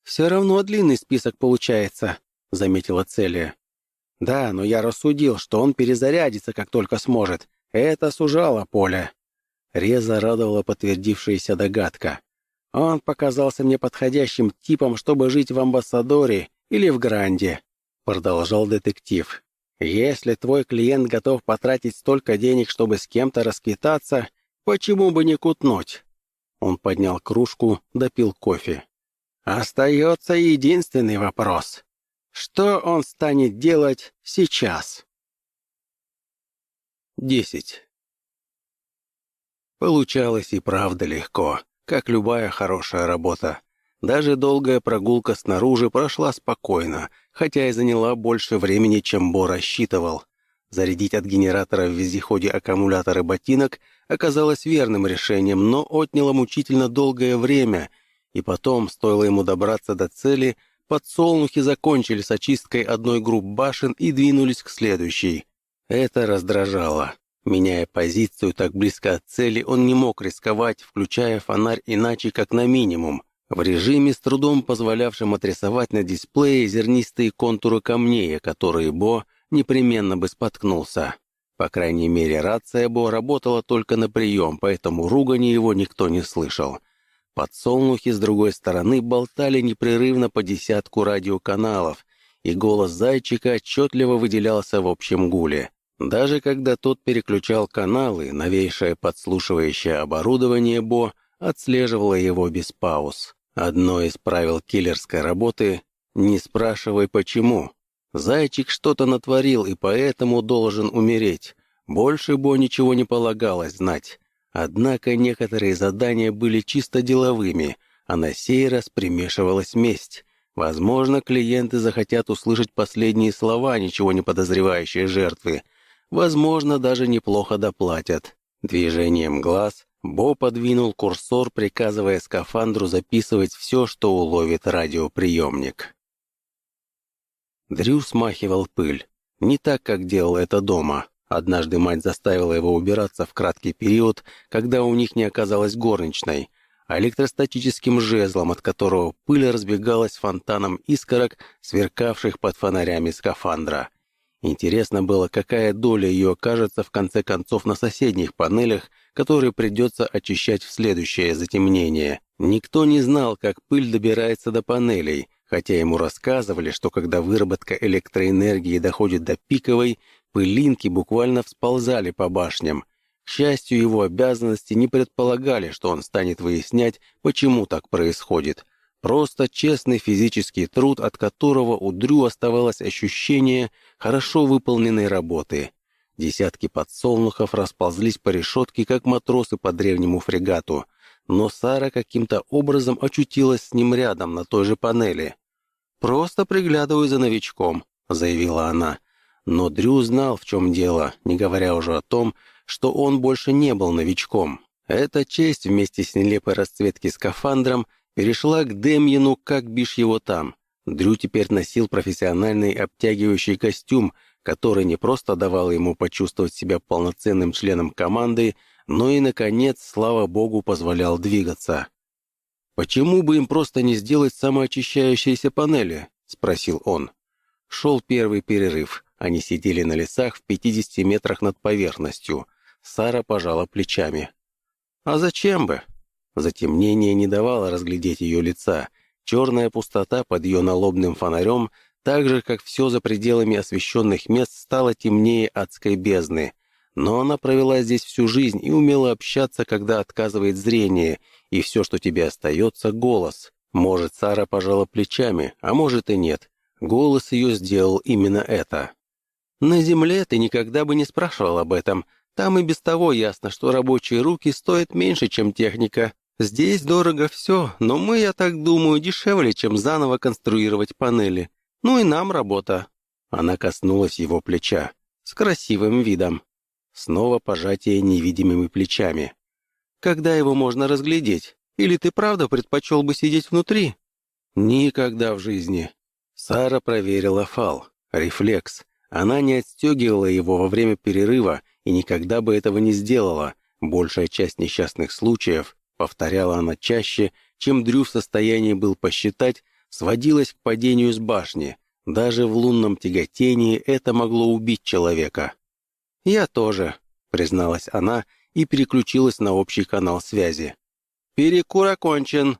A: «Все равно длинный список получается», — заметила Целия. «Да, но я рассудил, что он перезарядится, как только сможет. Это сужало поле». Реза радовала подтвердившаяся догадка. Он показался мне подходящим типом, чтобы жить в Амбассадоре или в Гранде», — продолжал детектив. «Если твой клиент готов потратить столько денег, чтобы с кем-то расквитаться, почему бы не кутнуть?» Он поднял кружку, допил кофе. Остается единственный вопрос. Что он станет делать сейчас? 10. Получалось и правда легко, как любая хорошая работа. Даже долгая прогулка снаружи прошла спокойно, хотя и заняла больше времени, чем Бо рассчитывал. Зарядить от генератора в вездеходе аккумуляторы ботинок оказалось верным решением, но отняло мучительно долгое время — и потом, стоило ему добраться до цели, подсолнухи закончили с очисткой одной группы башен и двинулись к следующей. Это раздражало. Меняя позицию так близко от цели, он не мог рисковать, включая фонарь иначе, как на минимум, в режиме, с трудом позволявшем отрисовать на дисплее зернистые контуры камней, которые Бо непременно бы споткнулся. По крайней мере, рация Бо работала только на прием, поэтому ругани его никто не слышал. Подсолнухи с другой стороны болтали непрерывно по десятку радиоканалов, и голос зайчика отчетливо выделялся в общем гуле. Даже когда тот переключал каналы, новейшее подслушивающее оборудование Бо отслеживало его без пауз. Одно из правил киллерской работы — не спрашивай почему. Зайчик что-то натворил и поэтому должен умереть. Больше Бо ничего не полагалось знать. Однако некоторые задания были чисто деловыми, а на сей раз примешивалась месть. Возможно, клиенты захотят услышать последние слова ничего не подозревающей жертвы. Возможно, даже неплохо доплатят. Движением глаз Бо подвинул курсор, приказывая скафандру записывать все, что уловит радиоприемник. Дрю смахивал пыль. Не так, как делал это дома. Однажды мать заставила его убираться в краткий период, когда у них не оказалось горничной, а электростатическим жезлом, от которого пыль разбегалась фонтаном искорок, сверкавших под фонарями скафандра. Интересно было, какая доля ее окажется в конце концов на соседних панелях, которые придется очищать в следующее затемнение. Никто не знал, как пыль добирается до панелей, хотя ему рассказывали, что когда выработка электроэнергии доходит до пиковой, пылинки буквально всползали по башням. К счастью, его обязанности не предполагали, что он станет выяснять, почему так происходит. Просто честный физический труд, от которого у Дрю оставалось ощущение хорошо выполненной работы. Десятки подсолнухов расползлись по решетке, как матросы по древнему фрегату, но Сара каким-то образом очутилась с ним рядом на той же панели. «Просто приглядываю за новичком», — заявила она. Но Дрю знал, в чем дело, не говоря уже о том, что он больше не был новичком. Эта честь вместе с нелепой расцветки скафандром перешла к Демьену, как бишь его там. Дрю теперь носил профессиональный обтягивающий костюм, который не просто давал ему почувствовать себя полноценным членом команды, но и, наконец, слава богу, позволял двигаться. «Почему бы им просто не сделать самоочищающиеся панели?» — спросил он. Шел первый перерыв. Они сидели на лесах в 50 метрах над поверхностью. Сара пожала плечами. «А зачем бы?» Затемнение не давало разглядеть ее лица. Черная пустота под ее налобным фонарем так же, как все за пределами освещенных мест, стало темнее адской бездны. Но она провела здесь всю жизнь и умела общаться, когда отказывает зрение, и все, что тебе остается, — голос. Может, Сара пожала плечами, а может и нет. Голос ее сделал именно это. «На земле ты никогда бы не спрашивал об этом. Там и без того ясно, что рабочие руки стоят меньше, чем техника. Здесь дорого все, но мы, я так думаю, дешевле, чем заново конструировать панели. Ну и нам работа». Она коснулась его плеча. С красивым видом. Снова пожатие невидимыми плечами. «Когда его можно разглядеть? Или ты правда предпочел бы сидеть внутри?» «Никогда в жизни». Сара проверила фал. Рефлекс. Она не отстегивала его во время перерыва и никогда бы этого не сделала. Большая часть несчастных случаев, повторяла она чаще, чем Дрю в состоянии был посчитать, сводилась к падению с башни. Даже в лунном тяготении это могло убить человека. «Я тоже», — призналась она и переключилась на общий канал связи. «Перекур окончен».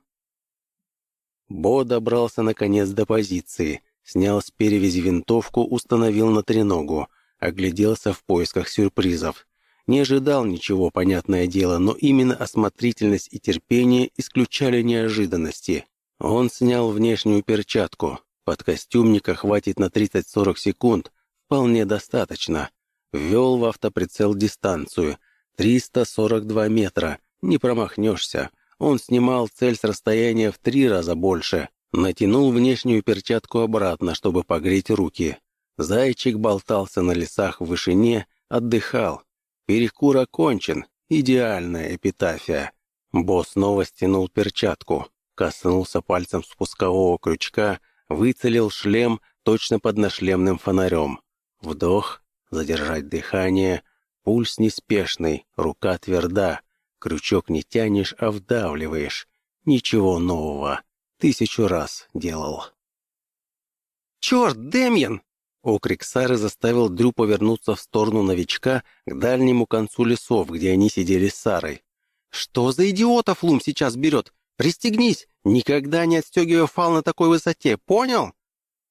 A: Бо добрался наконец до позиции, снял с перевязи винтовку, установил на треногу, огляделся в поисках сюрпризов. Не ожидал ничего, понятное дело, но именно осмотрительность и терпение исключали неожиданности. Он снял внешнюю перчатку. Под костюмника хватит на 30-40 секунд. Вполне достаточно. Ввел в автоприцел дистанцию. 342 метра. Не промахнешься. Он снимал цель с расстояния в три раза больше. Натянул внешнюю перчатку обратно, чтобы погреть руки. Зайчик болтался на лесах в вышине, отдыхал. Перекур окончен. Идеальная эпитафия. Босс снова стянул перчатку коснулся пальцем спускового крючка, выцелил шлем точно под нашлемным фонарем. Вдох, задержать дыхание, пульс неспешный, рука тверда, крючок не тянешь, а вдавливаешь. Ничего нового. Тысячу раз делал. «Черт, Демьян!» Окрик Сары заставил Дрю повернуться в сторону новичка к дальнему концу лесов, где они сидели с Сарой. «Что за идиотов Лум сейчас берет? Пристегнись! Никогда не отстегивай фал на такой высоте, понял?»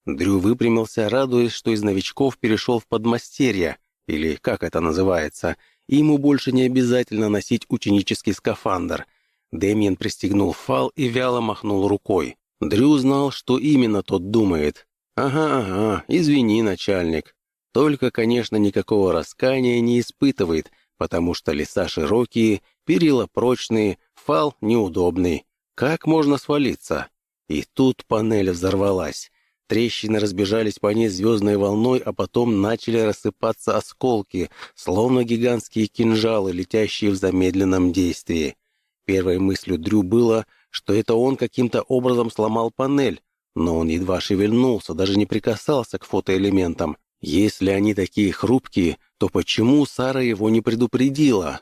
A: Дрю выпрямился, радуясь, что из новичков перешел в подмастерье, или как это называется, и ему больше не обязательно носить ученический скафандр. Дэмиен пристегнул фал и вяло махнул рукой. Дрю знал, что именно тот думает. «Ага, ага, извини, начальник». Только, конечно, никакого раскаяния не испытывает, потому что леса широкие, перила прочные, фал неудобный. Как можно свалиться? И тут панель взорвалась. Трещины разбежались по ней звездной волной, а потом начали рассыпаться осколки, словно гигантские кинжалы, летящие в замедленном действии. Первой мыслью Дрю было, что это он каким-то образом сломал панель, но он едва шевельнулся, даже не прикасался к фотоэлементам. Если они такие хрупкие, то почему Сара его не предупредила?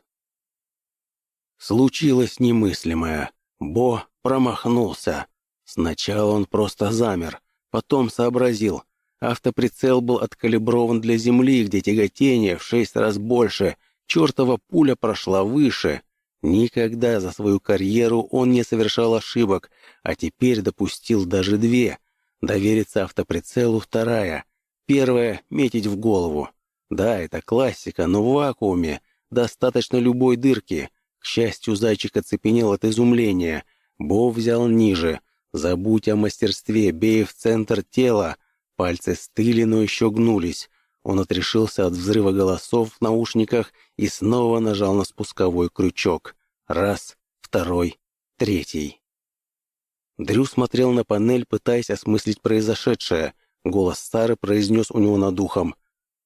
A: Случилось немыслимое. Бо промахнулся. Сначала он просто замер, потом сообразил. Автоприцел был откалиброван для Земли, где тяготение в шесть раз больше. Чертова пуля прошла выше. Никогда за свою карьеру он не совершал ошибок, а теперь допустил даже две. Довериться автоприцелу вторая. Первая — метить в голову. Да, это классика, но в вакууме. Достаточно любой дырки. К счастью, зайчик оцепенел от изумления. Бо взял ниже. Забудь о мастерстве, бей в центр тела. Пальцы стыли, но еще гнулись. Он отрешился от взрыва голосов в наушниках и снова нажал на спусковой крючок. Раз, второй, третий. Дрю смотрел на панель, пытаясь осмыслить произошедшее. Голос Сары произнес у него над ухом.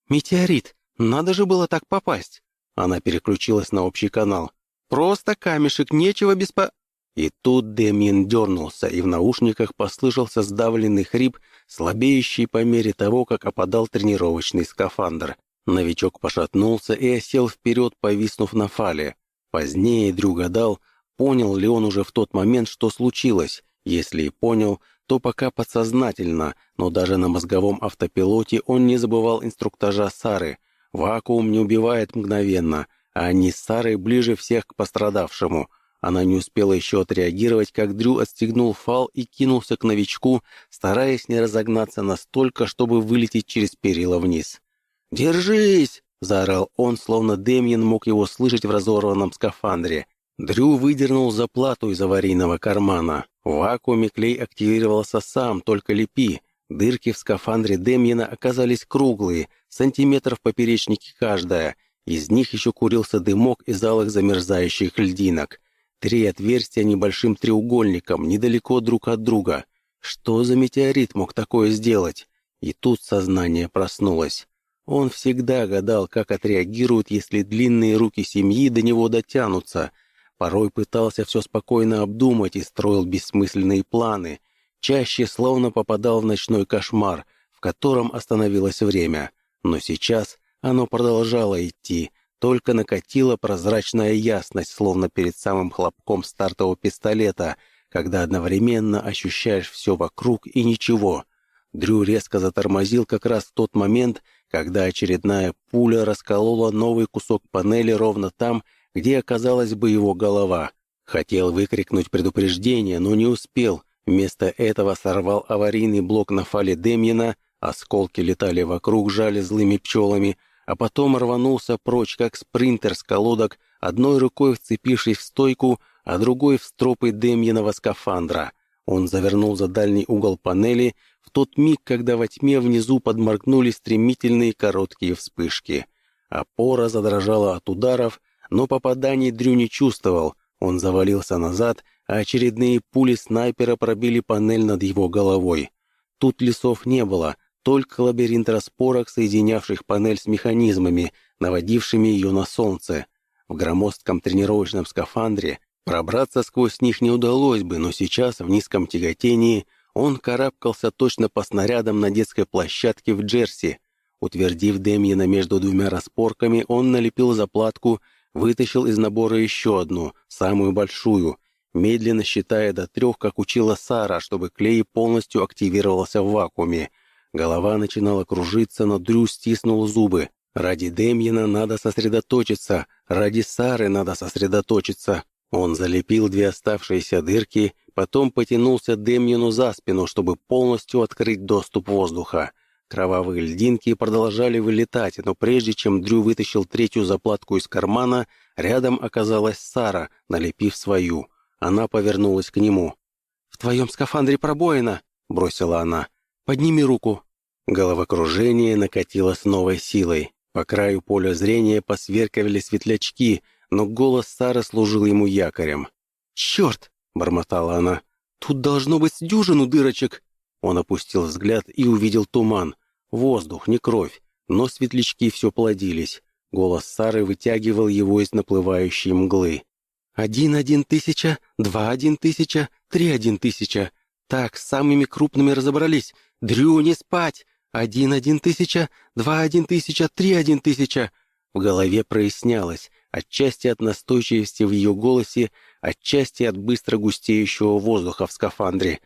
A: «Метеорит! Надо же было так попасть!» Она переключилась на общий канал. «Просто камешек, нечего беспо...» И тут Демьян дернулся, и в наушниках послышался сдавленный хрип, слабеющий по мере того, как опадал тренировочный скафандр. Новичок пошатнулся и осел вперед, повиснув на фале. Позднее Дрю гадал, понял ли он уже в тот момент, что случилось. Если и понял, то пока подсознательно, но даже на мозговом автопилоте он не забывал инструктажа Сары. Вакуум не убивает мгновенно, а они с Сарой ближе всех к пострадавшему. Она не успела еще отреагировать, как Дрю отстегнул фал и кинулся к новичку, стараясь не разогнаться настолько, чтобы вылететь через перила вниз. «Держись!» — заорал он, словно Демьян мог его слышать в разорванном скафандре. Дрю выдернул заплату из аварийного кармана. В вакууме клей активировался сам, только лепи. Дырки в скафандре Демьяна оказались круглые, сантиметров поперечники каждая. Из них еще курился дымок из алых замерзающих льдинок. Три отверстия небольшим треугольником, недалеко друг от друга. Что за метеорит мог такое сделать? И тут сознание проснулось. Он всегда гадал, как отреагируют, если длинные руки семьи до него дотянутся. Порой пытался все спокойно обдумать и строил бессмысленные планы. Чаще словно попадал в ночной кошмар, в котором остановилось время. Но сейчас оно продолжало идти, только накатила прозрачная ясность, словно перед самым хлопком стартового пистолета, когда одновременно ощущаешь все вокруг и ничего. Дрю резко затормозил как раз в тот момент, когда очередная пуля расколола новый кусок панели ровно там, где оказалась бы его голова. Хотел выкрикнуть предупреждение, но не успел. Вместо этого сорвал аварийный блок на фале Демьена, осколки летали вокруг, жали злыми пчелами, а потом рванулся прочь, как спринтер с колодок, одной рукой вцепившись в стойку, а другой в стропы Демьенова скафандра. Он завернул за дальний угол панели тот миг, когда во тьме внизу подморгнули стремительные короткие вспышки. Опора задрожала от ударов, но попаданий Дрю не чувствовал. Он завалился назад, а очередные пули снайпера пробили панель над его головой. Тут лесов не было, только лабиринт распорок, соединявших панель с механизмами, наводившими ее на солнце. В громоздком тренировочном скафандре пробраться сквозь них не удалось бы, но сейчас, в низком тяготении, он карабкался точно по снарядам на детской площадке в Джерси. Утвердив Демьена между двумя распорками, он налепил заплатку, вытащил из набора еще одну, самую большую, медленно считая до трех, как учила Сара, чтобы клей полностью активировался в вакууме. Голова начинала кружиться, но Дрю стиснул зубы. Ради Демьена надо сосредоточиться, ради Сары надо сосредоточиться. Он залепил две оставшиеся дырки, потом потянулся Демьену за спину, чтобы полностью открыть доступ воздуха. Кровавые льдинки продолжали вылетать, но прежде чем Дрю вытащил третью заплатку из кармана, рядом оказалась Сара, налепив свою. Она повернулась к нему. «В твоем скафандре пробоина!» — бросила она. «Подними руку!» Головокружение накатило с новой силой. По краю поля зрения посверкивали светлячки — но голос Сары служил ему якорем. «Черт!» — бормотала она. «Тут должно быть дюжину дырочек!» Он опустил взгляд и увидел туман. Воздух, не кровь, но светлячки все плодились. Голос Сары вытягивал его из наплывающей мглы. «Один один тысяча, два один тысяча, три один тысяча. Так, с самыми крупными разобрались. Дрю, не спать! Один один тысяча, два один тысяча, три один тысяча!» В голове прояснялось отчасти от настойчивости в ее голосе, отчасти от быстро густеющего воздуха в скафандре.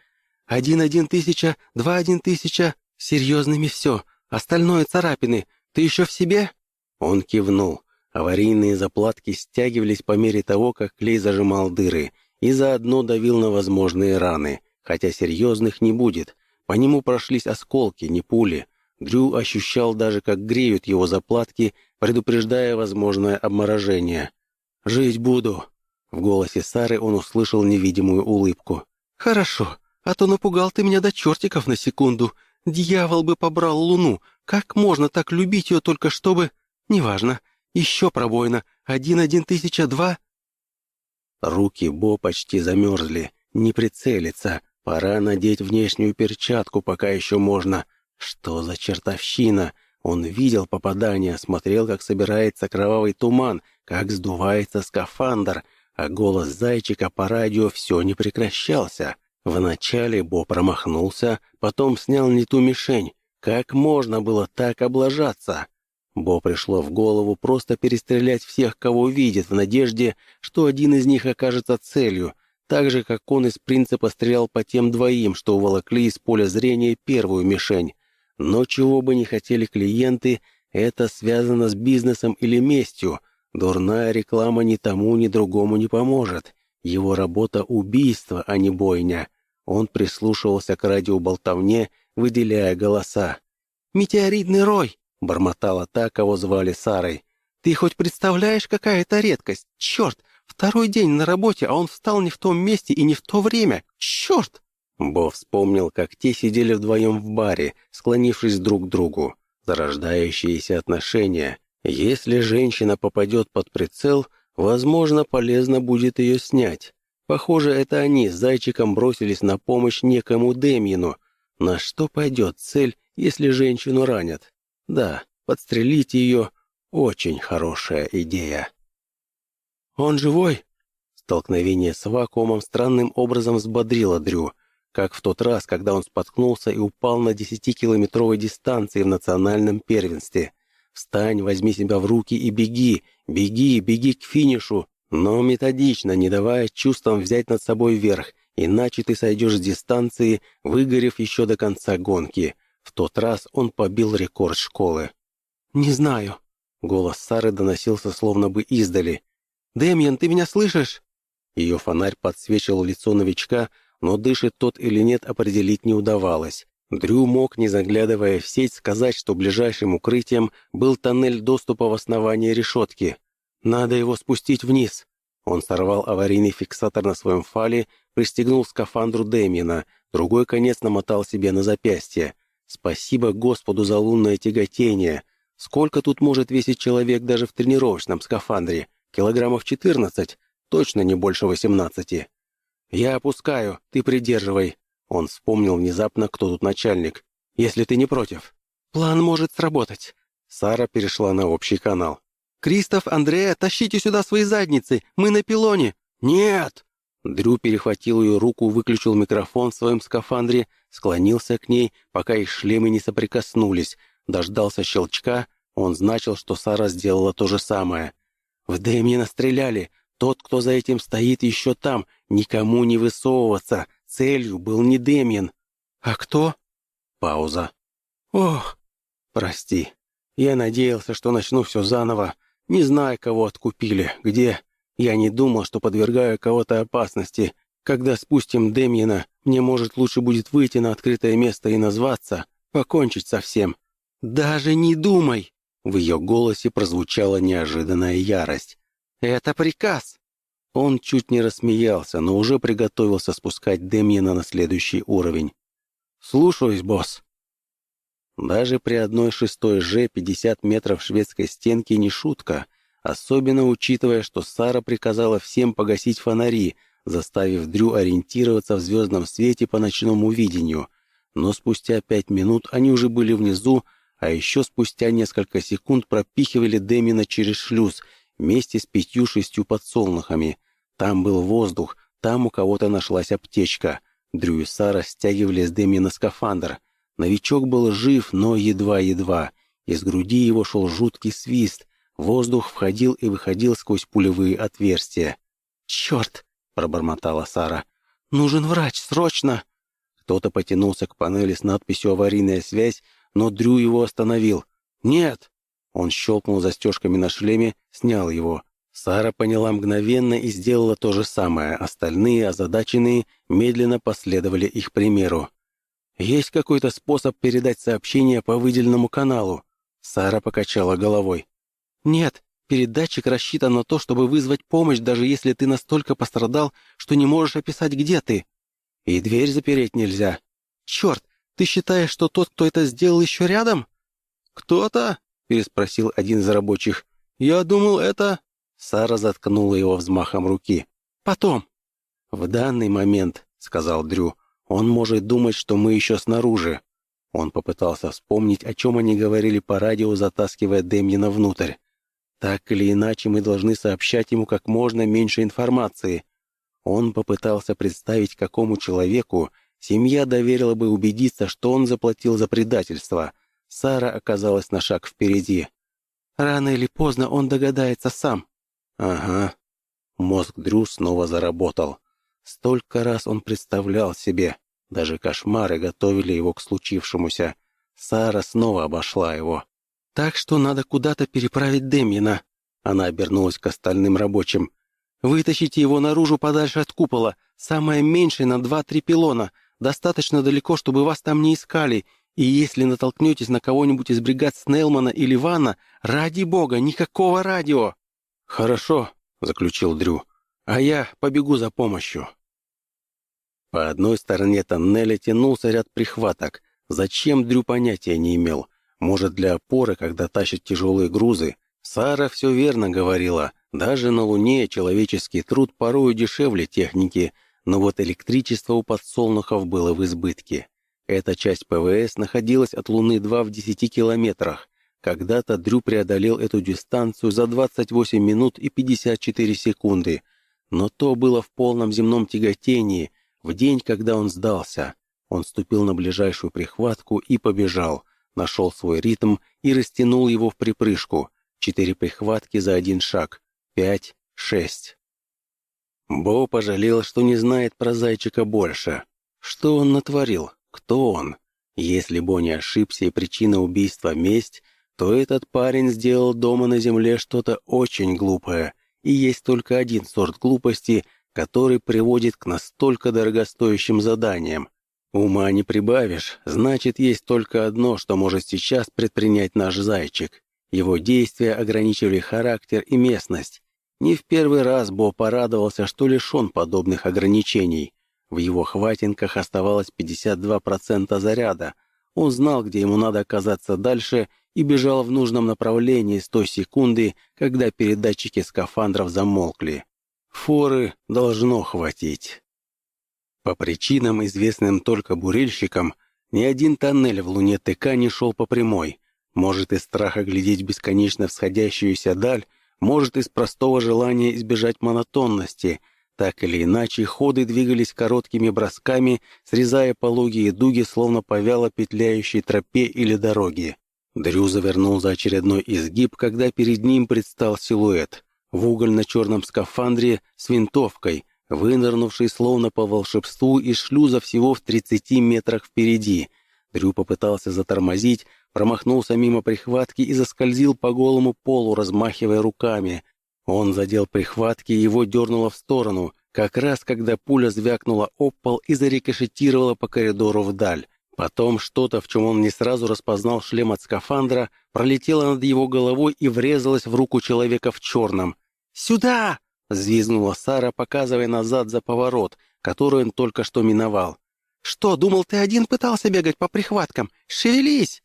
A: «Один-один тысяча, два-один тысяча!» «Серьезными все. Остальное царапины. Ты еще в себе?» Он кивнул. Аварийные заплатки стягивались по мере того, как клей зажимал дыры, и заодно давил на возможные раны, хотя серьезных не будет. По нему прошлись осколки, не пули. Дрю ощущал даже, как греют его заплатки, предупреждая возможное обморожение. «Жить буду!» В голосе Сары он услышал невидимую улыбку. «Хорошо, а то напугал ты меня до чертиков на секунду. Дьявол бы побрал луну. Как можно так любить ее только чтобы...» «Неважно. Еще пробоина. Один-один тысяча два...» Руки Бо почти замерзли. Не прицелиться. Пора надеть внешнюю перчатку, пока еще можно. Что за чертовщина? Он видел попадание, смотрел, как собирается кровавый туман, как сдувается скафандр, а голос зайчика по радио все не прекращался. Вначале Бо промахнулся, потом снял не ту мишень. Как можно было так облажаться? Бо пришло в голову просто перестрелять всех, кого видит, в надежде, что один из них окажется целью, так же, как он из принципа стрелял по тем двоим, что уволокли из поля зрения первую мишень. Но чего бы ни хотели клиенты, это связано с бизнесом или местью. Дурная реклама ни тому, ни другому не поможет. Его работа — убийство, а не бойня. Он прислушивался к радиоболтовне, выделяя голоса. «Метеоритный рой!» Бормотала та, кого звали Сарой. «Ты хоть представляешь, какая это редкость? Черт! Второй день на работе, а он встал не в том месте и не в то время! Черт!» Бо вспомнил, как те сидели вдвоем в баре, склонившись друг к другу. Зарождающиеся отношения. Если женщина попадет под прицел, возможно, полезно будет ее снять. Похоже, это они с зайчиком бросились на помощь некому Демьину. На что пойдет цель, если женщину ранят? Да, подстрелить ее — очень хорошая идея. «Он живой?» Столкновение с вакуумом странным образом взбодрило Дрю, как в тот раз, когда он споткнулся и упал на десятикилометровой дистанции в национальном первенстве. «Встань, возьми себя в руки и беги, беги, беги к финишу, но методично, не давая чувствам взять над собой верх, иначе ты сойдешь с дистанции, выгорев еще до конца гонки. В тот раз он побил рекорд школы. «Не знаю». Голос Сары доносился словно бы издали. «Дэмьен, ты меня слышишь?» Ее фонарь подсвечивал лицо новичка, но дышит тот или нет определить не удавалось. Дрю мог, не заглядывая в сеть, сказать, что ближайшим укрытием был тоннель доступа в основании решетки. «Надо его спустить вниз». Он сорвал аварийный фиксатор на своем фале, пристегнул скафандру Дэмиена, другой конец намотал себе на запястье. Спасибо Господу за лунное тяготение. Сколько тут может весить человек даже в тренировочном скафандре? Килограммов 14? Точно не больше 18. Я опускаю, ты придерживай. Он вспомнил внезапно, кто тут начальник. Если ты не против. План может сработать. Сара перешла на общий канал. «Кристоф, Андрея, тащите сюда свои задницы! Мы на пилоне!» «Нет!» Дрю перехватил ее руку, выключил микрофон в своем скафандре, склонился к ней, пока их шлемы не соприкоснулись, дождался щелчка, он значил, что Сара сделала то же самое. «В Дэмьена стреляли! Тот, кто за этим стоит, еще там! Никому не высовываться! Целью был не Дэмьен!» «А кто?» Пауза. «Ох, прости. Я надеялся, что начну все заново. Не знаю, кого откупили, где...» Я не думал, что подвергаю кого-то опасности. Когда спустим Демьена, мне, может, лучше будет выйти на открытое место и назваться, покончить со всем. Даже не думай!» В ее голосе прозвучала неожиданная ярость. «Это приказ!» Он чуть не рассмеялся, но уже приготовился спускать Демьена на следующий уровень. «Слушаюсь, босс!» Даже при одной шестой Ж 50 метров шведской стенки не шутка — Особенно учитывая, что Сара приказала всем погасить фонари, заставив Дрю ориентироваться в звездном свете по ночному видению. Но спустя пять минут они уже были внизу, а еще спустя несколько секунд пропихивали Демина через шлюз вместе с пятью-шестью подсолнухами. Там был воздух, там у кого-то нашлась аптечка. Дрю и Сара стягивали с Демина скафандр. Новичок был жив, но едва-едва. Из груди его шел жуткий свист — Воздух входил и выходил сквозь пулевые отверстия. «Черт!» — пробормотала Сара. «Нужен врач, срочно!» Кто-то потянулся к панели с надписью «Аварийная связь», но Дрю его остановил. «Нет!» Он щелкнул застежками на шлеме, снял его. Сара поняла мгновенно и сделала то же самое. Остальные, озадаченные, медленно последовали их примеру. «Есть какой-то способ передать сообщение по выделенному каналу?» Сара покачала головой. «Нет, передатчик рассчитан на то, чтобы вызвать помощь, даже если ты настолько пострадал, что не можешь описать, где ты. И дверь запереть нельзя. Черт, ты считаешь, что тот, кто это сделал, еще рядом?» «Кто-то?» — переспросил один из рабочих. «Я думал, это...» Сара заткнула его взмахом руки. «Потом». «В данный момент», — сказал Дрю, — «он может думать, что мы еще снаружи». Он попытался вспомнить, о чем они говорили по радио, затаскивая Демьена внутрь. «Так или иначе, мы должны сообщать ему как можно меньше информации». Он попытался представить, какому человеку семья доверила бы убедиться, что он заплатил за предательство. Сара оказалась на шаг впереди. «Рано или поздно он догадается сам», Ага. Мозг Дрю снова заработал. Столько раз он представлял себе. Даже кошмары готовили его к случившемуся. Сара снова обошла его. «Так что надо куда-то переправить Демьена». Она обернулась к остальным рабочим. «Вытащите его наружу подальше от купола, самое меньшее на два-три пилона, достаточно далеко, чтобы вас там не искали, и если натолкнетесь на кого-нибудь из бригад Снелмана или Ванна, ради бога, никакого радио!» «Хорошо», — заключил Дрю, — «а я побегу за помощью». По одной стороне тоннеля тянулся ряд прихваток. Зачем Дрю понятия не имел. Может, для опоры, когда тащат тяжелые грузы. Сара все верно говорила. Даже на Луне человеческий труд порою дешевле техники, но вот электричество у подсолнухов было в избытке. Эта часть ПВС находилась от Луны-2 в 10 километрах, когда-то Дрю преодолел эту дистанцию за 28 минут и 54 секунды, но то было в полном земном тяготении, в день, когда он сдался. Он ступил на ближайшую прихватку и побежал, нашел свой ритм и растянул его в припрыжку. Четыре прихватки за один шаг. Пять, шесть. Бо пожалел, что не знает про зайчика больше. Что он натворил? Кто он? Если Бо ошибся и причина убийства — месть, то этот парень сделал дома на земле что-то очень глупое, и есть только один сорт глупости, который приводит к настолько дорогостоящим заданиям. Ума не прибавишь, значит, есть только одно, что может сейчас предпринять наш зайчик. Его действия ограничивали характер и местность. Не в первый раз Бо порадовался, что лишен подобных ограничений. В его хватинках оставалось 52% заряда. Он знал, где ему надо оказаться дальше, и бежал в нужном направлении с той секунды, когда передатчики скафандров замолкли. Форы должно хватить. По причинам, известным только бурильщикам, ни один тоннель в луне ТК не шел по прямой. Может, из страха глядеть бесконечно всходящуюся даль, может, из простого желания избежать монотонности. Так или иначе, ходы двигались короткими бросками, срезая пологие дуги, словно по вяло петляющей тропе или дороге. Дрю завернул за очередной изгиб, когда перед ним предстал силуэт. В угольно-черном скафандре с винтовкой, вынырнувший словно по волшебству из шлюза всего в 30 метрах впереди. Дрю попытался затормозить, промахнулся мимо прихватки и заскользил по голому полу, размахивая руками. Он задел прихватки его дернуло в сторону, как раз когда пуля звякнула об пол и зарикошетировала по коридору вдаль. Потом что-то, в чем он не сразу распознал шлем от скафандра, пролетело над его головой и врезалось в руку человека в черном. «Сюда!» — взвизгнула Сара, показывая назад за поворот, который он только что миновал. «Что, думал, ты один пытался бегать по прихваткам? Шевелись!»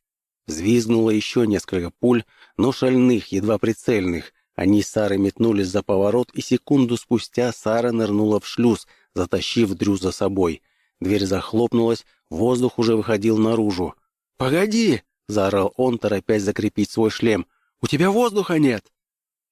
A: Взвизгнуло еще несколько пуль, но шальных, едва прицельных. Они с Сарой метнулись за поворот, и секунду спустя Сара нырнула в шлюз, затащив Дрю за собой. Дверь захлопнулась, Воздух уже выходил наружу. «Погоди!» — заорал он, торопясь закрепить свой шлем. «У тебя воздуха нет!»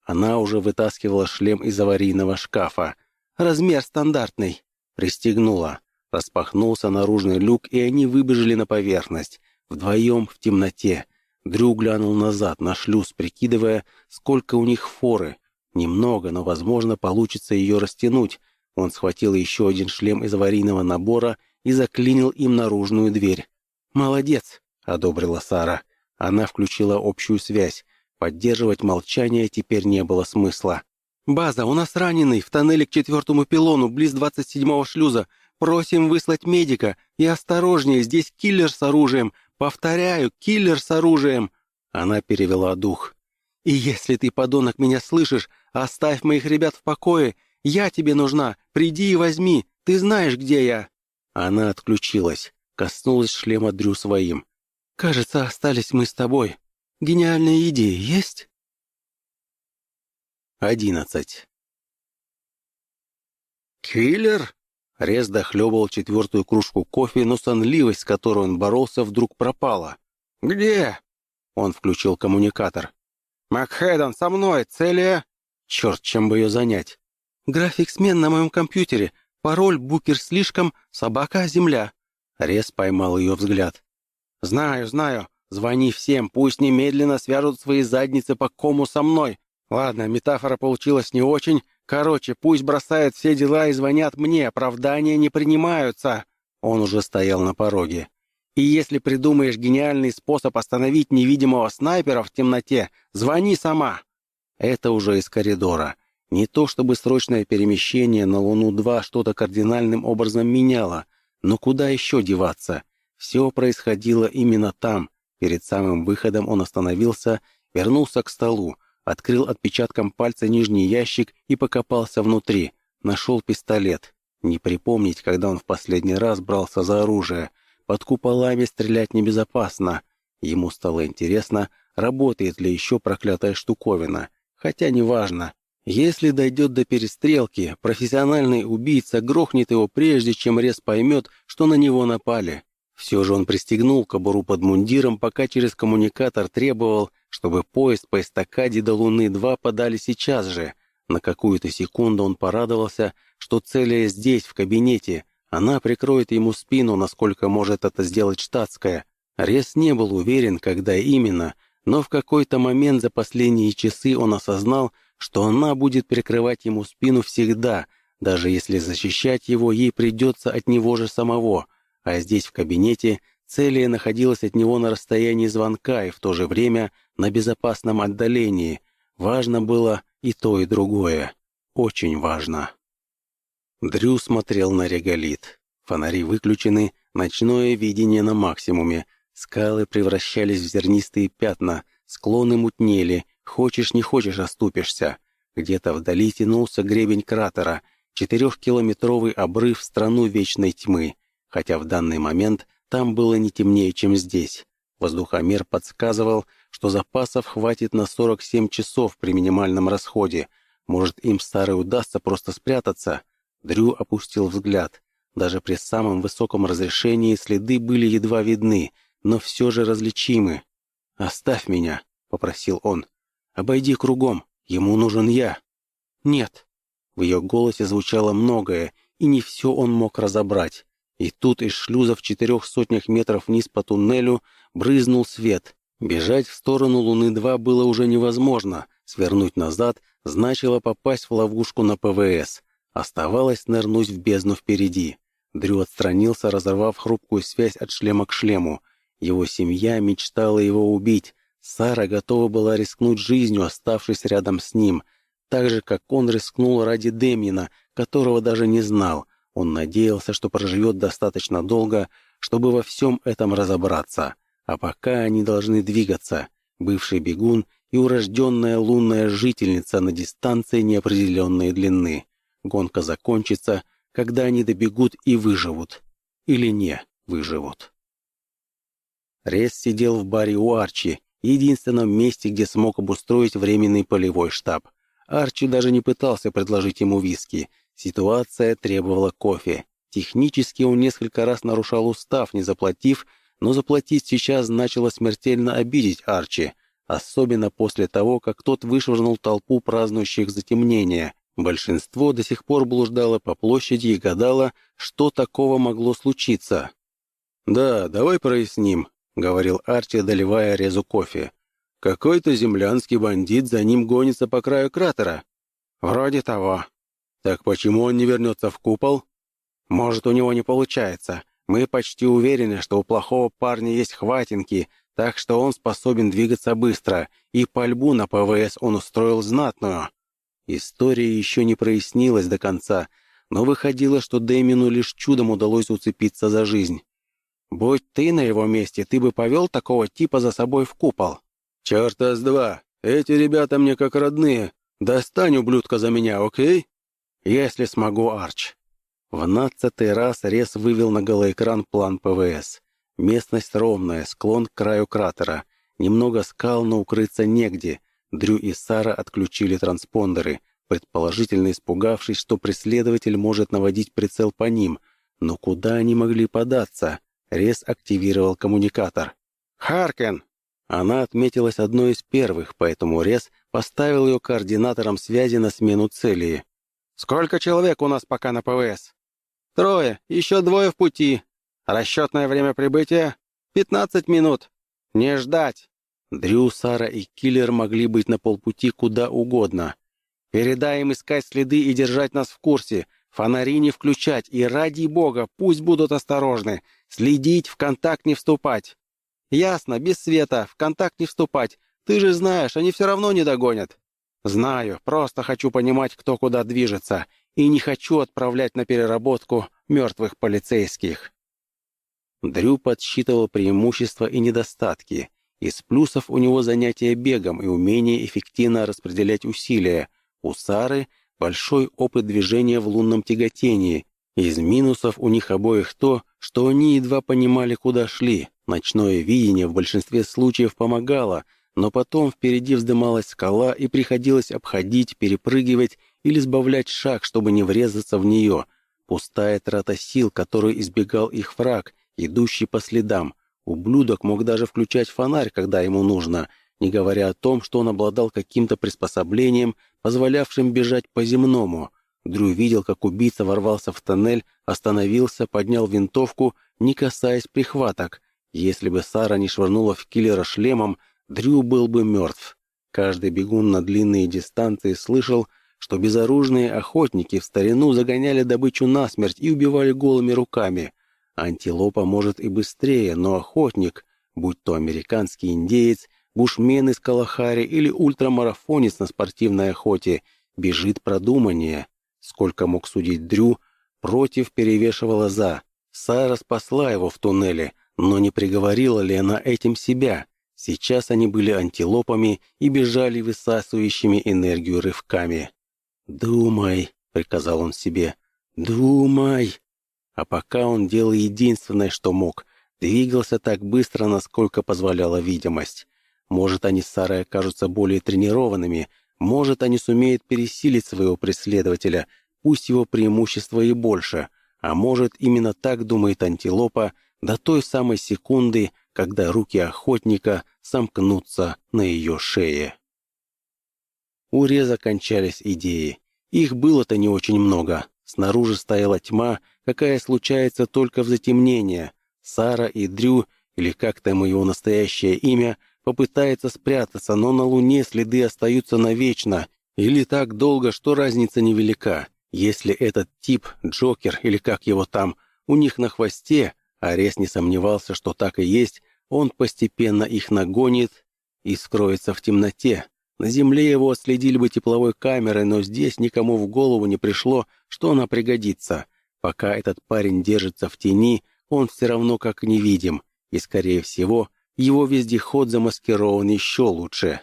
A: Она уже вытаскивала шлем из аварийного шкафа. «Размер стандартный!» Пристегнула. Распахнулся наружный люк, и они выбежали на поверхность. Вдвоем в темноте. Дрю глянул назад на шлюз, прикидывая, сколько у них форы. Немного, но, возможно, получится ее растянуть. Он схватил еще один шлем из аварийного набора и заклинил им наружную дверь. «Молодец!» — одобрила Сара. Она включила общую связь. Поддерживать молчание теперь не было смысла. «База, у нас раненый в тоннеле к четвертому пилону, близ 27-го шлюза. Просим выслать медика. И осторожнее, здесь киллер с оружием. Повторяю, киллер с оружием!» Она перевела дух. «И если ты, подонок, меня слышишь, оставь моих ребят в покое. Я тебе нужна. Приди и возьми. Ты знаешь, где я». Она отключилась, коснулась шлема Дрю своим. «Кажется, остались мы с тобой. Гениальная идея есть?» Одиннадцать. «Киллер?» Рез дохлебывал четвертую кружку кофе, но сонливость, с которой он боролся, вдруг пропала. «Где?» Он включил коммуникатор. «Макхедон, со мной! Цели...» «Черт, чем бы ее занять?» «График смен на моем компьютере. Пароль «Букер слишком», «Собака», «Земля». Рез поймал ее взгляд. «Знаю, знаю. Звони всем, пусть немедленно свяжут свои задницы по кому со мной. Ладно, метафора получилась не очень, Короче, пусть бросают все дела и звонят мне, оправдания не принимаются. Он уже стоял на пороге. И если придумаешь гениальный способ остановить невидимого снайпера в темноте, звони сама. Это уже из коридора. Не то чтобы срочное перемещение на Луну-2 что-то кардинальным образом меняло, но куда еще деваться? Все происходило именно там. Перед самым выходом он остановился, вернулся к столу, Открыл отпечатком пальца нижний ящик и покопался внутри. Нашел пистолет. Не припомнить, когда он в последний раз брался за оружие. Под куполами стрелять небезопасно. Ему стало интересно, работает ли еще проклятая штуковина. Хотя неважно. Если дойдет до перестрелки, профессиональный убийца грохнет его прежде, чем Рез поймет, что на него напали. Все же он пристегнул кобуру под мундиром, пока через коммуникатор требовал, чтобы поезд по эстакаде до Луны-2 подали сейчас же. На какую-то секунду он порадовался, что Целия здесь, в кабинете. Она прикроет ему спину, насколько может это сделать штатская. Рес не был уверен, когда именно, но в какой-то момент за последние часы он осознал, что она будет прикрывать ему спину всегда, даже если защищать его ей придется от него же самого. А здесь, в кабинете, Целия находилась от него на расстоянии звонка и в то же время на безопасном отдалении. Важно было и то, и другое. Очень важно. Дрю смотрел на реголит. Фонари выключены, ночное видение на максимуме. Скалы превращались в зернистые пятна, склоны мутнели, хочешь не хочешь оступишься. Где-то вдали тянулся гребень кратера, четырехкилометровый обрыв в страну вечной тьмы, хотя в данный момент там было не темнее, чем здесь. Воздухомер подсказывал, что запасов хватит на 47 часов при минимальном расходе. Может, им старой удастся просто спрятаться? Дрю опустил взгляд. Даже при самом высоком разрешении следы были едва видны, но все же различимы. «Оставь меня», — попросил он. «Обойди кругом, ему нужен я». «Нет». В ее голосе звучало многое, и не все он мог разобрать. И тут из шлюза в четырех сотнях метров вниз по туннелю брызнул свет. Бежать в сторону Луны-2 было уже невозможно. Свернуть назад значило попасть в ловушку на ПВС. Оставалось нырнуть в бездну впереди. Дрю отстранился, разорвав хрупкую связь от шлема к шлему. Его семья мечтала его убить. Сара готова была рискнуть жизнью, оставшись рядом с ним. Так же, как он рискнул ради Демина, которого даже не знал — он надеялся, что проживет достаточно долго, чтобы во всем этом разобраться. А пока они должны двигаться. Бывший бегун и урожденная лунная жительница на дистанции неопределенной длины. Гонка закончится, когда они добегут и выживут. Или не выживут. Рез сидел в баре у Арчи, единственном месте, где смог обустроить временный полевой штаб. Арчи даже не пытался предложить ему виски, Ситуация требовала кофе. Технически он несколько раз нарушал устав, не заплатив, но заплатить сейчас значило смертельно обидеть Арчи, особенно после того, как тот вышвырнул толпу празднующих затемнения. Большинство до сих пор блуждало по площади и гадало, что такого могло случиться. «Да, давай проясним», — говорил Арчи, доливая резу кофе. «Какой-то землянский бандит за ним гонится по краю кратера». «Вроде того», так почему он не вернется в купол? Может, у него не получается. Мы почти уверены, что у плохого парня есть хватинки, так что он способен двигаться быстро, и пальбу на ПВС он устроил знатную. История еще не прояснилась до конца, но выходило, что Дэмину лишь чудом удалось уцепиться за жизнь. «Будь ты на его месте, ты бы повел такого типа за собой в купол». «Черта с два! Эти ребята мне как родные. Достань ублюдка за меня, окей?» «Если смогу, Арч». В нацатый раз Рес вывел на голоэкран план ПВС. Местность ровная, склон к краю кратера. Немного скал, но укрыться негде. Дрю и Сара отключили транспондеры, предположительно испугавшись, что преследователь может наводить прицел по ним. Но куда они могли податься? Рес активировал коммуникатор. «Харкен!» Она отметилась одной из первых, поэтому Рес поставил ее координатором связи на смену цели. «Сколько человек у нас пока на ПВС?» «Трое, еще двое в пути. Расчетное время прибытия — пятнадцать минут. Не ждать!» Дрю, Сара и Киллер могли быть на полпути куда угодно. «Передай им искать следы и держать нас в курсе. Фонари не включать, и ради бога, пусть будут осторожны. Следить, в контакт не вступать». «Ясно, без света, в контакт не вступать. Ты же знаешь, они все равно не догонят». «Знаю, просто хочу понимать, кто куда движется, и не хочу отправлять на переработку мертвых полицейских». Дрю подсчитывал преимущества и недостатки. Из плюсов у него занятие бегом и умение эффективно распределять усилия. У Сары большой опыт движения в лунном тяготении. Из минусов у них обоих то, что они едва понимали, куда шли. Ночное видение в большинстве случаев помогало, но потом впереди вздымалась скала и приходилось обходить, перепрыгивать или сбавлять шаг, чтобы не врезаться в нее. Пустая трата сил, которую избегал их враг, идущий по следам. Ублюдок мог даже включать фонарь, когда ему нужно, не говоря о том, что он обладал каким-то приспособлением, позволявшим бежать по земному. Дрю видел, как убийца ворвался в тоннель, остановился, поднял винтовку, не касаясь прихваток. Если бы Сара не швырнула в киллера шлемом, Дрю был бы мертв. Каждый бегун на длинные дистанции слышал, что безоружные охотники в старину загоняли добычу насмерть и убивали голыми руками. Антилопа может и быстрее, но охотник, будь то американский индеец, бушмен из Калахари или ультрамарафонец на спортивной охоте, бежит продуманнее. Сколько мог судить Дрю, против перевешивала за. Сара спасла его в туннеле, но не приговорила ли она этим себя? Сейчас они были антилопами и бежали высасывающими энергию рывками. «Думай», — приказал он себе, — «думай». А пока он делал единственное, что мог, двигался так быстро, насколько позволяла видимость. Может, они с Сарой окажутся более тренированными, может, они сумеют пересилить своего преследователя, пусть его преимущество и больше, а может, именно так думает антилопа, до той самой секунды, когда руки охотника сомкнутся на ее шее. У Реза кончались идеи. Их было-то не очень много. Снаружи стояла тьма, какая случается только в затемнение. Сара и Дрю, или как там его настоящее имя, попытается спрятаться, но на Луне следы остаются навечно, или так долго, что разница невелика. Если этот тип, Джокер, или как его там, у них на хвосте, Арес не сомневался, что так и есть, он постепенно их нагонит и скроется в темноте. На Земле его отследили бы тепловой камерой, но здесь никому в голову не пришло, что она пригодится. Пока этот парень держится в тени, он все равно как невидим, и, скорее всего, его вездеход замаскирован еще лучше.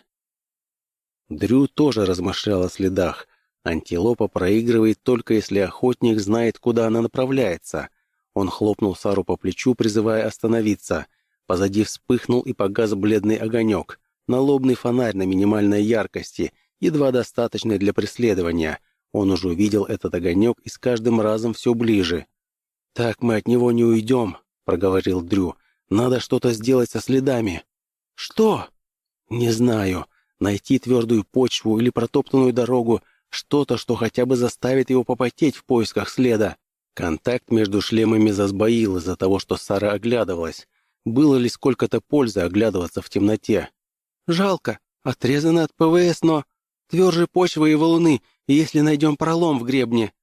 A: Дрю тоже размышлял о следах. Антилопа проигрывает только если охотник знает, куда она направляется. Он хлопнул Сару по плечу, призывая остановиться. Позади вспыхнул и погас бледный огонек. Налобный фонарь на минимальной яркости, едва достаточный для преследования. Он уже увидел этот огонек и с каждым разом все ближе. «Так мы от него не уйдем», — проговорил Дрю. «Надо что-то сделать со следами». «Что?» «Не знаю. Найти твердую почву или протоптанную дорогу, что-то, что хотя бы заставит его попотеть в поисках следа». Контакт между шлемами засбоил из-за того, что Сара оглядывалась. Было ли сколько-то пользы оглядываться в темноте? «Жалко. Отрезаны от ПВС, но... Тверже почвы и валуны, если найдем пролом в гребне».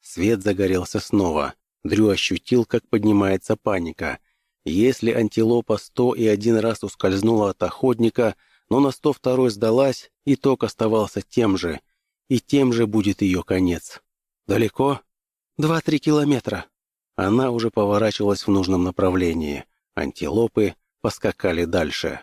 A: Свет загорелся снова. Дрю ощутил, как поднимается паника. Если антилопа сто и один раз ускользнула от охотника, но на сто второй сдалась, итог оставался тем же. И тем же будет ее конец. «Далеко?» «Два-три километра». Она уже поворачивалась в нужном направлении. Антилопы поскакали дальше.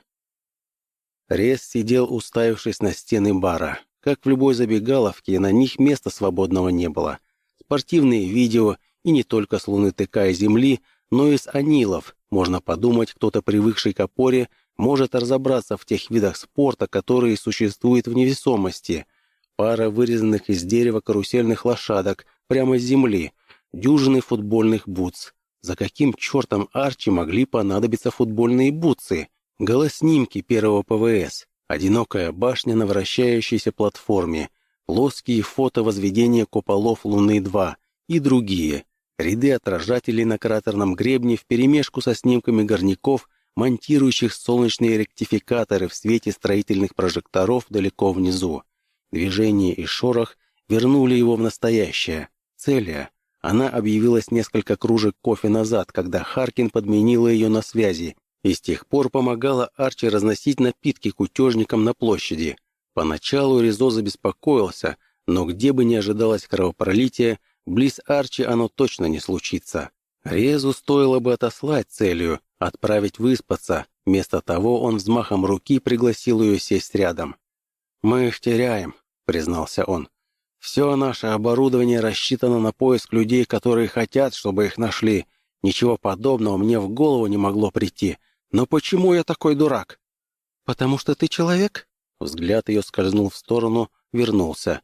A: Рез сидел, уставившись на стены бара. Как в любой забегаловке, на них места свободного не было. Спортивные видео, и не только с луны ТК и Земли, но и с анилов. Можно подумать, кто-то, привыкший к опоре, может разобраться в тех видах спорта, которые существуют в невесомости. Пара вырезанных из дерева карусельных лошадок прямо с земли, дюжины футбольных бутс. За каким чертом Арчи могли понадобиться футбольные бутсы? Голоснимки первого ПВС, одинокая башня на вращающейся платформе, плоские фото возведения куполов Луны-2 и другие, ряды отражателей на кратерном гребне вперемешку со снимками горняков, монтирующих солнечные ректификаторы в свете строительных прожекторов далеко внизу. Движение и шорох вернули его в настоящее. Целия. Она объявилась несколько кружек кофе назад, когда Харкин подменила ее на связи и с тех пор помогала Арчи разносить напитки кутежникам на площади. Поначалу Ризо забеспокоился, но где бы ни ожидалось кровопролития, близ Арчи оно точно не случится. Резу стоило бы отослать целью, отправить выспаться, вместо того он взмахом руки пригласил ее сесть рядом. «Мы их теряем», — признался он. «Все наше оборудование рассчитано на поиск людей, которые хотят, чтобы их нашли. Ничего подобного мне в голову не могло прийти. «Но почему я такой дурак?» «Потому что ты человек?» Взгляд ее скользнул в сторону, вернулся.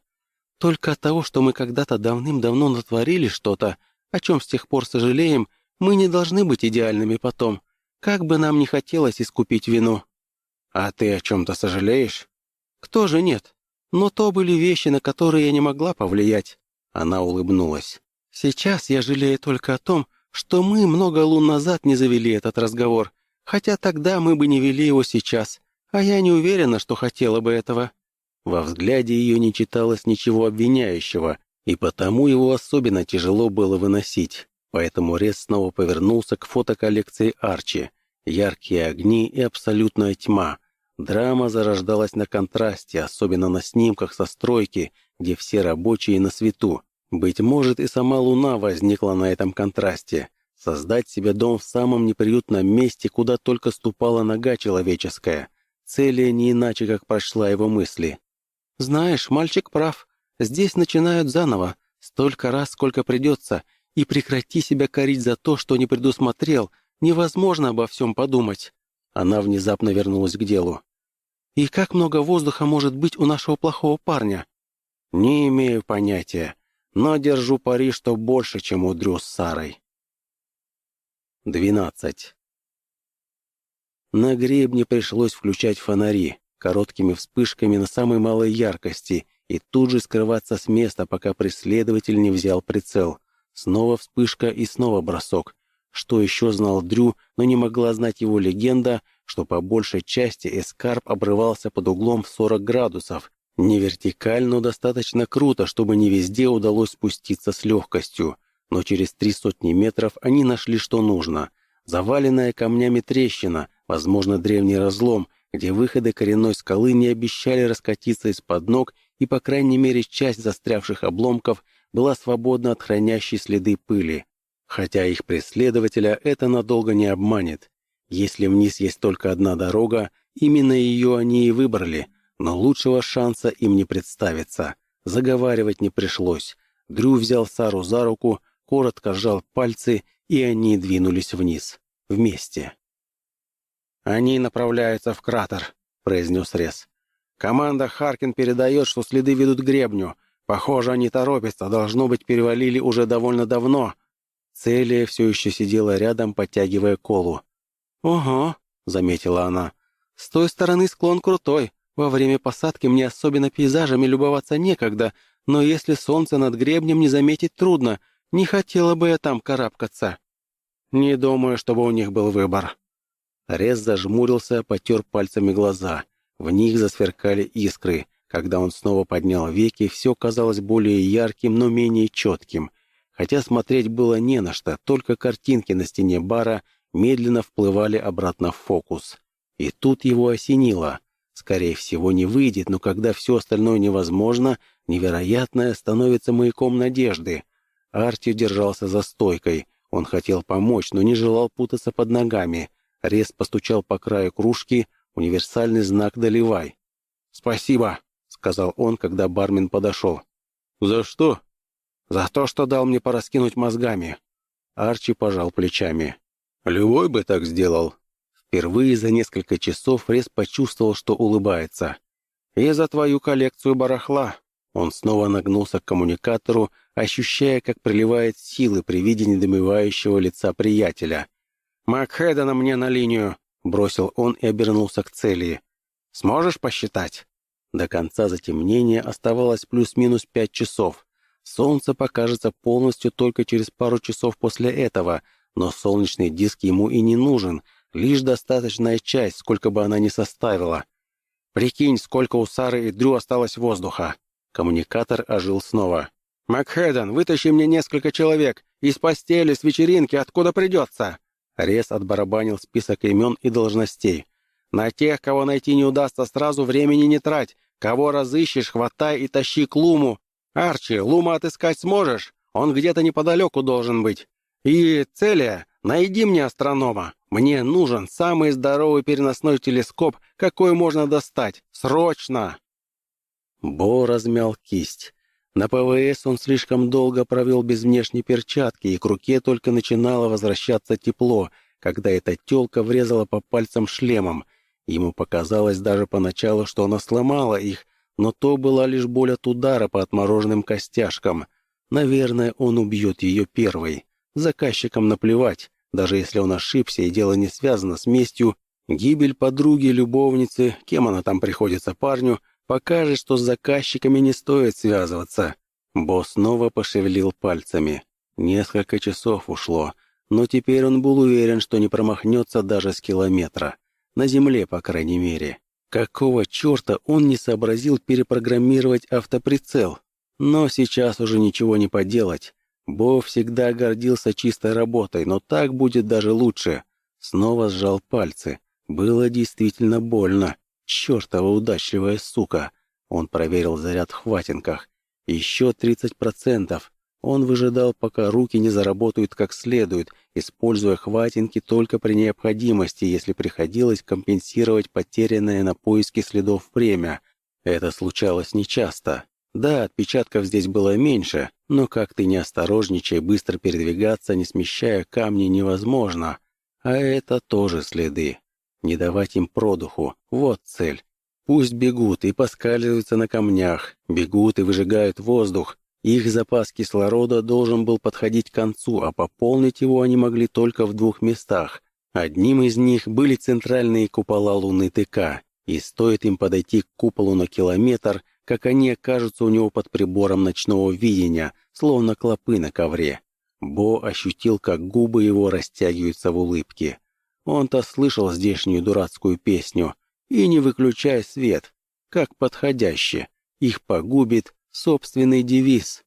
A: «Только от того, что мы когда-то давным-давно натворили что-то, о чем с тех пор сожалеем, мы не должны быть идеальными потом, как бы нам ни хотелось искупить вину». «А ты о чем-то сожалеешь?» «Кто же нет? Но то были вещи, на которые я не могла повлиять». Она улыбнулась. «Сейчас я жалею только о том, что мы много лун назад не завели этот разговор, Хотя тогда мы бы не вели его сейчас, а я не уверена, что хотела бы этого». Во взгляде ее не читалось ничего обвиняющего, и потому его особенно тяжело было выносить. Поэтому Рез снова повернулся к фотоколлекции Арчи. Яркие огни и абсолютная тьма. Драма зарождалась на контрасте, особенно на снимках со стройки, где все рабочие на свету. Быть может, и сама Луна возникла на этом контрасте. Создать себе дом в самом неприютном месте, куда только ступала нога человеческая. Целия не иначе, как прошла его мысли. «Знаешь, мальчик прав. Здесь начинают заново. Столько раз, сколько придется. И прекрати себя корить за то, что не предусмотрел. Невозможно обо всем подумать». Она внезапно вернулась к делу. «И как много воздуха может быть у нашего плохого парня?» «Не имею понятия, но держу пари, что больше, чем у Дрю с Сарой». 12. На гребне пришлось включать фонари короткими вспышками на самой малой яркости и тут же скрываться с места, пока преследователь не взял прицел. Снова вспышка и снова бросок. Что еще знал Дрю, но не могла знать его легенда, что по большей части эскарп обрывался под углом в 40 градусов. Не вертикально, но достаточно круто, чтобы не везде удалось спуститься с легкостью но через три сотни метров они нашли, что нужно. Заваленная камнями трещина, возможно, древний разлом, где выходы коренной скалы не обещали раскатиться из-под ног, и, по крайней мере, часть застрявших обломков была свободна от хранящей следы пыли. Хотя их преследователя это надолго не обманет. Если вниз есть только одна дорога, именно ее они и выбрали, но лучшего шанса им не представится. Заговаривать не пришлось. Дрю взял Сару за руку, коротко сжал пальцы, и они двинулись вниз. Вместе. «Они направляются в кратер», — произнес Рес. «Команда Харкин передает, что следы ведут к гребню. Похоже, они торопятся, должно быть, перевалили уже довольно давно». Целия все еще сидела рядом, подтягивая колу. «Ого», — заметила она. «С той стороны склон крутой. Во время посадки мне особенно пейзажами любоваться некогда, но если солнце над гребнем не заметить трудно, не хотела бы я там карабкаться. Не думаю, чтобы у них был выбор. Рез зажмурился, потер пальцами глаза. В них засверкали искры. Когда он снова поднял веки, все казалось более ярким, но менее четким. хотя смотреть было не на что, только картинки на стене бара медленно вплывали обратно в фокус. И тут его осенило. Скорее всего, не выйдет, но когда все остальное невозможно, невероятное становится маяком надежды. Арти держался за стойкой. Он хотел помочь, но не желал путаться под ногами. Рез постучал по краю кружки, универсальный знак «Доливай». «Спасибо», — сказал он, когда бармен подошел. «За что?» «За то, что дал мне пораскинуть мозгами». Арчи пожал плечами. «Любой бы так сделал». Впервые за несколько часов Рез почувствовал, что улыбается. «И за твою коллекцию барахла». Он снова нагнулся к коммуникатору, ощущая, как приливает силы при виде недомывающего лица приятеля. «Макхедена мне на линию!» — бросил он и обернулся к цели. «Сможешь посчитать?» До конца затемнения оставалось плюс-минус пять часов. Солнце покажется полностью только через пару часов после этого, но солнечный диск ему и не нужен, лишь достаточная часть, сколько бы она ни составила. «Прикинь, сколько у Сары и Дрю осталось воздуха!» Коммуникатор ожил снова. «Макхеден, вытащи мне несколько человек! Из постели, с вечеринки, откуда придется!» Рез отбарабанил список имен и должностей. На тех, кого найти не удастся сразу, времени не трать. Кого разыщешь, хватай и тащи к Луму. Арчи, Лума отыскать сможешь? Он где-то неподалеку должен быть. И, Целия, найди мне астронома. Мне нужен самый здоровый переносной телескоп, какой можно достать. Срочно!» Бо размял кисть. На ПВС он слишком долго провел без внешней перчатки, и к руке только начинало возвращаться тепло, когда эта телка врезала по пальцам шлемом — Ему показалось даже поначалу, что она сломала их, но то была лишь боль от удара по отмороженным костяшкам. Наверное, он убьет ее первой. Заказчикам наплевать, даже если он ошибся и дело не связано с местью, гибель подруги, любовницы, кем она там приходится парню, покажет, что с заказчиками не стоит связываться. Босс снова пошевелил пальцами. Несколько часов ушло, но теперь он был уверен, что не промахнется даже с километра. На Земле, по крайней мере. Какого черта он не сообразил перепрограммировать автоприцел? Но сейчас уже ничего не поделать. Бо всегда гордился чистой работой, но так будет даже лучше. Снова сжал пальцы. Было действительно больно. Чертова удачливая сука. Он проверил заряд в хватинках. Еще 30%. Он выжидал, пока руки не заработают как следует, используя хватинки только при необходимости, если приходилось компенсировать потерянное на поиске следов время. Это случалось нечасто. Да, отпечатков здесь было меньше, но как ты не осторожничай, быстро передвигаться, не смещая камни, невозможно. А это тоже следы. Не давать им продуху. Вот цель. Пусть бегут и поскальзываются на камнях, бегут и выжигают воздух, их запас кислорода должен был подходить к концу, а пополнить его они могли только в двух местах. Одним из них были центральные купола Луны ТК, и стоит им подойти к куполу на километр, как они окажутся у него под прибором ночного видения, словно клопы на ковре. Бо ощутил, как губы его растягиваются в улыбке. Он-то слышал здешнюю дурацкую песню. И не выключай свет, как подходяще. Их погубит собственный девиз.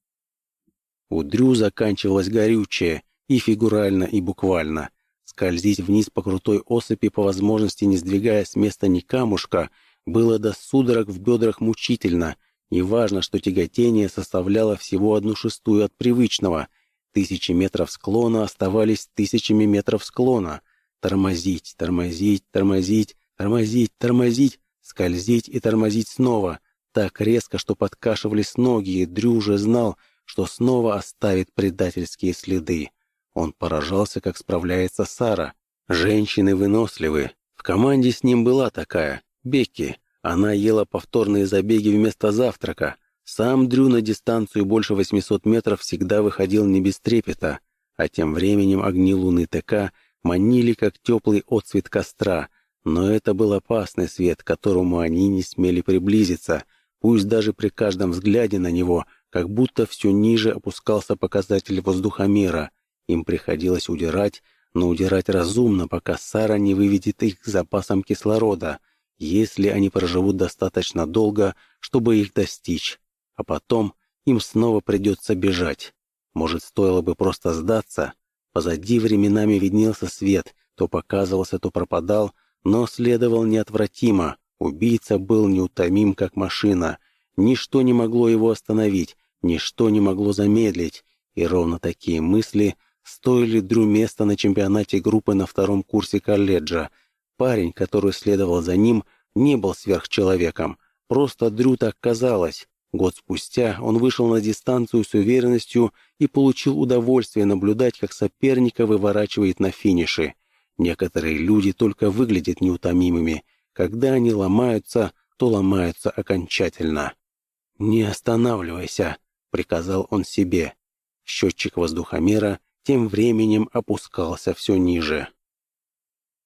A: У Дрю заканчивалось горючее, и фигурально, и буквально. Скользить вниз по крутой осыпи, по возможности не сдвигая с места ни камушка, было до судорог в бедрах мучительно, и важно, что тяготение составляло всего одну шестую от привычного. Тысячи метров склона оставались тысячами метров склона. Тормозить, тормозить, тормозить, тормозить, тормозить, скользить и тормозить снова — так резко, что подкашивались ноги, и Дрю уже знал, что снова оставит предательские следы. Он поражался, как справляется Сара. Женщины выносливы. В команде с ним была такая, Бекки. Она ела повторные забеги вместо завтрака. Сам Дрю на дистанцию больше 800 метров всегда выходил не без трепета. А тем временем огни луны ТК манили, как теплый отцвет костра. Но это был опасный свет, к которому они не смели приблизиться — Пусть даже при каждом взгляде на него, как будто все ниже опускался показатель воздухомера. Им приходилось удирать, но удирать разумно, пока Сара не выведет их к запасам кислорода, если они проживут достаточно долго, чтобы их достичь. А потом им снова придется бежать. Может, стоило бы просто сдаться? Позади временами виднелся свет, то показывался, то пропадал, но следовал неотвратимо. Убийца был неутомим, как машина. Ничто не могло его остановить, ничто не могло замедлить. И ровно такие мысли стоили Дрю места на чемпионате группы на втором курсе колледжа. Парень, который следовал за ним, не был сверхчеловеком. Просто Дрю так казалось. Год спустя он вышел на дистанцию с уверенностью и получил удовольствие наблюдать, как соперника выворачивает на финише. Некоторые люди только выглядят неутомимыми. Когда они ломаются, то ломаются окончательно. «Не останавливайся», — приказал он себе. Счетчик воздухомера тем временем опускался все ниже.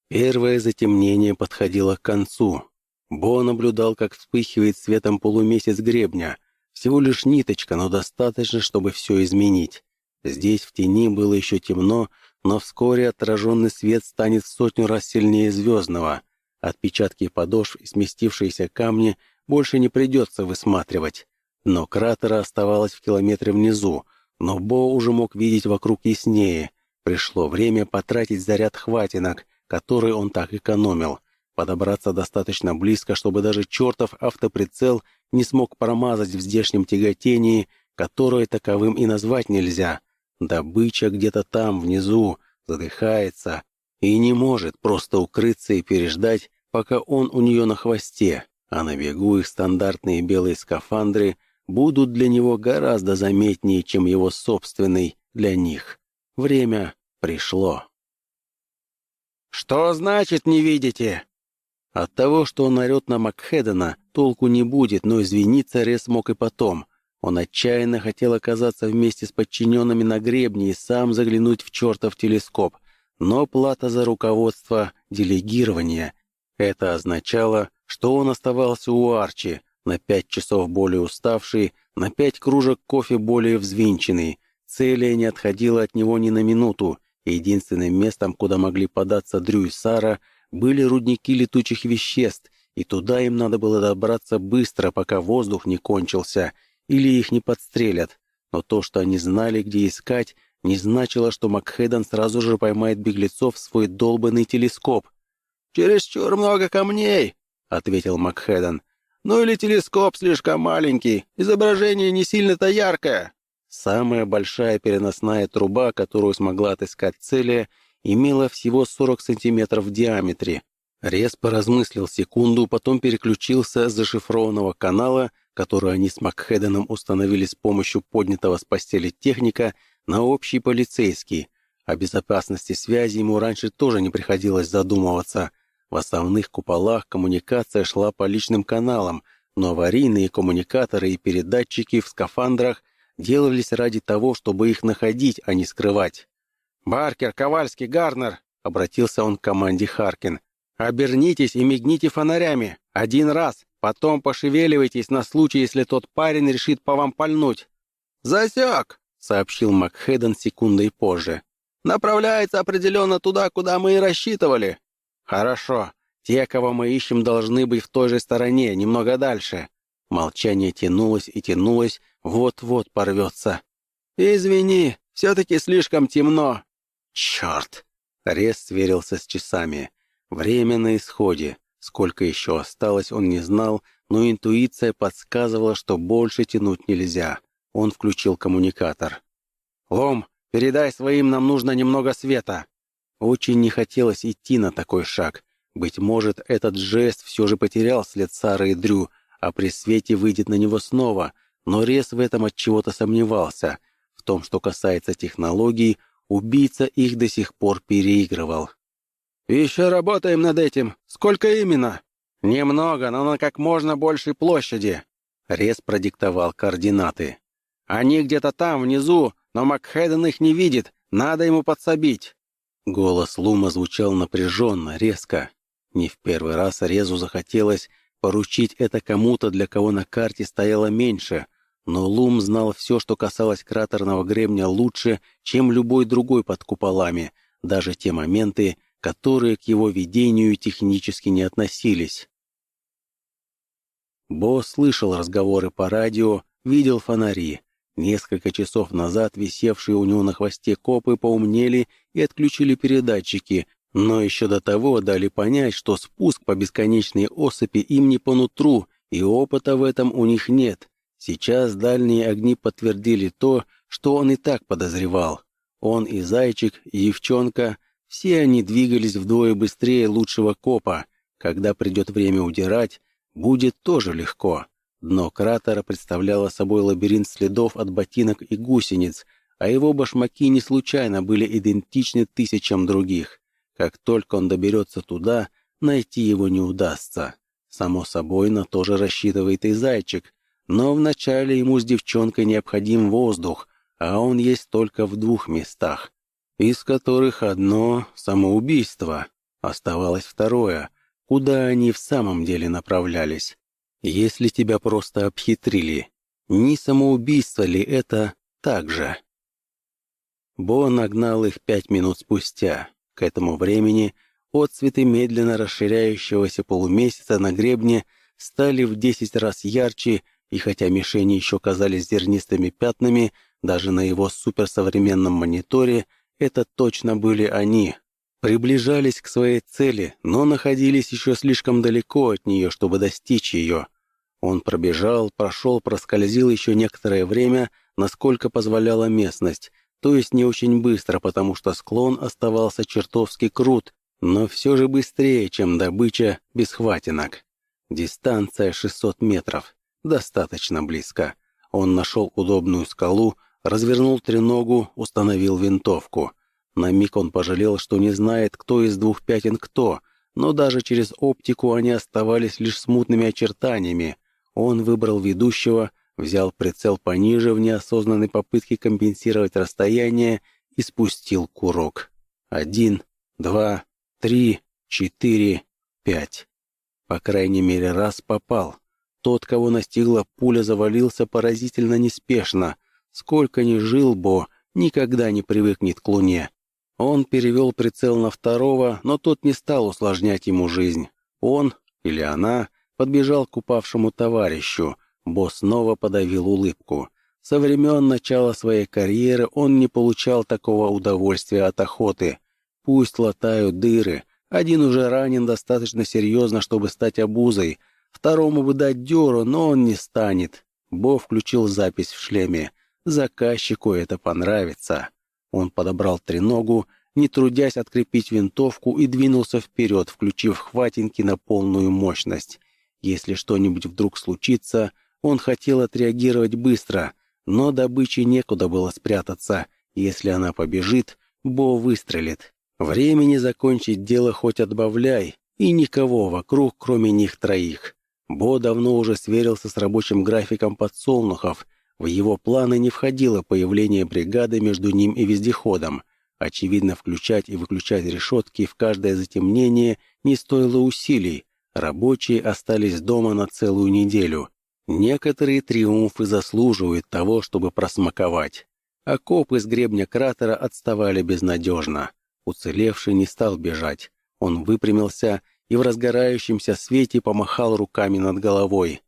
A: Первое затемнение подходило к концу. Бо наблюдал, как вспыхивает светом полумесяц гребня. Всего лишь ниточка, но достаточно, чтобы все изменить. Здесь в тени было еще темно, но вскоре отраженный свет станет в сотню раз сильнее звездного. Отпечатки подошв и сместившиеся камни больше не придется высматривать. Но кратера оставалось в километре внизу, но Бо уже мог видеть вокруг яснее. Пришло время потратить заряд хватинок, который он так экономил. Подобраться достаточно близко, чтобы даже чертов автоприцел не смог промазать в здешнем тяготении, которое таковым и назвать нельзя. Добыча где-то там, внизу, задыхается и не может просто укрыться и переждать, пока он у нее на хвосте, а на бегу их стандартные белые скафандры будут для него гораздо заметнее, чем его собственный для них. Время пришло. «Что значит не видите?» От того, что он орет на Макхедена, толку не будет, но извиниться Рес мог и потом. Он отчаянно хотел оказаться вместе с подчиненными на гребне и сам заглянуть в чертов телескоп. Но плата за руководство — делегирование. Это означало, что он оставался у Арчи, на пять часов более уставший, на пять кружек кофе более взвинченный. Целия не отходила от него ни на минуту. Единственным местом, куда могли податься Дрю и Сара, были рудники летучих веществ, и туда им надо было добраться быстро, пока воздух не кончился, или их не подстрелят. Но то, что они знали, где искать, не значило, что Макхедон сразу же поймает беглецов в свой долбанный телескоп. «Чересчур много камней», — ответил Макхедон. Ну или телескоп слишком маленький, изображение не сильно-то яркое. Самая большая переносная труба, которую смогла отыскать Целия, имела всего 40 сантиметров в диаметре. Рез поразмыслил секунду, потом переключился с зашифрованного канала, который они с Макхеденом установили с помощью поднятого с постели техника, на общий полицейский. О безопасности связи ему раньше тоже не приходилось задумываться – в основных куполах коммуникация шла по личным каналам, но аварийные коммуникаторы и передатчики в скафандрах делались ради того, чтобы их находить, а не скрывать. «Баркер, Ковальский, Гарнер!» — обратился он к команде Харкин. «Обернитесь и мигните фонарями. Один раз. Потом пошевеливайтесь на случай, если тот парень решит по вам пальнуть». «Засек!» — сообщил Макхеден секундой позже. «Направляется определенно туда, куда мы и рассчитывали. «Хорошо. Те, кого мы ищем, должны быть в той же стороне, немного дальше». Молчание тянулось и тянулось, вот-вот порвется. «Извини, все-таки слишком темно». «Черт!» Рез сверился с часами. Время на исходе. Сколько еще осталось, он не знал, но интуиция подсказывала, что больше тянуть нельзя. Он включил коммуникатор. «Лом, передай своим, нам нужно немного света». Очень не хотелось идти на такой шаг. Быть может, этот жест все же потерял след Сары и Дрю, а при свете выйдет на него снова, но Рез в этом от чего-то сомневался. В том, что касается технологий, убийца их до сих пор переигрывал. «Еще работаем над этим. Сколько именно?» «Немного, но на как можно большей площади». Рез продиктовал координаты. «Они где-то там, внизу, но Макхеден их не видит. Надо ему подсобить». Голос Лума звучал напряженно, резко. Не в первый раз Резу захотелось поручить это кому-то, для кого на карте стояло меньше, но Лум знал все, что касалось кратерного гребня лучше, чем любой другой под куполами, даже те моменты, которые к его видению технически не относились. Бо слышал разговоры по радио, видел фонари. Несколько часов назад висевшие у него на хвосте копы поумнели и отключили передатчики, но еще до того дали понять, что спуск по бесконечной осыпи им не по нутру, и опыта в этом у них нет. Сейчас дальние огни подтвердили то, что он и так подозревал. Он и Зайчик, и девчонка, все они двигались вдвое быстрее лучшего копа. Когда придет время удирать, будет тоже легко. Дно кратера представляло собой лабиринт следов от ботинок и гусениц, а его башмаки не случайно были идентичны тысячам других. Как только он доберется туда, найти его не удастся. Само собой, на то же рассчитывает и зайчик, но вначале ему с девчонкой необходим воздух, а он есть только в двух местах, из которых одно — самоубийство, оставалось второе, куда они в самом деле направлялись. Если тебя просто обхитрили, не самоубийство ли это так же? Бо нагнал их пять минут спустя. К этому времени отцветы медленно расширяющегося полумесяца на гребне стали в десять раз ярче, и хотя мишени еще казались зернистыми пятнами, даже на его суперсовременном мониторе это точно были они, приближались к своей цели, но находились еще слишком далеко от нее, чтобы достичь ее. Он пробежал, прошел, проскользил еще некоторое время, насколько позволяла местность, то есть не очень быстро, потому что склон оставался чертовски крут, но все же быстрее, чем добыча без хватинок. Дистанция 600 метров. Достаточно близко. Он нашел удобную скалу, развернул треногу, установил винтовку. На миг он пожалел, что не знает, кто из двух пятен кто, но даже через оптику они оставались лишь смутными очертаниями. Он выбрал ведущего, взял прицел пониже в неосознанной попытке компенсировать расстояние и спустил курок. Один, два, три, четыре, пять. По крайней мере, раз попал. Тот, кого настигла пуля, завалился поразительно неспешно. Сколько ни жил Бо, никогда не привыкнет к Луне. Он перевел прицел на второго, но тот не стал усложнять ему жизнь. Он, или она, подбежал к упавшему товарищу. Бо снова подавил улыбку. Со времен начала своей карьеры он не получал такого удовольствия от охоты. Пусть латают дыры. Один уже ранен достаточно серьезно, чтобы стать обузой. Второму бы дать дёру, но он не станет. Бо включил запись в шлеме. Заказчику это понравится. Он подобрал треногу, не трудясь открепить винтовку, и двинулся вперед, включив хватинки на полную мощность. Если что-нибудь вдруг случится, он хотел отреагировать быстро, но добыче некуда было спрятаться. Если она побежит, Бо выстрелит. Времени закончить дело хоть отбавляй, и никого вокруг, кроме них троих. Бо давно уже сверился с рабочим графиком подсолнухов. В его планы не входило появление бригады между ним и вездеходом. Очевидно, включать и выключать решетки в каждое затемнение не стоило усилий. Рабочие остались дома на целую неделю. Некоторые триумфы заслуживают того, чтобы просмаковать. Окопы с гребня кратера отставали безнадежно. Уцелевший не стал бежать. Он выпрямился и в разгорающемся свете помахал руками над головой.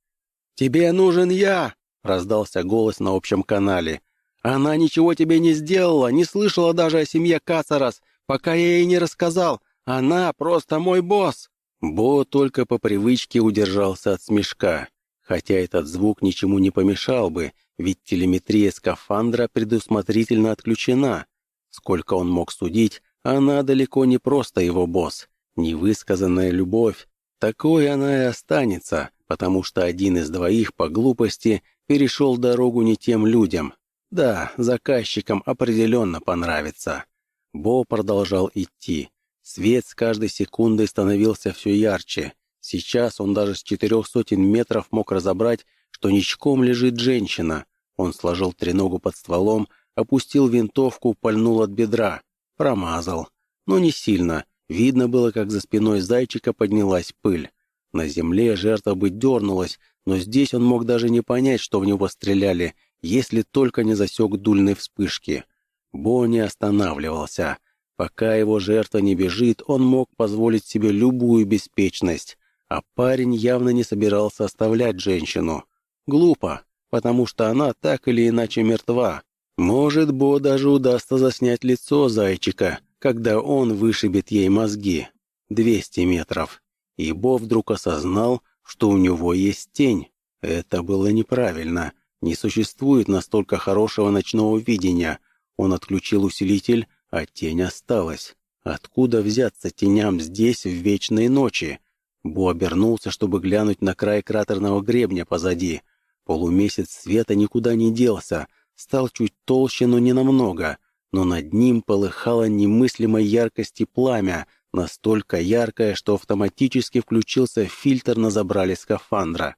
A: «Тебе нужен я!» — раздался голос на общем канале. «Она ничего тебе не сделала, не слышала даже о семье Кацарас, пока я ей не рассказал. Она просто мой босс!» Бо только по привычке удержался от смешка. Хотя этот звук ничему не помешал бы, ведь телеметрия скафандра предусмотрительно отключена. Сколько он мог судить, она далеко не просто его босс. Невысказанная любовь. Такой она и останется, потому что один из двоих по глупости перешел дорогу не тем людям. Да, заказчикам определенно понравится. Бо продолжал идти. Свет с каждой секундой становился все ярче. Сейчас он даже с четырех сотен метров мог разобрать, что ничком лежит женщина. Он сложил треногу под стволом, опустил винтовку, пальнул от бедра. Промазал. Но не сильно. Видно было, как за спиной зайчика поднялась пыль. На земле жертва бы дернулась, но здесь он мог даже не понять, что в него стреляли, если только не засек дульной вспышки. Бо не останавливался. Пока его жертва не бежит, он мог позволить себе любую беспечность. А парень явно не собирался оставлять женщину. Глупо. потому что она так или иначе мертва. Может, Бо даже удастся заснять лицо зайчика, когда он вышибет ей мозги. 200 метров. И Бо вдруг осознал, что у него есть тень. Это было неправильно. Не существует настолько хорошего ночного видения. Он отключил усилитель, а тень осталась. Откуда взяться теням здесь в вечной ночи? Бо обернулся, чтобы глянуть на край кратерного гребня позади. Полумесяц света никуда не делся, стал чуть толще, но не намного. Но над ним полыхало немыслимой яркости пламя, настолько яркое, что автоматически включился фильтр на забрале скафандра.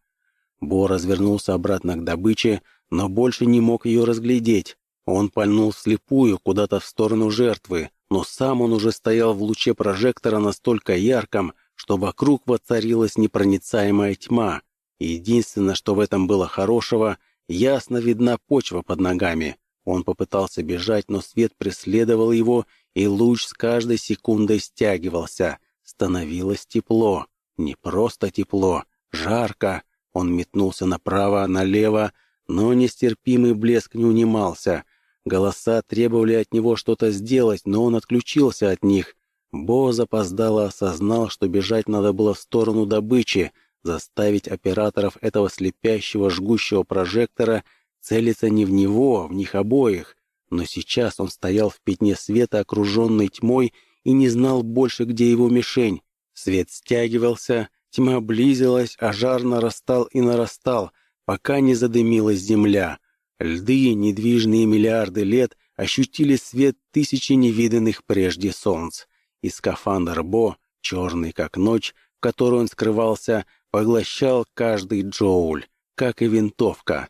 A: Бо развернулся обратно к добыче, но больше не мог ее разглядеть. Он пальнул вслепую куда-то в сторону жертвы, но сам он уже стоял в луче прожектора настолько ярком, что вокруг воцарилась непроницаемая тьма. единственное, что в этом было хорошего, ясно видна почва под ногами. Он попытался бежать, но свет преследовал его, и луч с каждой секундой стягивался. Становилось тепло. Не просто тепло, жарко. Он метнулся направо, налево, но нестерпимый блеск не унимался. Голоса требовали от него что-то сделать, но он отключился от них. Бо запоздало осознал, что бежать надо было в сторону добычи, заставить операторов этого слепящего жгущего прожектора целиться не в него, а в них обоих. Но сейчас он стоял в пятне света, окруженный тьмой, и не знал больше, где его мишень. Свет стягивался, тьма близилась, а жар нарастал и нарастал, пока не задымилась земля. Льды, недвижные миллиарды лет, ощутили свет тысячи невиданных прежде солнц и скафандр Бо, черный как ночь, в которой он скрывался, поглощал каждый джоуль, как и винтовка.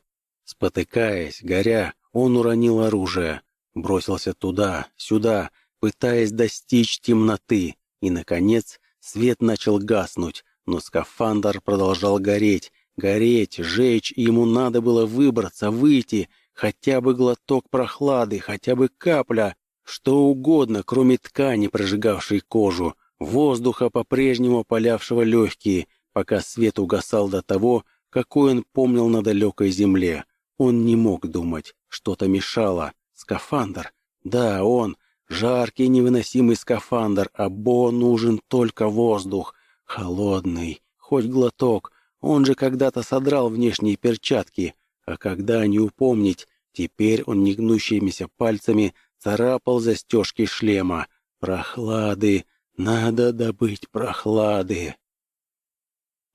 A: Спотыкаясь, горя, он уронил оружие, бросился туда, сюда, пытаясь достичь темноты, и, наконец, свет начал гаснуть, но скафандр продолжал гореть, гореть, жечь, и ему надо было выбраться, выйти, хотя бы глоток прохлады, хотя бы капля, что угодно, кроме ткани, прожигавшей кожу, воздуха, по-прежнему опалявшего легкие, пока свет угасал до того, какой он помнил на далекой земле. Он не мог думать, что-то мешало. Скафандр. Да, он. Жаркий, невыносимый скафандр, а Бо нужен только воздух. Холодный. Хоть глоток. Он же когда-то содрал внешние перчатки. А когда не упомнить, теперь он негнущимися пальцами царапал застежки шлема. Прохлады! Надо добыть прохлады!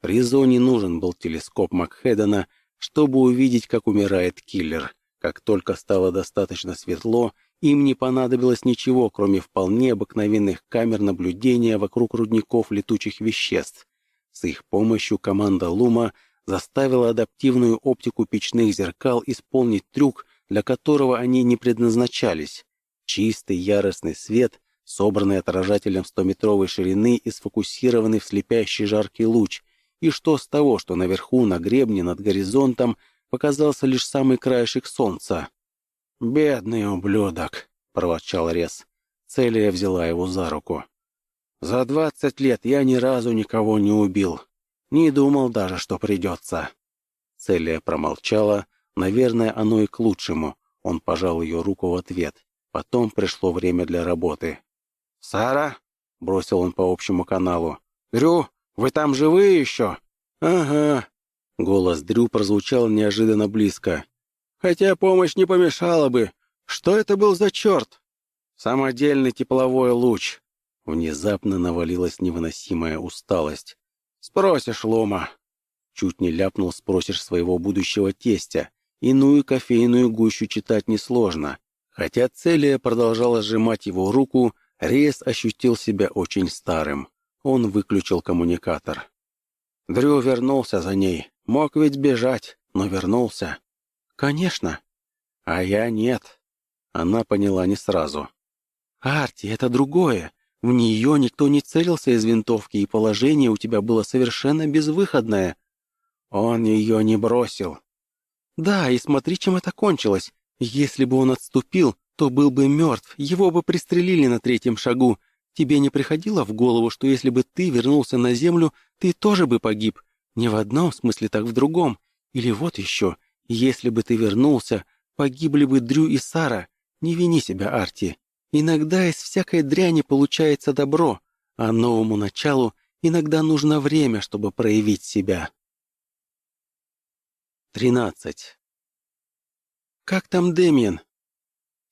A: Ризо не нужен был телескоп Макхедена, чтобы увидеть, как умирает киллер. Как только стало достаточно светло, им не понадобилось ничего, кроме вполне обыкновенных камер наблюдения вокруг рудников летучих веществ. С их помощью команда Лума заставила адаптивную оптику печных зеркал исполнить трюк, для которого они не предназначались. Чистый яростный свет, собранный отражателем 100-метровой ширины и сфокусированный в слепящий жаркий луч. И что с того, что наверху, на гребне, над горизонтом, показался лишь самый краешек солнца? «Бедный ублюдок!» — проворчал Рес. Целия взяла его за руку. «За двадцать лет я ни разу никого не убил. Не думал даже, что придется». Целия промолчала. Наверное, оно и к лучшему. Он пожал ее руку в ответ. Потом пришло время для работы. «Сара?» — бросил он по общему каналу. «Дрю, вы там живые еще?» «Ага». Голос Дрю прозвучал неожиданно близко. «Хотя помощь не помешала бы. Что это был за черт?» «Самодельный тепловой луч». Внезапно навалилась невыносимая усталость. «Спросишь, Лома». Чуть не ляпнул «спросишь своего будущего тестя». Иную кофейную гущу читать несложно. Хотя Целия продолжала сжимать его руку, Рейс ощутил себя очень старым. Он выключил коммуникатор. Дрю вернулся за ней. Мог ведь бежать, но вернулся. «Конечно». «А я нет». Она поняла не сразу. «Арти, это другое. В нее никто не целился из винтовки, и положение у тебя было совершенно безвыходное». «Он ее не бросил». «Да, и смотри, чем это кончилось. Если бы он отступил, то был бы мертв, его бы пристрелили на третьем шагу. Тебе не приходило в голову, что если бы ты вернулся на землю, ты тоже бы погиб? Не в одном смысле, так в другом. Или вот еще, Если бы ты вернулся, погибли бы Дрю и Сара. Не вини себя, Арти. Иногда из всякой дряни получается добро, а новому началу иногда нужно время, чтобы проявить себя. 13. «Как там Дэмиен?»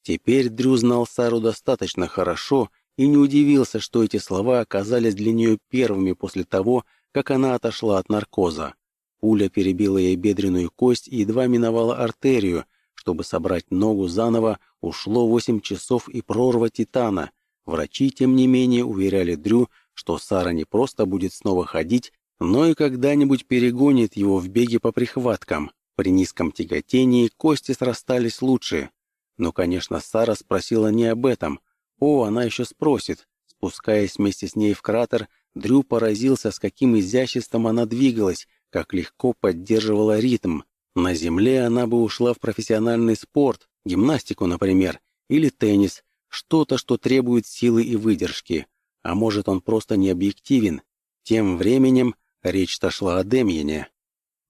A: Теперь Дрю знал Сару достаточно хорошо и не удивился, что эти слова оказались для нее первыми после того, как она отошла от наркоза. Пуля перебила ей бедренную кость и едва миновала артерию. Чтобы собрать ногу заново, ушло восемь часов и прорва титана. Врачи, тем не менее, уверяли Дрю, что Сара не просто будет снова ходить, но и когда-нибудь перегонит его в беге по прихваткам. При низком тяготении кости срастались лучше. Но, конечно, Сара спросила не об этом. О, она еще спросит. Спускаясь вместе с ней в кратер, Дрю поразился, с каким изяществом она двигалась, как легко поддерживала ритм. На земле она бы ушла в профессиональный спорт, гимнастику, например, или теннис, что-то, что требует силы и выдержки. А может, он просто не объективен. Тем временем речь-то шла о Демьене.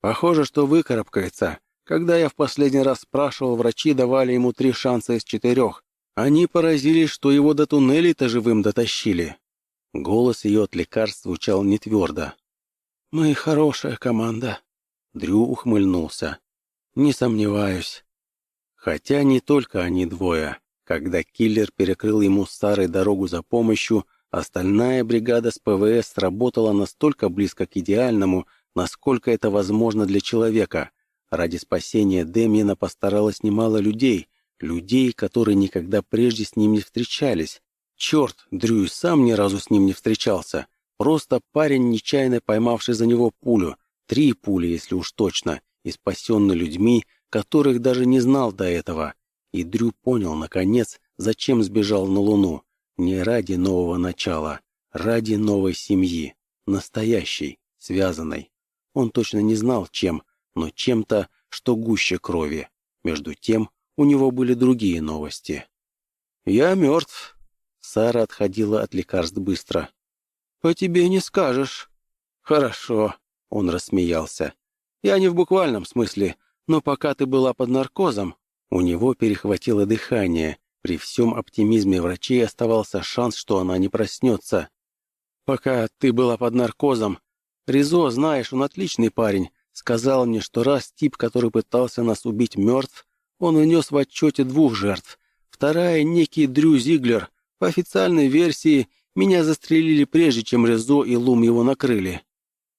A: Похоже, что выкарабкается. Когда я в последний раз спрашивал, врачи давали ему три шанса из четырех. Они поразились, что его до туннелей-то живым дотащили. Голос ее от лекарств звучал нетвердо. «Мы хорошая команда». Дрю ухмыльнулся. «Не сомневаюсь». Хотя не только они двое. Когда киллер перекрыл ему старой дорогу за помощью, остальная бригада с ПВС работала настолько близко к идеальному, насколько это возможно для человека. Ради спасения Демьена постаралось немало людей, людей, которые никогда прежде с ним не встречались. Черт, Дрю сам ни разу с ним не встречался. Просто парень, нечаянно поймавший за него пулю. Три пули, если уж точно, и спасенный людьми, которых даже не знал до этого. И Дрю понял, наконец, зачем сбежал на Луну. Не ради нового начала, ради новой семьи. Настоящей, связанной. Он точно не знал, чем, но чем-то, что гуще крови. Между тем, у него были другие новости. «Я мертв». Сара отходила от лекарств быстро. «По тебе не скажешь». «Хорошо», — он рассмеялся. «Я не в буквальном смысле, но пока ты была под наркозом, у него перехватило дыхание. При всем оптимизме врачей оставался шанс, что она не проснется. «Пока ты была под наркозом, Ризо, знаешь, он отличный парень, сказал мне, что раз тип, который пытался нас убить, мертв, он унес в отчете двух жертв. Вторая — некий Дрю Зиглер. По официальной версии, меня застрелили прежде, чем Ризо и Лум его накрыли».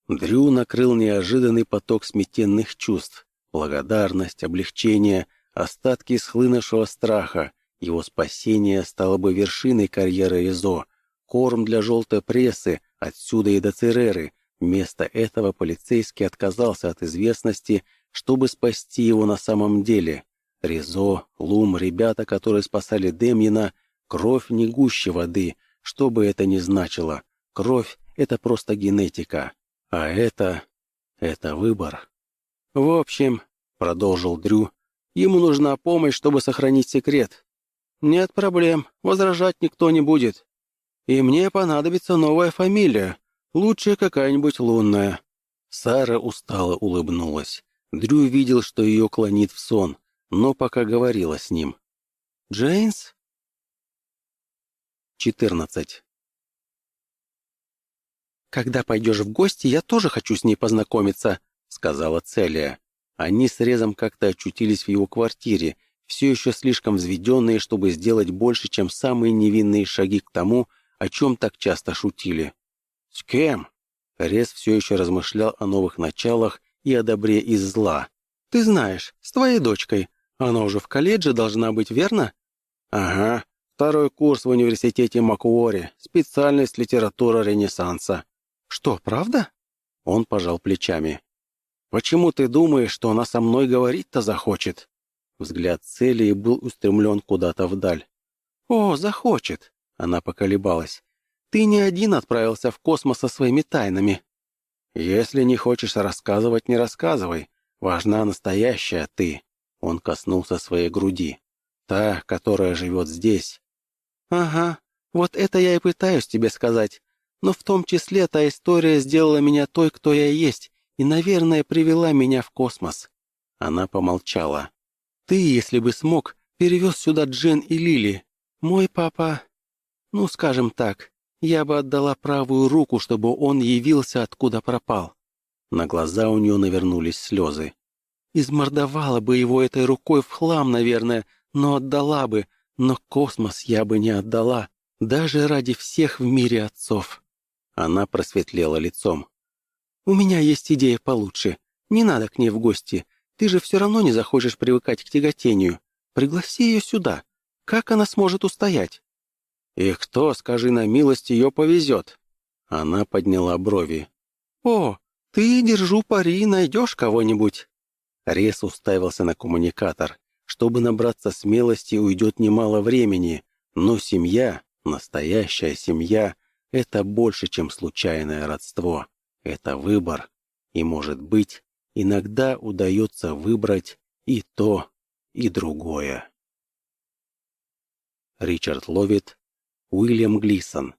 A: Дрю накрыл неожиданный поток сметенных чувств. Благодарность, облегчение, Остатки схлынувшего страха. Его спасение стало бы вершиной карьеры Ризо. Корм для желтой прессы, отсюда и до Цереры. Вместо этого полицейский отказался от известности, чтобы спасти его на самом деле. Ризо, Лум, ребята, которые спасали Демьина, кровь не гуще воды, что бы это ни значило. Кровь — это просто генетика. А это... это выбор. «В общем», — продолжил Дрю, Ему нужна помощь, чтобы сохранить секрет. Нет проблем, возражать никто не будет. И мне понадобится новая фамилия, лучше какая-нибудь лунная». Сара устало улыбнулась. Дрю видел, что ее клонит в сон, но пока говорила с ним. «Джейнс?» 14. «Когда пойдешь в гости, я тоже хочу с ней познакомиться», — сказала Целия. Они с Резом как-то очутились в его квартире, все еще слишком взведенные, чтобы сделать больше, чем самые невинные шаги к тому, о чем так часто шутили. «С кем?» Рез все еще размышлял о новых началах и о добре из зла. «Ты знаешь, с твоей дочкой. Она уже в колледже должна быть, верно?» «Ага. Второй курс в университете Макуори. Специальность литература Ренессанса». «Что, правда?» Он пожал плечами. Почему ты думаешь, что она со мной говорить-то захочет?» Взгляд Целии был устремлен куда-то вдаль. «О, захочет!» — она поколебалась. «Ты не один отправился в космос со своими тайнами». «Если не хочешь рассказывать, не рассказывай. Важна настоящая ты». Он коснулся своей груди. «Та, которая живет здесь». «Ага, вот это я и пытаюсь тебе сказать. Но в том числе та история сделала меня той, кто я есть, и, наверное, привела меня в космос. Она помолчала. «Ты, если бы смог, перевез сюда Джен и Лили. Мой папа... Ну, скажем так, я бы отдала правую руку, чтобы он явился, откуда пропал». На глаза у нее навернулись слезы. «Измордовала бы его этой рукой в хлам, наверное, но отдала бы, но космос я бы не отдала, даже ради всех в мире отцов». Она просветлела лицом. «У меня есть идея получше. Не надо к ней в гости. Ты же все равно не захочешь привыкать к тяготению. Пригласи ее сюда. Как она сможет устоять?» «И кто, скажи на милость, ее повезет?» Она подняла брови. «О, ты, держу пари, найдешь кого-нибудь?» Рес уставился на коммуникатор. Чтобы набраться смелости, уйдет немало времени, но семья, настоящая семья, это больше, чем случайное родство. Это выбор. И, может быть, иногда удается выбрать и то, и другое. Ричард Ловит, Уильям Глисон.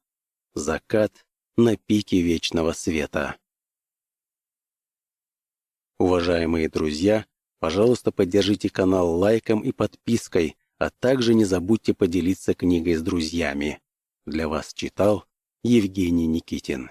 A: Закат на пике вечного света. Уважаемые друзья, пожалуйста, поддержите канал лайком и подпиской, а также не забудьте поделиться книгой с друзьями. Для вас читал Евгений Никитин.